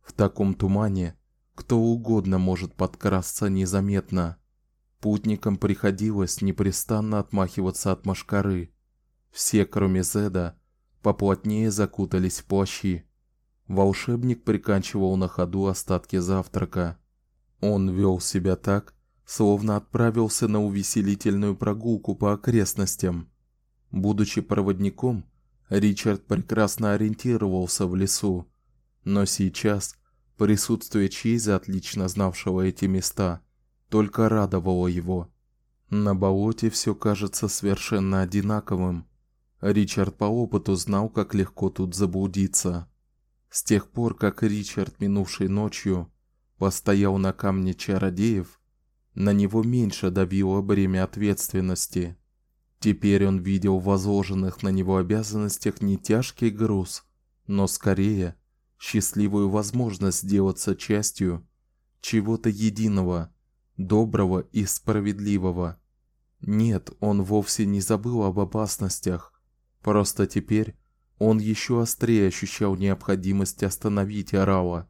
В таком тумане кто угодно может подкрасться незаметно. Путникам приходилось непрестанно отмахиваться от машкары. Все, кроме Зеда, поплотнее закутались в плащи. Волшебник приканчивал на ходу остатки завтрака. Он вел себя так, словно отправился на увеселительную прогулку по окрестностям. Будучи проводником, Ричард прекрасно ориентировался в лесу, но сейчас присутствие Чейза, отлично знавшего эти места, только радовало его. На болоте все кажется совершенно одинаковым. Ричард по опыту знал, как легко тут заблудиться. С тех пор, как Ричард минувшей ночью постоял на камне чародеев, на него меньше давило бремя ответственности. Теперь он видел в возложенных на него обязанностях не тяжкий груз, но скорее счастливую возможность сделаться частью чего-то единого, доброго и справедливого. Нет, он вовсе не забыл об опасностях. Просто теперь он еще острее ощущал необходимость остановить Арала.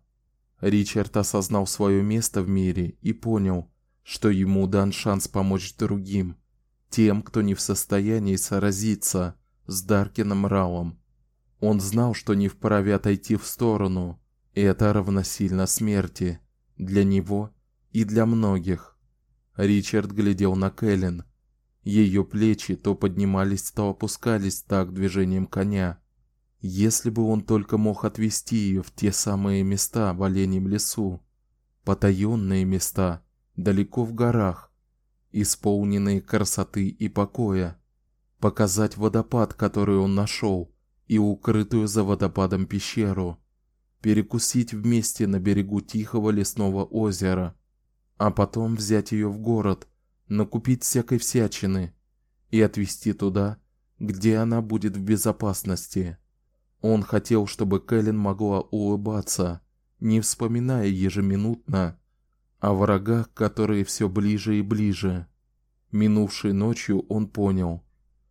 Ричард осознал свое место в мире и понял, что ему дан шанс помочь другим, тем, кто не в состоянии сразиться с Даркином Раулом. Он знал, что не вправе отойти в сторону, и это равносильно смерти для него и для многих. Ричард глядел на Кэлен. Ее плечи то поднимались, то опускались так движением коня. Если бы он только мог отвести ее в те самые места в оленьем лесу, потаённые места, далеко в горах, исполненные красоты и покоя, показать водопад, который он нашел, и укрытую за водопадом пещеру, перекусить вместе на берегу тихого лесного озера, а потом взять ее в город, накупить всякой всячины и отвезти туда, где она будет в безопасности. Он хотел, чтобы Кэлен могла улыбаться, не вспоминая ежеминутно о врагах, которые все ближе и ближе. Минувшей ночью он понял: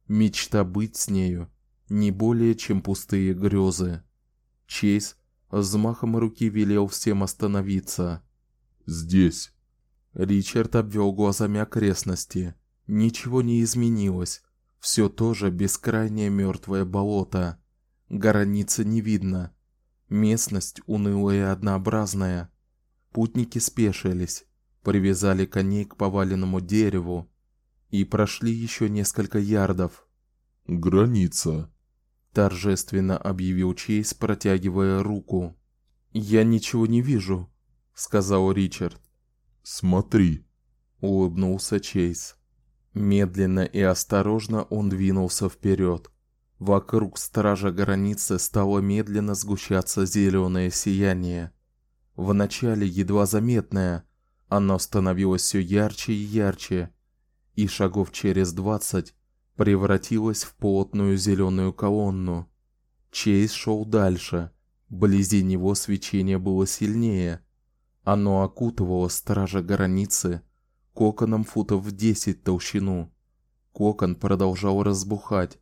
мечта быть с нею не более чем пустые грезы. Чейз взмахом руки велел всем остановиться. Здесь. Ричард обвел глазами окрестности. Ничего не изменилось. Все то же бескрайнее мертвое болото. Границы не видно. Местность унылая и однообразная. Путники спешились, привязали коней к поваленному дереву и прошли еще несколько ярдов. Граница, торжественно объявил Чейз, протягивая руку. Я ничего не вижу, сказал Ричард. Смотри, улыбнулся Чейз. Медленно и осторожно он двинулся вперед. Вокруг стража границы стало медленно сгущаться зеленое сияние. Вначале едва заметное, оно становилось все ярче и ярче, и шагов через двадцать превратилось в плотную зеленую колонну. Чейз шел дальше. Вблизи него свечение было сильнее. Оно окутывало стража границы коконом футов в десять толщину. Кокон продолжал разбухать.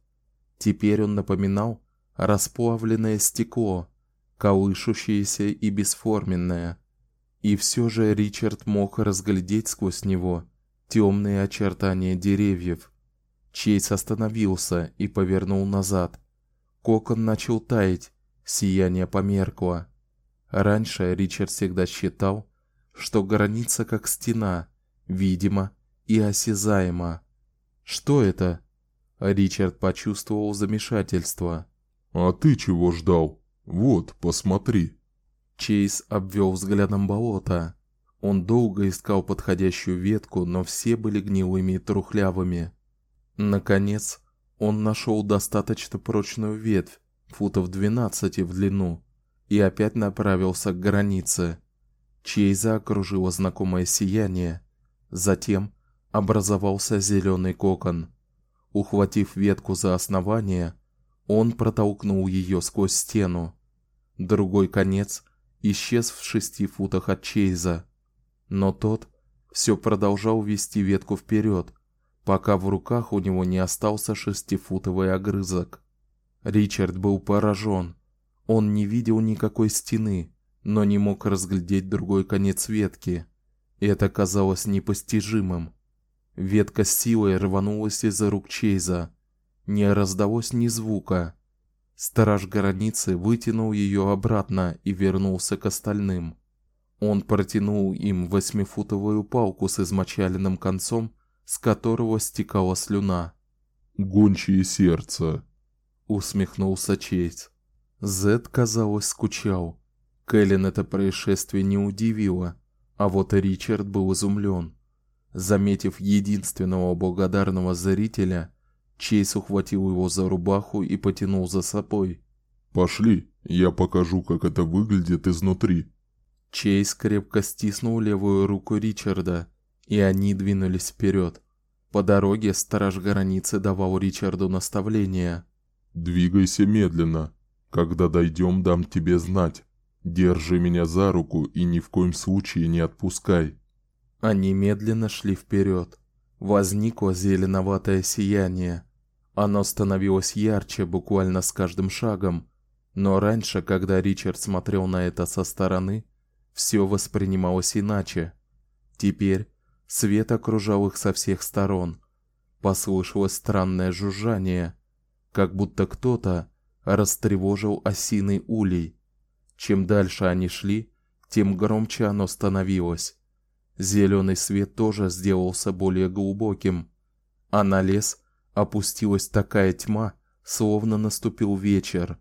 Теперь он напоминал расплавленное стекло, колышущееся и бесформенное. И все же Ричард мог разглядеть сквозь него темные очертания деревьев. Чейз остановился и повернул назад. Кокон начал таять, сияние померкло. Раньше Ричард всегда считал, что граница как стена, видимо и осязаемо. Что это? Ричард почувствовал замешательство. А ты чего ждал? Вот, посмотри. Чейз обвел взглядом болото. Он долго искал подходящую ветку, но все были гнилыми и трухлявыми. Наконец, он нашел достаточно прочную ветвь, футов 12 в длину, и опять направился к границе. Чейза окружило знакомое сияние. Затем образовался зеленый кокон. Ухватив ветку за основание, он протолкнул ее сквозь стену. Другой конец исчез в шести футах от Чейза, но тот все продолжал вести ветку вперед, пока в руках у него не остался шестифутовый огрызок. Ричард был поражен. Он не видел никакой стены, но не мог разглядеть другой конец ветки. Это казалось непостижимым. Ветка с силой рванулась из рук Чейза. Не раздалось ни звука. Страж границы вытянул ее обратно и вернулся к остальным. Он протянул им восьмифутовую палку с измочаленным концом, с которого стекала слюна. Гончие сердца, усмехнулся Чейз. Зед, казалось, скучал. Кэлен это происшествие не удивило. А вот Ричард был изумлен. Заметив единственного благодарного зрителя, Чейз ухватил его за рубаху и потянул за собой. Пошли, я покажу, как это выглядит изнутри. Чейз крепко стиснул левую руку Ричарда, и они двинулись вперед. По дороге сторож границы давал Ричарду наставления. Двигайся медленно. Когда дойдем, дам тебе знать. Держи меня за руку и ни в коем случае не отпускай. Они медленно шли вперед. Возникло зеленоватое сияние. Оно становилось ярче буквально с каждым шагом, но раньше, когда Ричард смотрел на это со стороны, все воспринималось иначе. Теперь свет окружал их со всех сторон. Послышалось странное жужжание, как будто кто-то растревожил осиный улей. Чем дальше они шли, тем громче оно становилось. Зеленый свет тоже сделался более глубоким, а на лес опустилась такая тьма, словно наступил вечер.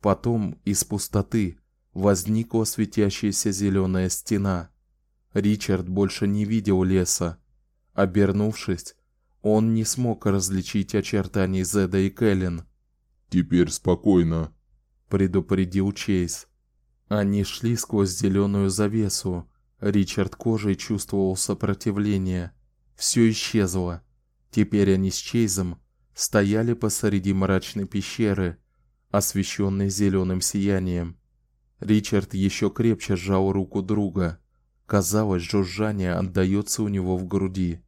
Потом из пустоты возникла светящаяся зеленая стена. Ричард больше не видел леса. Обернувшись, он не смог различить очертаний Зеда и Кэлен. Теперь спокойно, предупредил Чейз. Они шли сквозь зеленую завесу. Ричард кожей чувствовал сопротивление. Все исчезло. Теперь они с Чейзом стояли посреди мрачной пещеры, освещенной зеленым сиянием. Ричард еще крепче сжал руку друга. Казалось, жужжание отдаётся у него в груди.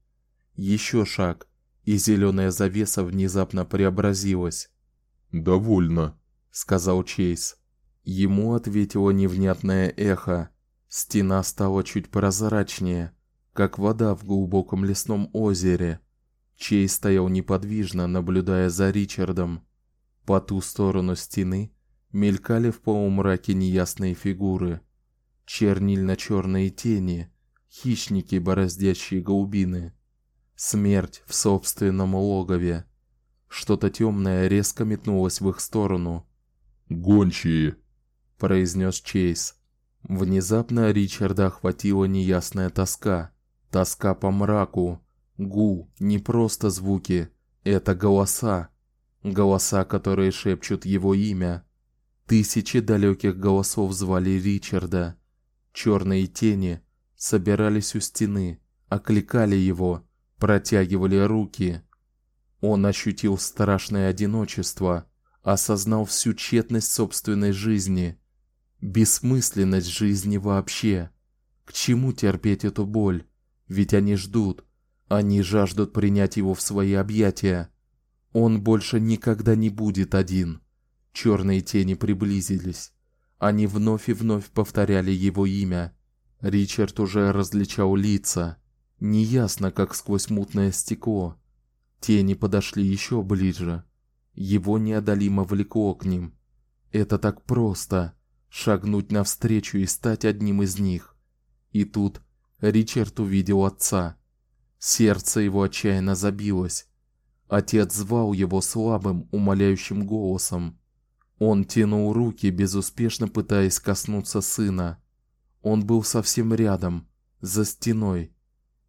Еще шаг, и зеленая завеса внезапно преобразилась. "Довольно", сказал Чейз. Ему ответило невнятное эхо. Стена стала чуть прозрачнее, как вода в глубоком лесном озере. Чей стоял неподвижно, наблюдая за Ричардом. По ту сторону стены мелькали в полумраке неясные фигуры, чернильно черные тени, хищники, бороздящие голубины. Смерть в собственном логове. Что-то темное резко метнулось в их сторону. Гончие, произнес Чейз. Внезапно Ричарда охватила неясная тоска, тоска по мраку. Гул, не просто звуки, это голоса. голоса, которые шепчут его имя. Тысячи далеких голосов звали Ричарда. Черные тени собирались у стены, окликали его, протягивали руки. Он ощутил страшное одиночество, осознал всю тщетность собственной жизни, бессмысленность жизни вообще. К чему терпеть эту боль? Ведь они ждут, они жаждут принять его в свои объятия. Он больше никогда не будет один. Черные тени приблизились. Они вновь и вновь повторяли его имя. Ричард уже различал лица, неясно, как сквозь мутное стекло. Тени подошли еще ближе. Его неодолимо влекло к ним. Это так просто шагнуть навстречу и стать одним из них. И тут Ричард увидел отца. Сердце его отчаянно забилось. Отец звал его слабым, умоляющим голосом. Он тянул руки, безуспешно пытаясь коснуться сына. Он был совсем рядом, за стеной.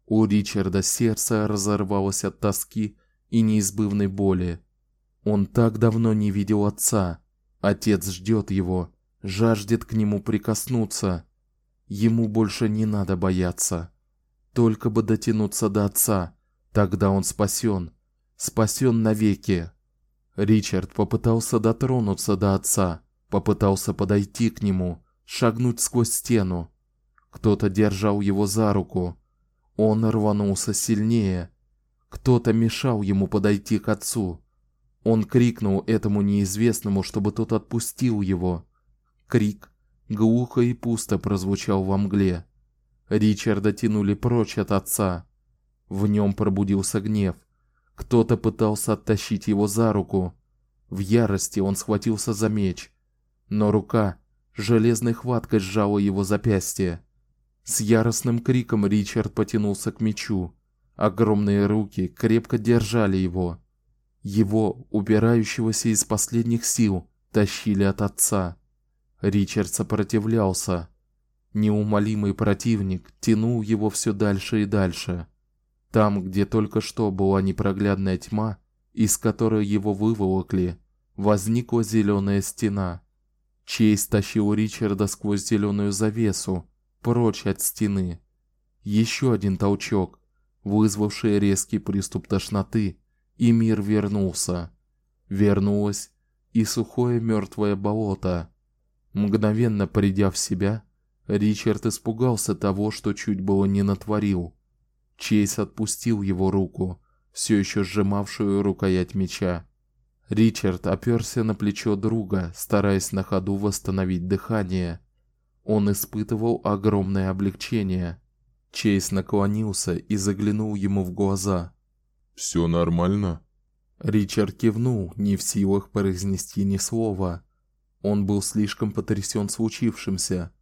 У Ричарда сердце разорвалось от тоски и неизбывной боли. Он так давно не видел отца. Отец ждет его, жаждет к нему прикоснуться. Ему больше не надо бояться. Только бы дотянуться до отца, тогда он спасен, спасен навеки. Ричард попытался дотронуться до отца, попытался подойти к нему, шагнуть сквозь стену. Кто-то держал его за руку. Он рванулся сильнее. Кто-то мешал ему подойти к отцу. Он крикнул этому неизвестному, чтобы тот отпустил его. Крик глухо и пусто прозвучал во мгле. Ричарда тянули прочь от отца. В нем пробудился гнев. Кто-то пытался оттащить его за руку. В ярости он схватился за меч, но рука железной хваткой сжала его запястье. С яростным криком Ричард потянулся к мечу. Огромные руки крепко держали его. Его, упирающегося из последних сил, тащили от отца. Ричард сопротивлялся. Неумолимый противник тянул его все дальше и дальше. Там, где только что была непроглядная тьма, из которой его выволокли, возникла зеленая стена. Чейз тащил Ричарда сквозь зеленую завесу, прочь от стены. Еще один толчок, вызвавший резкий приступ тошноты, и мир вернулся. Вернулось и сухое мертвое болото. Мгновенно придя в себя, Ричард испугался того, что чуть было не натворил. Чейз отпустил его руку, все еще сжимавшую рукоять меча. Ричард оперся на плечо друга, стараясь на ходу восстановить дыхание. Он испытывал огромное облегчение. Чейз наклонился и заглянул ему в глаза. Все нормально? Ричард кивнул, не в силах произнести ни слова. Он был слишком потрясен случившимся.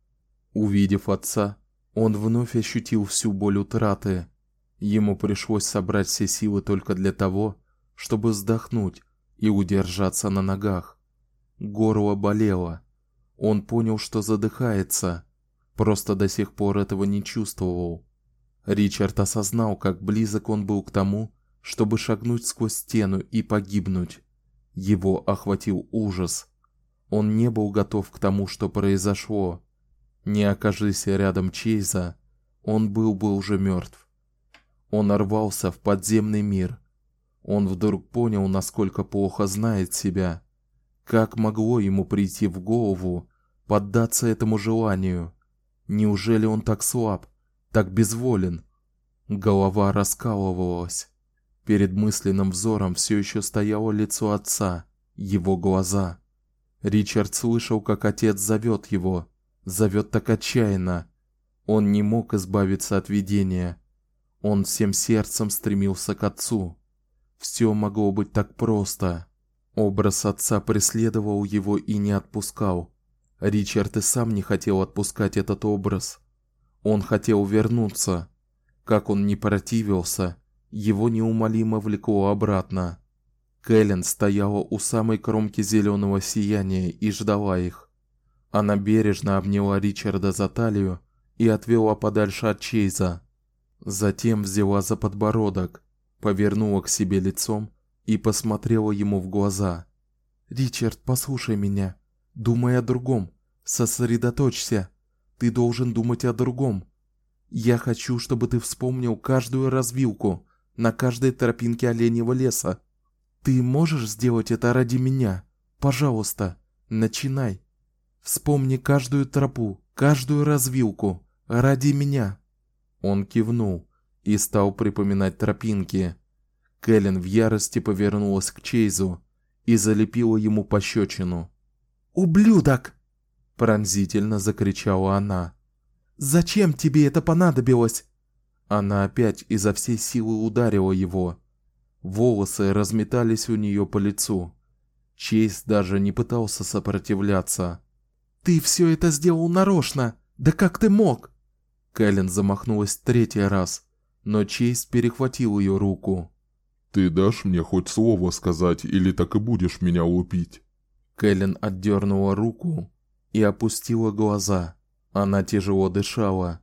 Увидев отца, он вновь ощутил всю боль утраты. Ему пришлось собрать все силы только для того, чтобы вздохнуть и удержаться на ногах. Горло болело. Он понял, что задыхается, просто до сих пор этого не чувствовал. Ричард осознал, как близок он был к тому, чтобы шагнуть сквозь стену и погибнуть. Его охватил ужас. Он не был готов к тому, что произошло. Не окажись рядом Чейза, он был бы уже мертв. Он рвался в подземный мир. Он вдруг понял, насколько плохо знает себя. Как могло ему прийти в голову поддаться этому желанию? Неужели он так слаб, так безволен? Голова раскалывалась. Перед мысленным взором все еще стояло лицо отца, его глаза. Ричард слышал, как отец зовет его, зовет так отчаянно. Он не мог избавиться от видения. Он всем сердцем стремился к отцу. Все могло быть так просто. Образ отца преследовал его и не отпускал. Ричард и сам не хотел отпускать этот образ. Он хотел вернуться. Как он не противился, его неумолимо влекло обратно. Кэлен стояла у самой кромки зеленого сияния и ждала их. Она бережно обняла Ричарда за талию и отвела подальше от Чейза. Затем взяла за подбородок, повернула к себе лицом и посмотрела ему в глаза. Ричард, послушай меня. Думай о другом. Сосредоточься. Ты должен думать о другом. Я хочу, чтобы ты вспомнил каждую развилку на каждой тропинке оленьего леса. Ты можешь сделать это ради меня? Пожалуйста, начинай. Вспомни каждую тропу, каждую развилку ради меня. Он кивнул и стал припоминать тропинки. Кэлен в ярости повернулась к Чейзу и залепила ему пощечину. "Ублюдок!" пронзительно закричала она. "Зачем тебе это понадобилось?" Она опять изо всей силы ударила его. Волосы разметались у нее по лицу. Чейз даже не пытался сопротивляться. Ты все это сделал нарочно. Да как ты мог? Кэлен замахнулась третий раз, но Чейз перехватил ее руку. Ты дашь мне хоть слово сказать или так и будешь меня лупить? Кэлен отдернула руку и опустила глаза. Она тяжело дышала.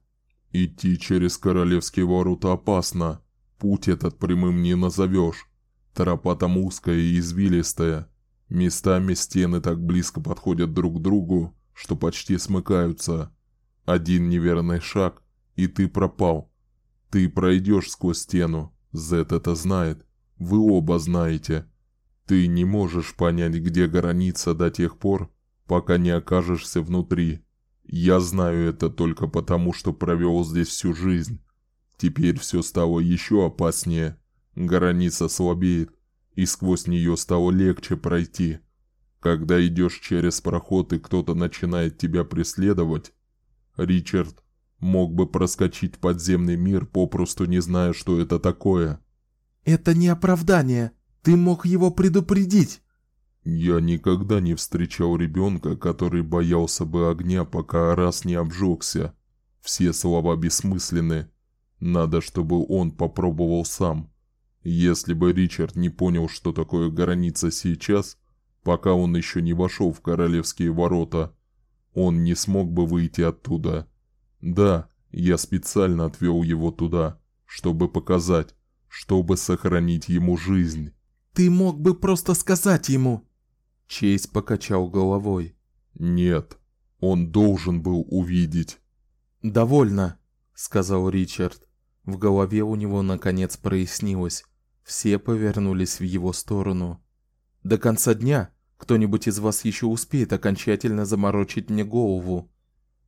Идти через королевские ворота опасно. Путь этот прямым не назовешь. Тропа там узкая и извилистая. Местами стены так близко подходят друг к другу, что почти смыкаются. Один неверный шаг, и ты пропал. Ты пройдешь сквозь стену. Зет это знает. Вы оба знаете. Ты не можешь понять, где граница до тех пор, пока не окажешься внутри. Я знаю это только потому, что провел здесь всю жизнь. Теперь все стало еще опаснее. Граница слабеет, и сквозь нее стало легче пройти. Когда идешь через проход и кто-то начинает тебя преследовать, Ричард мог бы проскочить подземный мир, попросту не зная, что это такое. Это не оправдание. Ты мог его предупредить. Я никогда не встречал ребенка, который боялся бы огня, пока раз не обжегся. Все слова бессмысленны. Надо, чтобы он попробовал сам. Если бы Ричард не понял, что такое граница сейчас, пока он еще не вошел в королевские ворота, он не смог бы выйти оттуда. Да, я специально отвел его туда, чтобы показать, чтобы сохранить ему жизнь. Ты мог бы просто сказать ему. Чейз покачал головой. Нет, он должен был увидеть. Довольно, сказал Ричард. В голове у него наконец прояснилось. Все повернулись в его сторону. До конца дня кто-нибудь из вас еще успеет окончательно заморочить мне голову.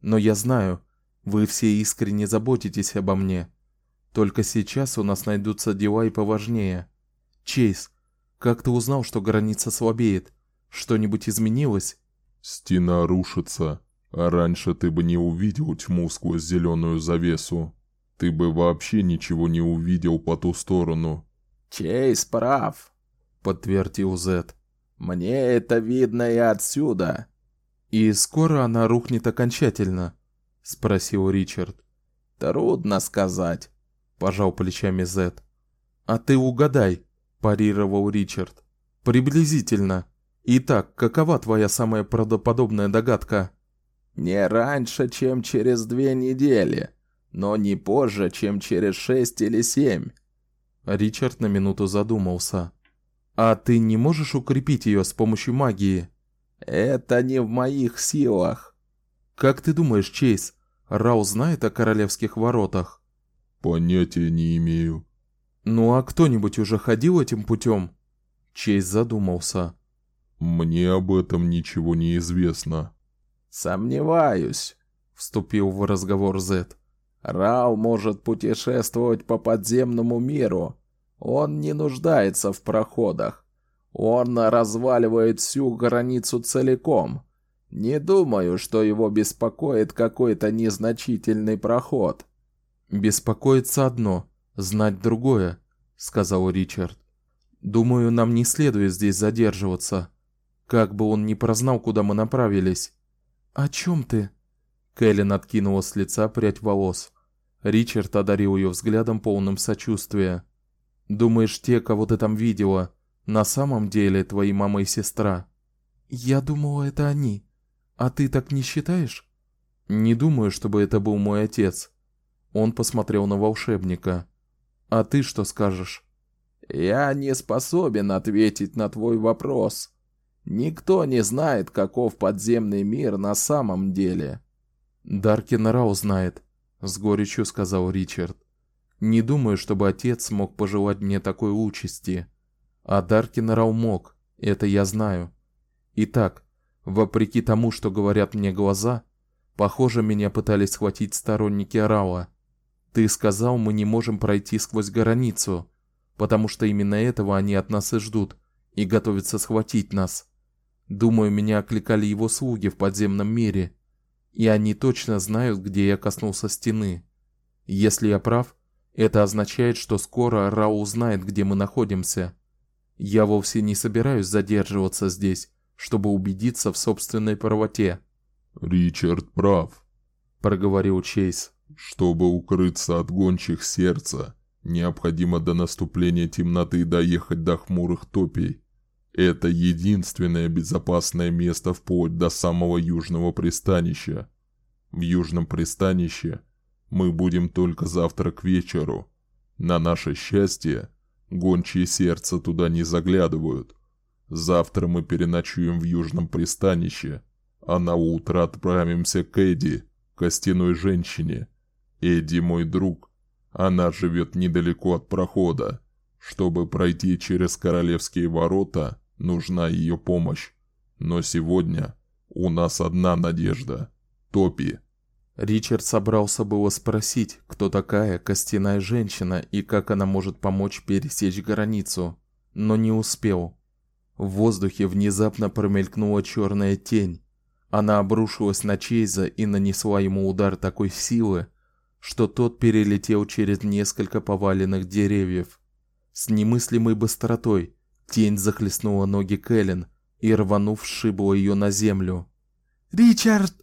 Но я знаю, вы все искренне заботитесь обо мне. Только сейчас у нас найдутся дела и поважнее. Чейз, как ты узнал, что граница слабеет? Что-нибудь изменилось? Стена рушится, а раньше ты бы не увидел тьму сквозь зеленую завесу. Ты бы вообще ничего не увидел по ту сторону. Чейз прав, подтвердил Зет. Мне это видно и отсюда. И скоро она рухнет окончательно, спросил Ричард. Трудно сказать, пожал плечами Зет. А ты угадай, парировал Ричард. Приблизительно. Итак, какова твоя самая правдоподобная догадка? Не раньше, чем через две недели, но не позже, чем через шесть или семь. Ричард на минуту задумался. А ты не можешь укрепить ее с помощью магии? Это не в моих силах. Как ты думаешь, Чейз, Рау знает о королевских воротах? Понятия не имею. Ну а кто-нибудь уже ходил этим путем? Чейз задумался. Мне об этом ничего не известно. Сомневаюсь, вступил в разговор Зет. Рау может путешествовать по подземному миру, он не нуждается в проходах. Он разваливает всю границу целиком. Не думаю, что его беспокоит какой-то незначительный проход. Беспокоится одно, знать другое, сказал Ричард. Думаю, нам не следует здесь задерживаться. Как бы он ни прознал, куда мы направились. О чем ты? Кэлен откинула с лица прядь волос. Ричард одарил ее взглядом полным сочувствия. Думаешь, те, кого ты там видела, на самом деле твои мама и сестра? Я думала, это они. А ты так не считаешь? Не думаю, чтобы это был мой отец. Он посмотрел на волшебника. А ты что скажешь? Я не способен ответить на твой вопрос. Никто не знает, каков подземный мир на самом деле. Даркин Рау знает, с горечью сказал Ричард. Не думаю, чтобы отец мог пожелать мне такой участи. А Даркин Рау мог, это я знаю. Итак, вопреки тому, что говорят мне глаза, похоже, меня пытались схватить сторонники Рауа. Ты сказал, мы не можем пройти сквозь границу, потому что именно этого они от нас и ждут и готовятся схватить нас. Думаю, меня окликали его слуги в подземном мире, и они точно знают, где я коснулся стены. Если я прав, это означает, что скоро Рау узнает, где мы находимся. Я вовсе не собираюсь задерживаться здесь, чтобы убедиться в собственной правоте. Ричард прав, проговорил Чейз. Чтобы укрыться от гончих сердца, необходимо до наступления темноты доехать до хмурых топей. Это единственное безопасное место вплоть до самого южного пристанища. В южном пристанище мы будем только завтра к вечеру. На наше счастье, гончие сердца туда не заглядывают. Завтра мы переночуем в южном пристанище, а на утро отправимся к Эдди, костяной женщине. Эдди мой друг, она живет недалеко от прохода. Чтобы пройти через королевские ворота, нужна ее помощь. Но сегодня у нас одна надежда Топи. Ричард собрался было спросить, кто такая костяная женщина и как она может помочь пересечь границу, но не успел. В воздухе внезапно промелькнула черная тень. Она обрушилась на Чейза и нанесла ему удар такой силы, что тот перелетел через несколько поваленных деревьев. С немыслимой быстротой Тень захлестнула ноги Кэлен и рванув сшибла ее на землю. "Ричард!"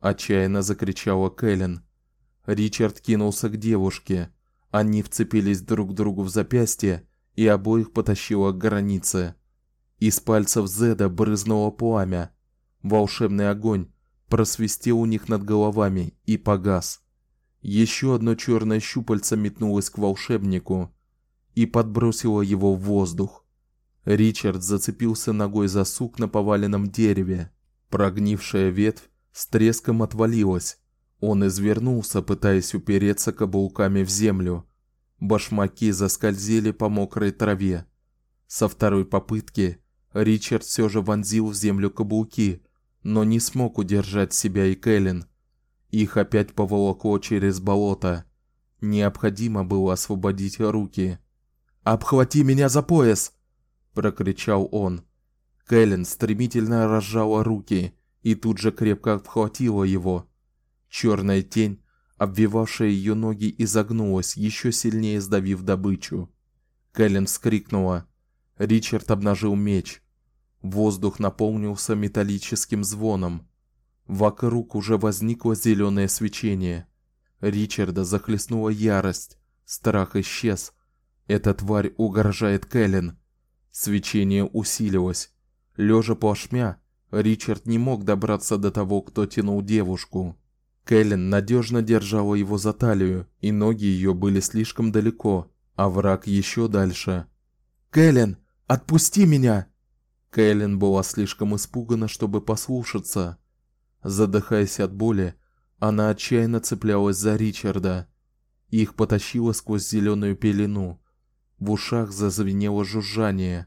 отчаянно закричала Кэлен. Ричард кинулся к девушке. Они вцепились друг другу в запястья и обоих потащило к границе. Из пальцев Зеда брызнуло пламя. Волшебный огонь просвистел у них над головами и погас. Еще одно черное щупальце метнулось к волшебнику и подбросило его в воздух. Ричард зацепился ногой за сук на поваленном дереве. Прогнившая ветвь с треском отвалилась. Он извернулся, пытаясь упереться каблуками в землю. Башмаки заскользили по мокрой траве. Со второй попытки Ричард все же вонзил в землю каблуки, но не смог удержать себя и Кэлен. Их опять поволокло через болото. Необходимо было освободить руки. "Обхвати меня за пояс", прокричал он. Кэлен стремительно разжала руки и тут же крепко обхватила его. Черная тень, обвивавшая ее ноги, изогнулась, еще сильнее сдавив добычу. Кэлен вскрикнула. Ричард обнажил меч. Воздух наполнился металлическим звоном. Вокруг уже возникло зеленое свечение. Ричарда захлестнула ярость. Страх исчез. Эта тварь угрожает Кэлен. Свечение усилилось. Лежа плашмя, Ричард не мог добраться до того, кто тянул девушку. Кэлен надежно держала его за талию, и ноги ее были слишком далеко, а враг еще дальше. "Кэлен, отпусти меня!" Кэлен была слишком испугана, чтобы послушаться. Задыхаясь от боли, она отчаянно цеплялась за Ричарда. Их потащило сквозь зеленую пелену. В ушах зазвенело жужжание.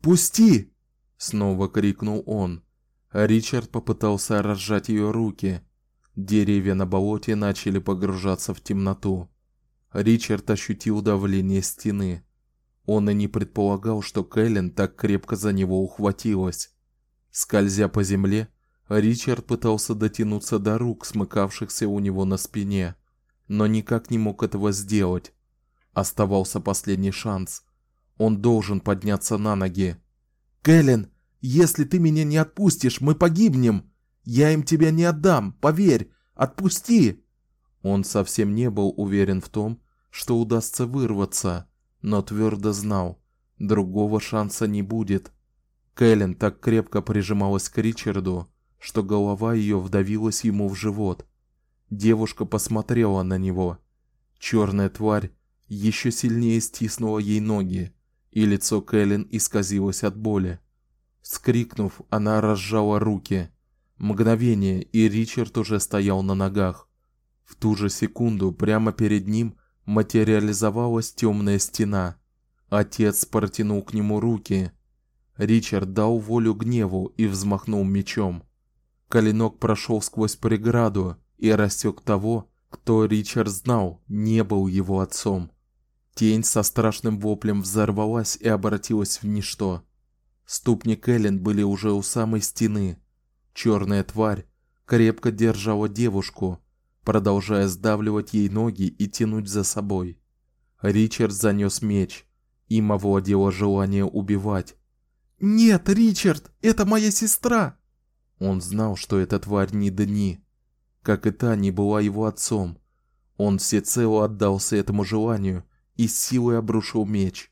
"Пусти!" снова крикнул он. Ричард попытался разжать ее руки. Деревья на болоте начали погружаться в темноту. Ричард ощутил давление стены. Он и не предполагал, что Кэлен так крепко за него ухватилась. Скользя по земле, Ричард пытался дотянуться до рук, смыкавшихся у него на спине, но никак не мог этого сделать. Оставался последний шанс. Он должен подняться на ноги. Кэлен, если ты меня не отпустишь, мы погибнем. Я им тебя не отдам, поверь. Отпусти. Он совсем не был уверен в том, что удастся вырваться, но твердо знал, другого шанса не будет. Кэлен так крепко прижималась к Ричарду, что голова ее вдавилась ему в живот. Девушка посмотрела на него. Черная тварь еще сильнее стиснула ей ноги и лицо Кэлен исказилось от боли. Скрикнув, она разжала руки. Мгновение, и Ричард уже стоял на ногах. В ту же секунду прямо перед ним материализовалась темная стена. Отец протянул к нему руки. Ричард дал волю гневу и взмахнул мечом. Клинок прошел сквозь преграду и рассек того, кто Ричард знал, не был его отцом. Тень со страшным воплем взорвалась и обратилась в ничто. Ступни Кэлен были уже у самой стены. Черная тварь крепко держала девушку, продолжая сдавливать ей ноги и тянуть за собой. Ричард занёс меч. Им овладело желание убивать. "Нет, Ричард, это моя сестра". Он знал, что эта тварь не Дни, как и та не была его отцом. Он всецело отдался этому желанию и силой обрушил меч.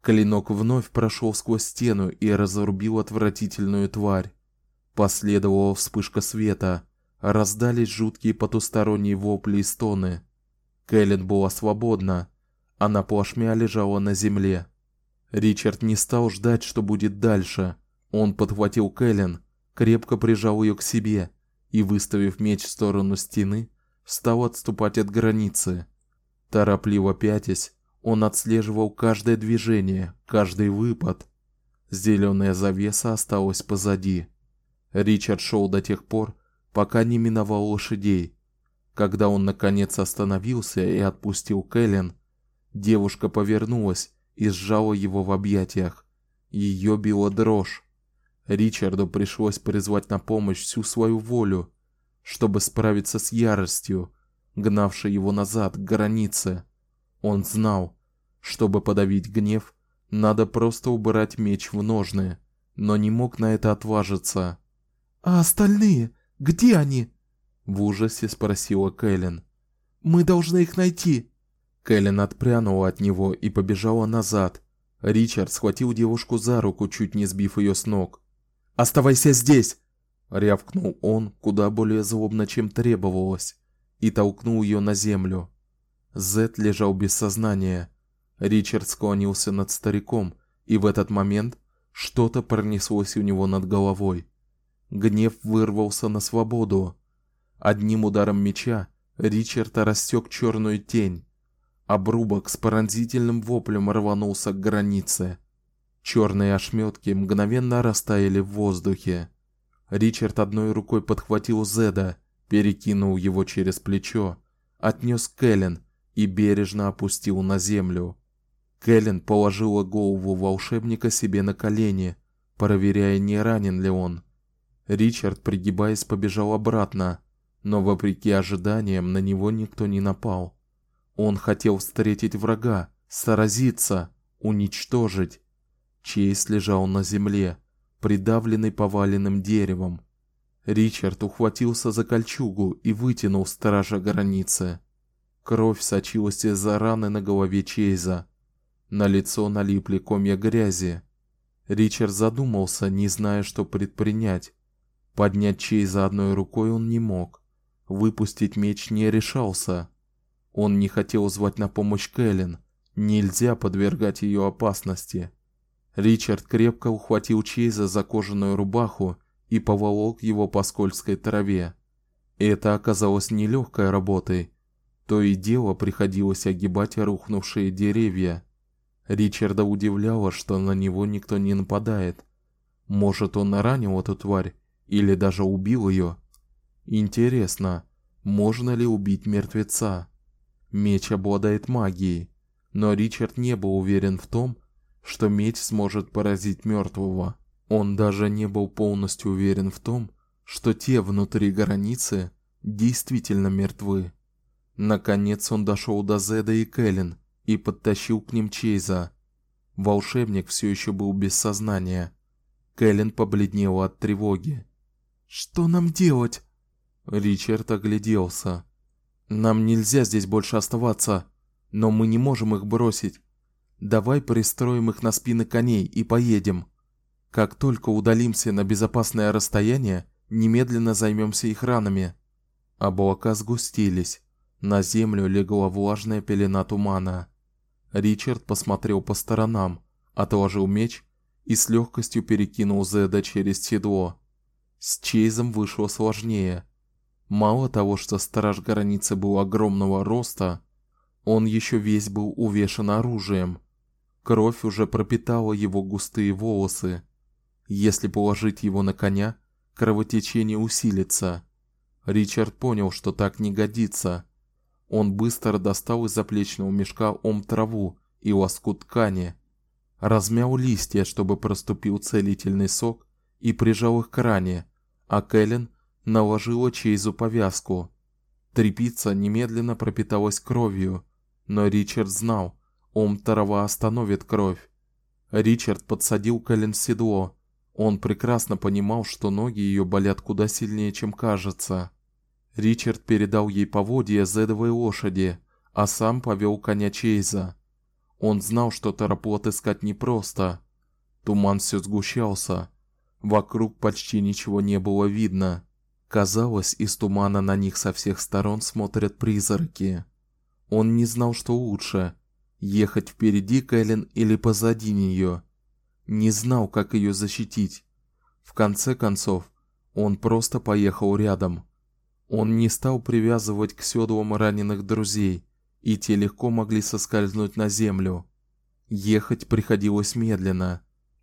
Клинок вновь прошел сквозь стену и разрубил отвратительную тварь. Последовала вспышка света, раздались жуткие потусторонние вопли и стоны. Кэлен была свободна. Она плашмя лежала на земле. Ричард не стал ждать, что будет дальше. Он подхватил Кэлен, крепко прижал ее к себе и, выставив меч в сторону стены, стал отступать от границы. Торопливо пятясь, он отслеживал каждое движение, каждый выпад. Зеленая завеса осталась позади. Ричард шел до тех пор, пока не миновал лошадей. Когда он наконец остановился и отпустил Кэлен, девушка повернулась и сжала его в объятиях. Ее била дрожь. Ричарду пришлось призвать на помощь всю свою волю, чтобы справиться с яростью, гнавшей его назад к границе. Он знал, чтобы подавить гнев, надо просто убрать меч в ножны, но не мог на это отважиться. А остальные, где они? в ужасе спросила Кэлен. Мы должны их найти. Кэлен отпрянула от него и побежала назад. Ричард схватил девушку за руку, чуть не сбив ее с ног. Оставайся здесь, рявкнул он куда более злобно, чем требовалось, и толкнул ее на землю. Зет лежал без сознания. Ричард склонился над стариком, и в этот момент что-то пронеслось у него над головой. Гнев вырвался на свободу. Одним ударом меча Ричард рассек черную тень. Обрубок с пронзительным воплем рванулся к границе. Черные ошметки мгновенно растаяли в воздухе. Ричард одной рукой подхватил Зеда, перекинул его через плечо, отнес к Эллен и бережно опустил на землю. Кэлен положила голову волшебника себе на колени, проверяя, не ранен ли он. Ричард, пригибаясь, побежал обратно, но вопреки ожиданиям на него никто не напал. Он хотел встретить врага, сразиться, уничтожить. Чейз лежал на земле, придавленный поваленным деревом. Ричард ухватился за кольчугу и вытянул стража границы. Кровь сочилась из-за раны на голове Чейза. На лицо налипли комья грязи. Ричард задумался, не зная, что предпринять. Поднять Чейза одной рукой он не мог. Выпустить меч не решался. Он не хотел звать на помощь Кэлен. Нельзя подвергать ее опасности. Ричард крепко ухватил Чейза за кожаную рубаху и поволок его по скользкой траве. Это оказалось нелегкой работой. То и дело приходилось огибать рухнувшие деревья. Ричарда удивляло, что на него никто не нападает. Может, он ранил эту тварь или даже убил ее? Интересно, можно ли убить мертвеца? Меч обладает магией, но Ричард не был уверен в том, что меч сможет поразить мертвого. Он даже не был полностью уверен в том, что те внутри границы действительно мертвы. Наконец он дошел до Зеда и Кэлен и подтащил к ним Чейза. Волшебник все еще был без сознания. Кэлен побледнела от тревоги. Что нам делать? Ричард огляделся. Нам нельзя здесь больше оставаться, но мы не можем их бросить. Давай пристроим их на спины коней и поедем. Как только удалимся на безопасное расстояние, немедленно займемся их ранами. Облака сгустились. На землю легла влажная пелена тумана. Ричард посмотрел по сторонам, отложил меч и с легкостью перекинул Зеда через седло. С Чейзом вышло сложнее. Мало того, что страж границы был огромного роста, он еще весь был увешан оружием. Кровь уже пропитала его густые волосы. Если положить его на коня, кровотечение усилится. Ричард понял, что так не годится. Он быстро достал из заплечного мешка ом траву и лоскут ткани, размял листья, чтобы проступил целительный сок, и прижал их к ране, а Кэлен наложила Чейзу повязку. Трепица немедленно пропиталась кровью, но Ричард знал, ом трава остановит кровь. Ричард подсадил Кэлен в седло. Он прекрасно понимал, что ноги ее болят куда сильнее, чем кажется. Ричард передал ей поводья зедовой лошади, а сам повел коня Чейза. Он знал, что тропу отыскать непросто. Туман все сгущался. Вокруг почти ничего не было видно. Казалось, из тумана на них со всех сторон смотрят призраки. Он не знал, что лучше: ехать впереди Кэлен или позади нее. Не знал, как ее защитить. В конце концов, он просто поехал рядом. Он не стал привязывать к седлам раненых друзей, и те легко могли соскользнуть на землю. Ехать приходилось медленно.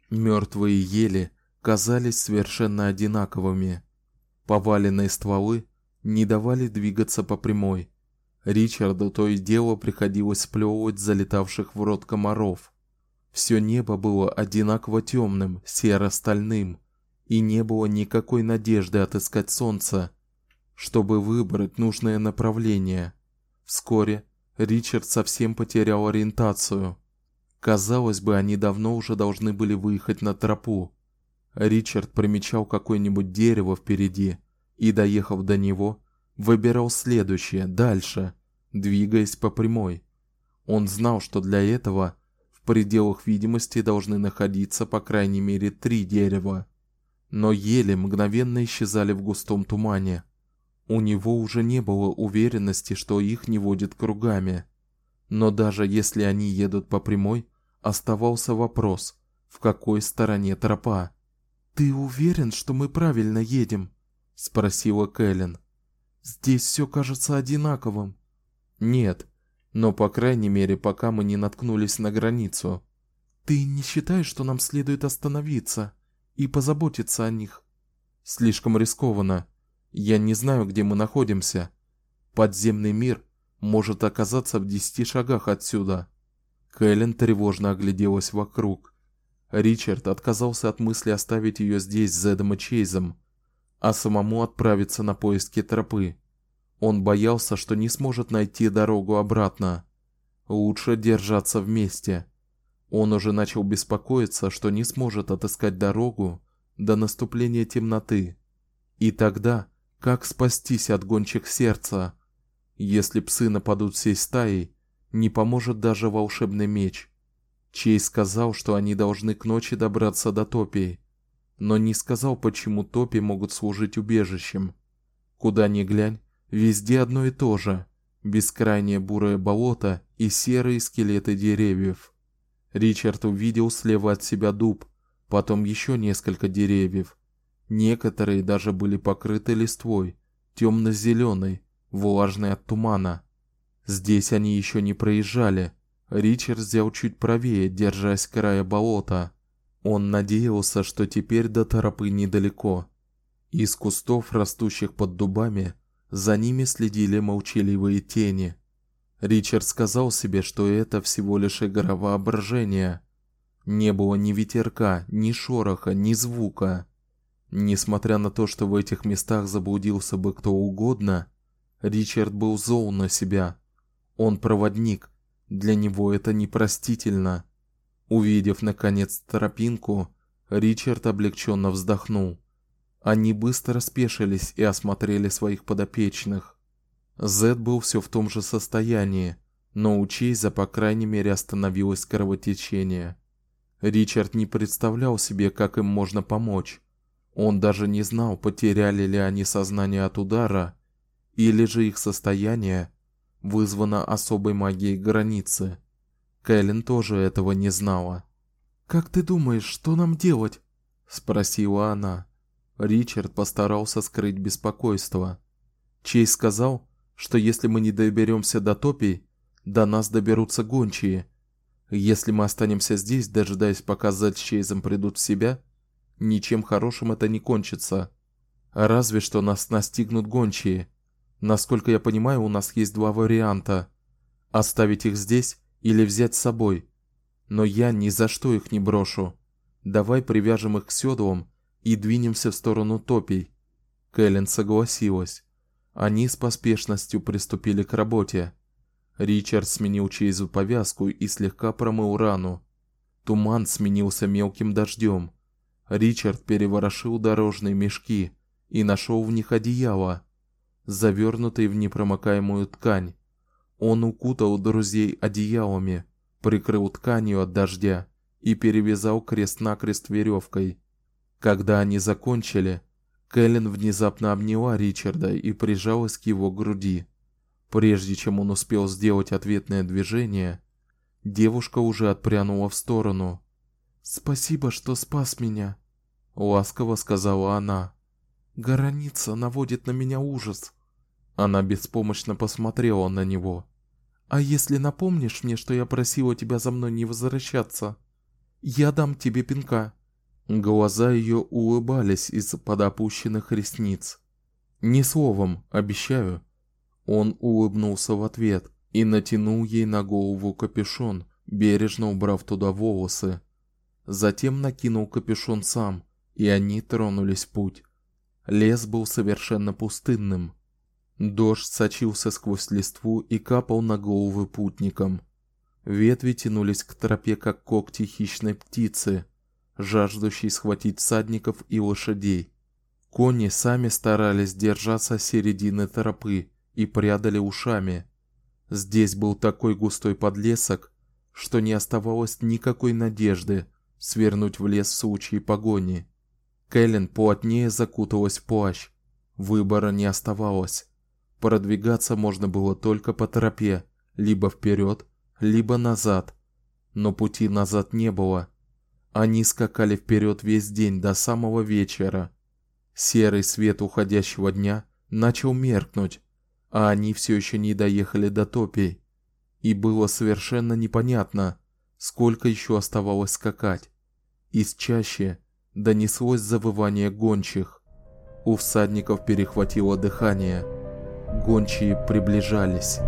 Мертвые ели казались совершенно одинаковыми. Поваленные стволы не давали двигаться по прямой. Ричарду то и дело приходилось сплевывать залетавших в рот комаров. Все небо было одинаково темным, серо-стальным, и не было никакой надежды отыскать солнце чтобы выбрать нужное направление. Вскоре Ричард совсем потерял ориентацию. Казалось бы, они давно уже должны были выехать на тропу. Ричард примечал какое-нибудь дерево впереди и, доехав до него, выбирал следующее, дальше, двигаясь по прямой. Он знал, что для этого в пределах видимости должны находиться по крайней мере три дерева, но ели мгновенно исчезали в густом тумане. У него уже не было уверенности, что их не водят кругами. Но даже если они едут по прямой, оставался вопрос: в какой стороне тропа? Ты уверен, что мы правильно едем? спросила Кэлен. Здесь все кажется одинаковым. Нет, но по крайней мере, пока мы не наткнулись на границу. Ты не считаешь, что нам следует остановиться и позаботиться о них? Слишком рискованно. Я не знаю, где мы находимся. Подземный мир может оказаться в десяти шагах отсюда. Кэлен тревожно огляделась вокруг. Ричард отказался от мысли оставить ее здесь с Зедом и Чейзом, а самому отправиться на поиски тропы. Он боялся, что не сможет найти дорогу обратно. Лучше держаться вместе. Он уже начал беспокоиться, что не сможет отыскать дорогу до наступления темноты. И тогда как спастись от гончих сердца? Если псы нападут всей стаей, не поможет даже волшебный меч. Чей сказал, что они должны к ночи добраться до топи, но не сказал, почему топи могут служить убежищем. Куда ни глянь, везде одно и то же: бескрайнее бурое болото и серые скелеты деревьев. Ричард увидел слева от себя дуб, потом еще несколько деревьев, Некоторые даже были покрыты листвой, темно зеленой влажной от тумана. Здесь они еще не проезжали. Ричард взял чуть правее, держась края болота. Он надеялся, что теперь до тропы недалеко. Из кустов, растущих под дубами, за ними следили молчаливые тени. Ричард сказал себе, что это всего лишь игра воображения. Не было ни ветерка, ни шороха, ни звука. Несмотря на то, что в этих местах заблудился бы кто угодно, Ричард был зол на себя. Он проводник, для него это непростительно. Увидев наконец тропинку, Ричард облегченно вздохнул. Они быстро спешились и осмотрели своих подопечных. Зед был все в том же состоянии, но у Чейза по крайней мере остановилось кровотечение. Ричард не представлял себе, как им можно помочь. Он даже не знал, потеряли ли они сознание от удара или же их состояние вызвано особой магией границы. Кэлен тоже этого не знала. Как ты думаешь, что нам делать? спросила она. Ричард постарался скрыть беспокойство. Чей сказал, что если мы не доберемся до топий, до нас доберутся гончие. Если мы останемся здесь, дожидаясь, пока Зальчейзом придут в себя, ничем хорошим это не кончится. Разве что нас настигнут гончие. Насколько я понимаю, у нас есть два варианта: оставить их здесь или взять с собой. Но я ни за что их не брошу. Давай привяжем их к седлам и двинемся в сторону топий. Кэлен согласилась. Они с поспешностью приступили к работе. Ричард сменил Чейзу повязку и слегка промыл рану. Туман сменился мелким дождем. Ричард переворошил дорожные мешки и нашел в них одеяло, завернутое в непромокаемую ткань. Он укутал друзей одеялами, прикрыл тканью от дождя и перевязал крест-накрест веревкой. Когда они закончили, Кэлен внезапно обняла Ричарда и прижалась к его груди. Прежде чем он успел сделать ответное движение, девушка уже отпрянула в сторону. "Спасибо, что спас меня", ласково сказала она. "Граница наводит на меня ужас". Она беспомощно посмотрела на него. "А если напомнишь мне, что я просила тебя за мной не возвращаться, я дам тебе пинка". Глаза ее улыбались из-под опущенных ресниц. "Ни словом, обещаю", он улыбнулся в ответ и натянул ей на голову капюшон, бережно убрав туда волосы. Затем накинул капюшон сам, и они тронулись в путь. Лес был совершенно пустынным. Дождь сочился сквозь листву и капал на головы путникам. Ветви тянулись к тропе, как когти хищной птицы, жаждущей схватить всадников и лошадей. Кони сами старались держаться середины тропы, и прядали ушами. Здесь был такой густой подлесок, что не оставалось никакой надежды свернуть в лес в случае погони. Кэлен плотнее закуталась в плащ. Выбора не оставалось. Продвигаться можно было только по тропе, либо вперед, либо назад. Но пути назад не было. Они скакали вперед весь день до самого вечера. Серый свет уходящего дня начал меркнуть, а они все еще не доехали до топи. И было совершенно непонятно, сколько еще оставалось скакать. Из чаще донеслось завывание гончих. У всадников перехватило дыхание. Гончие приближались.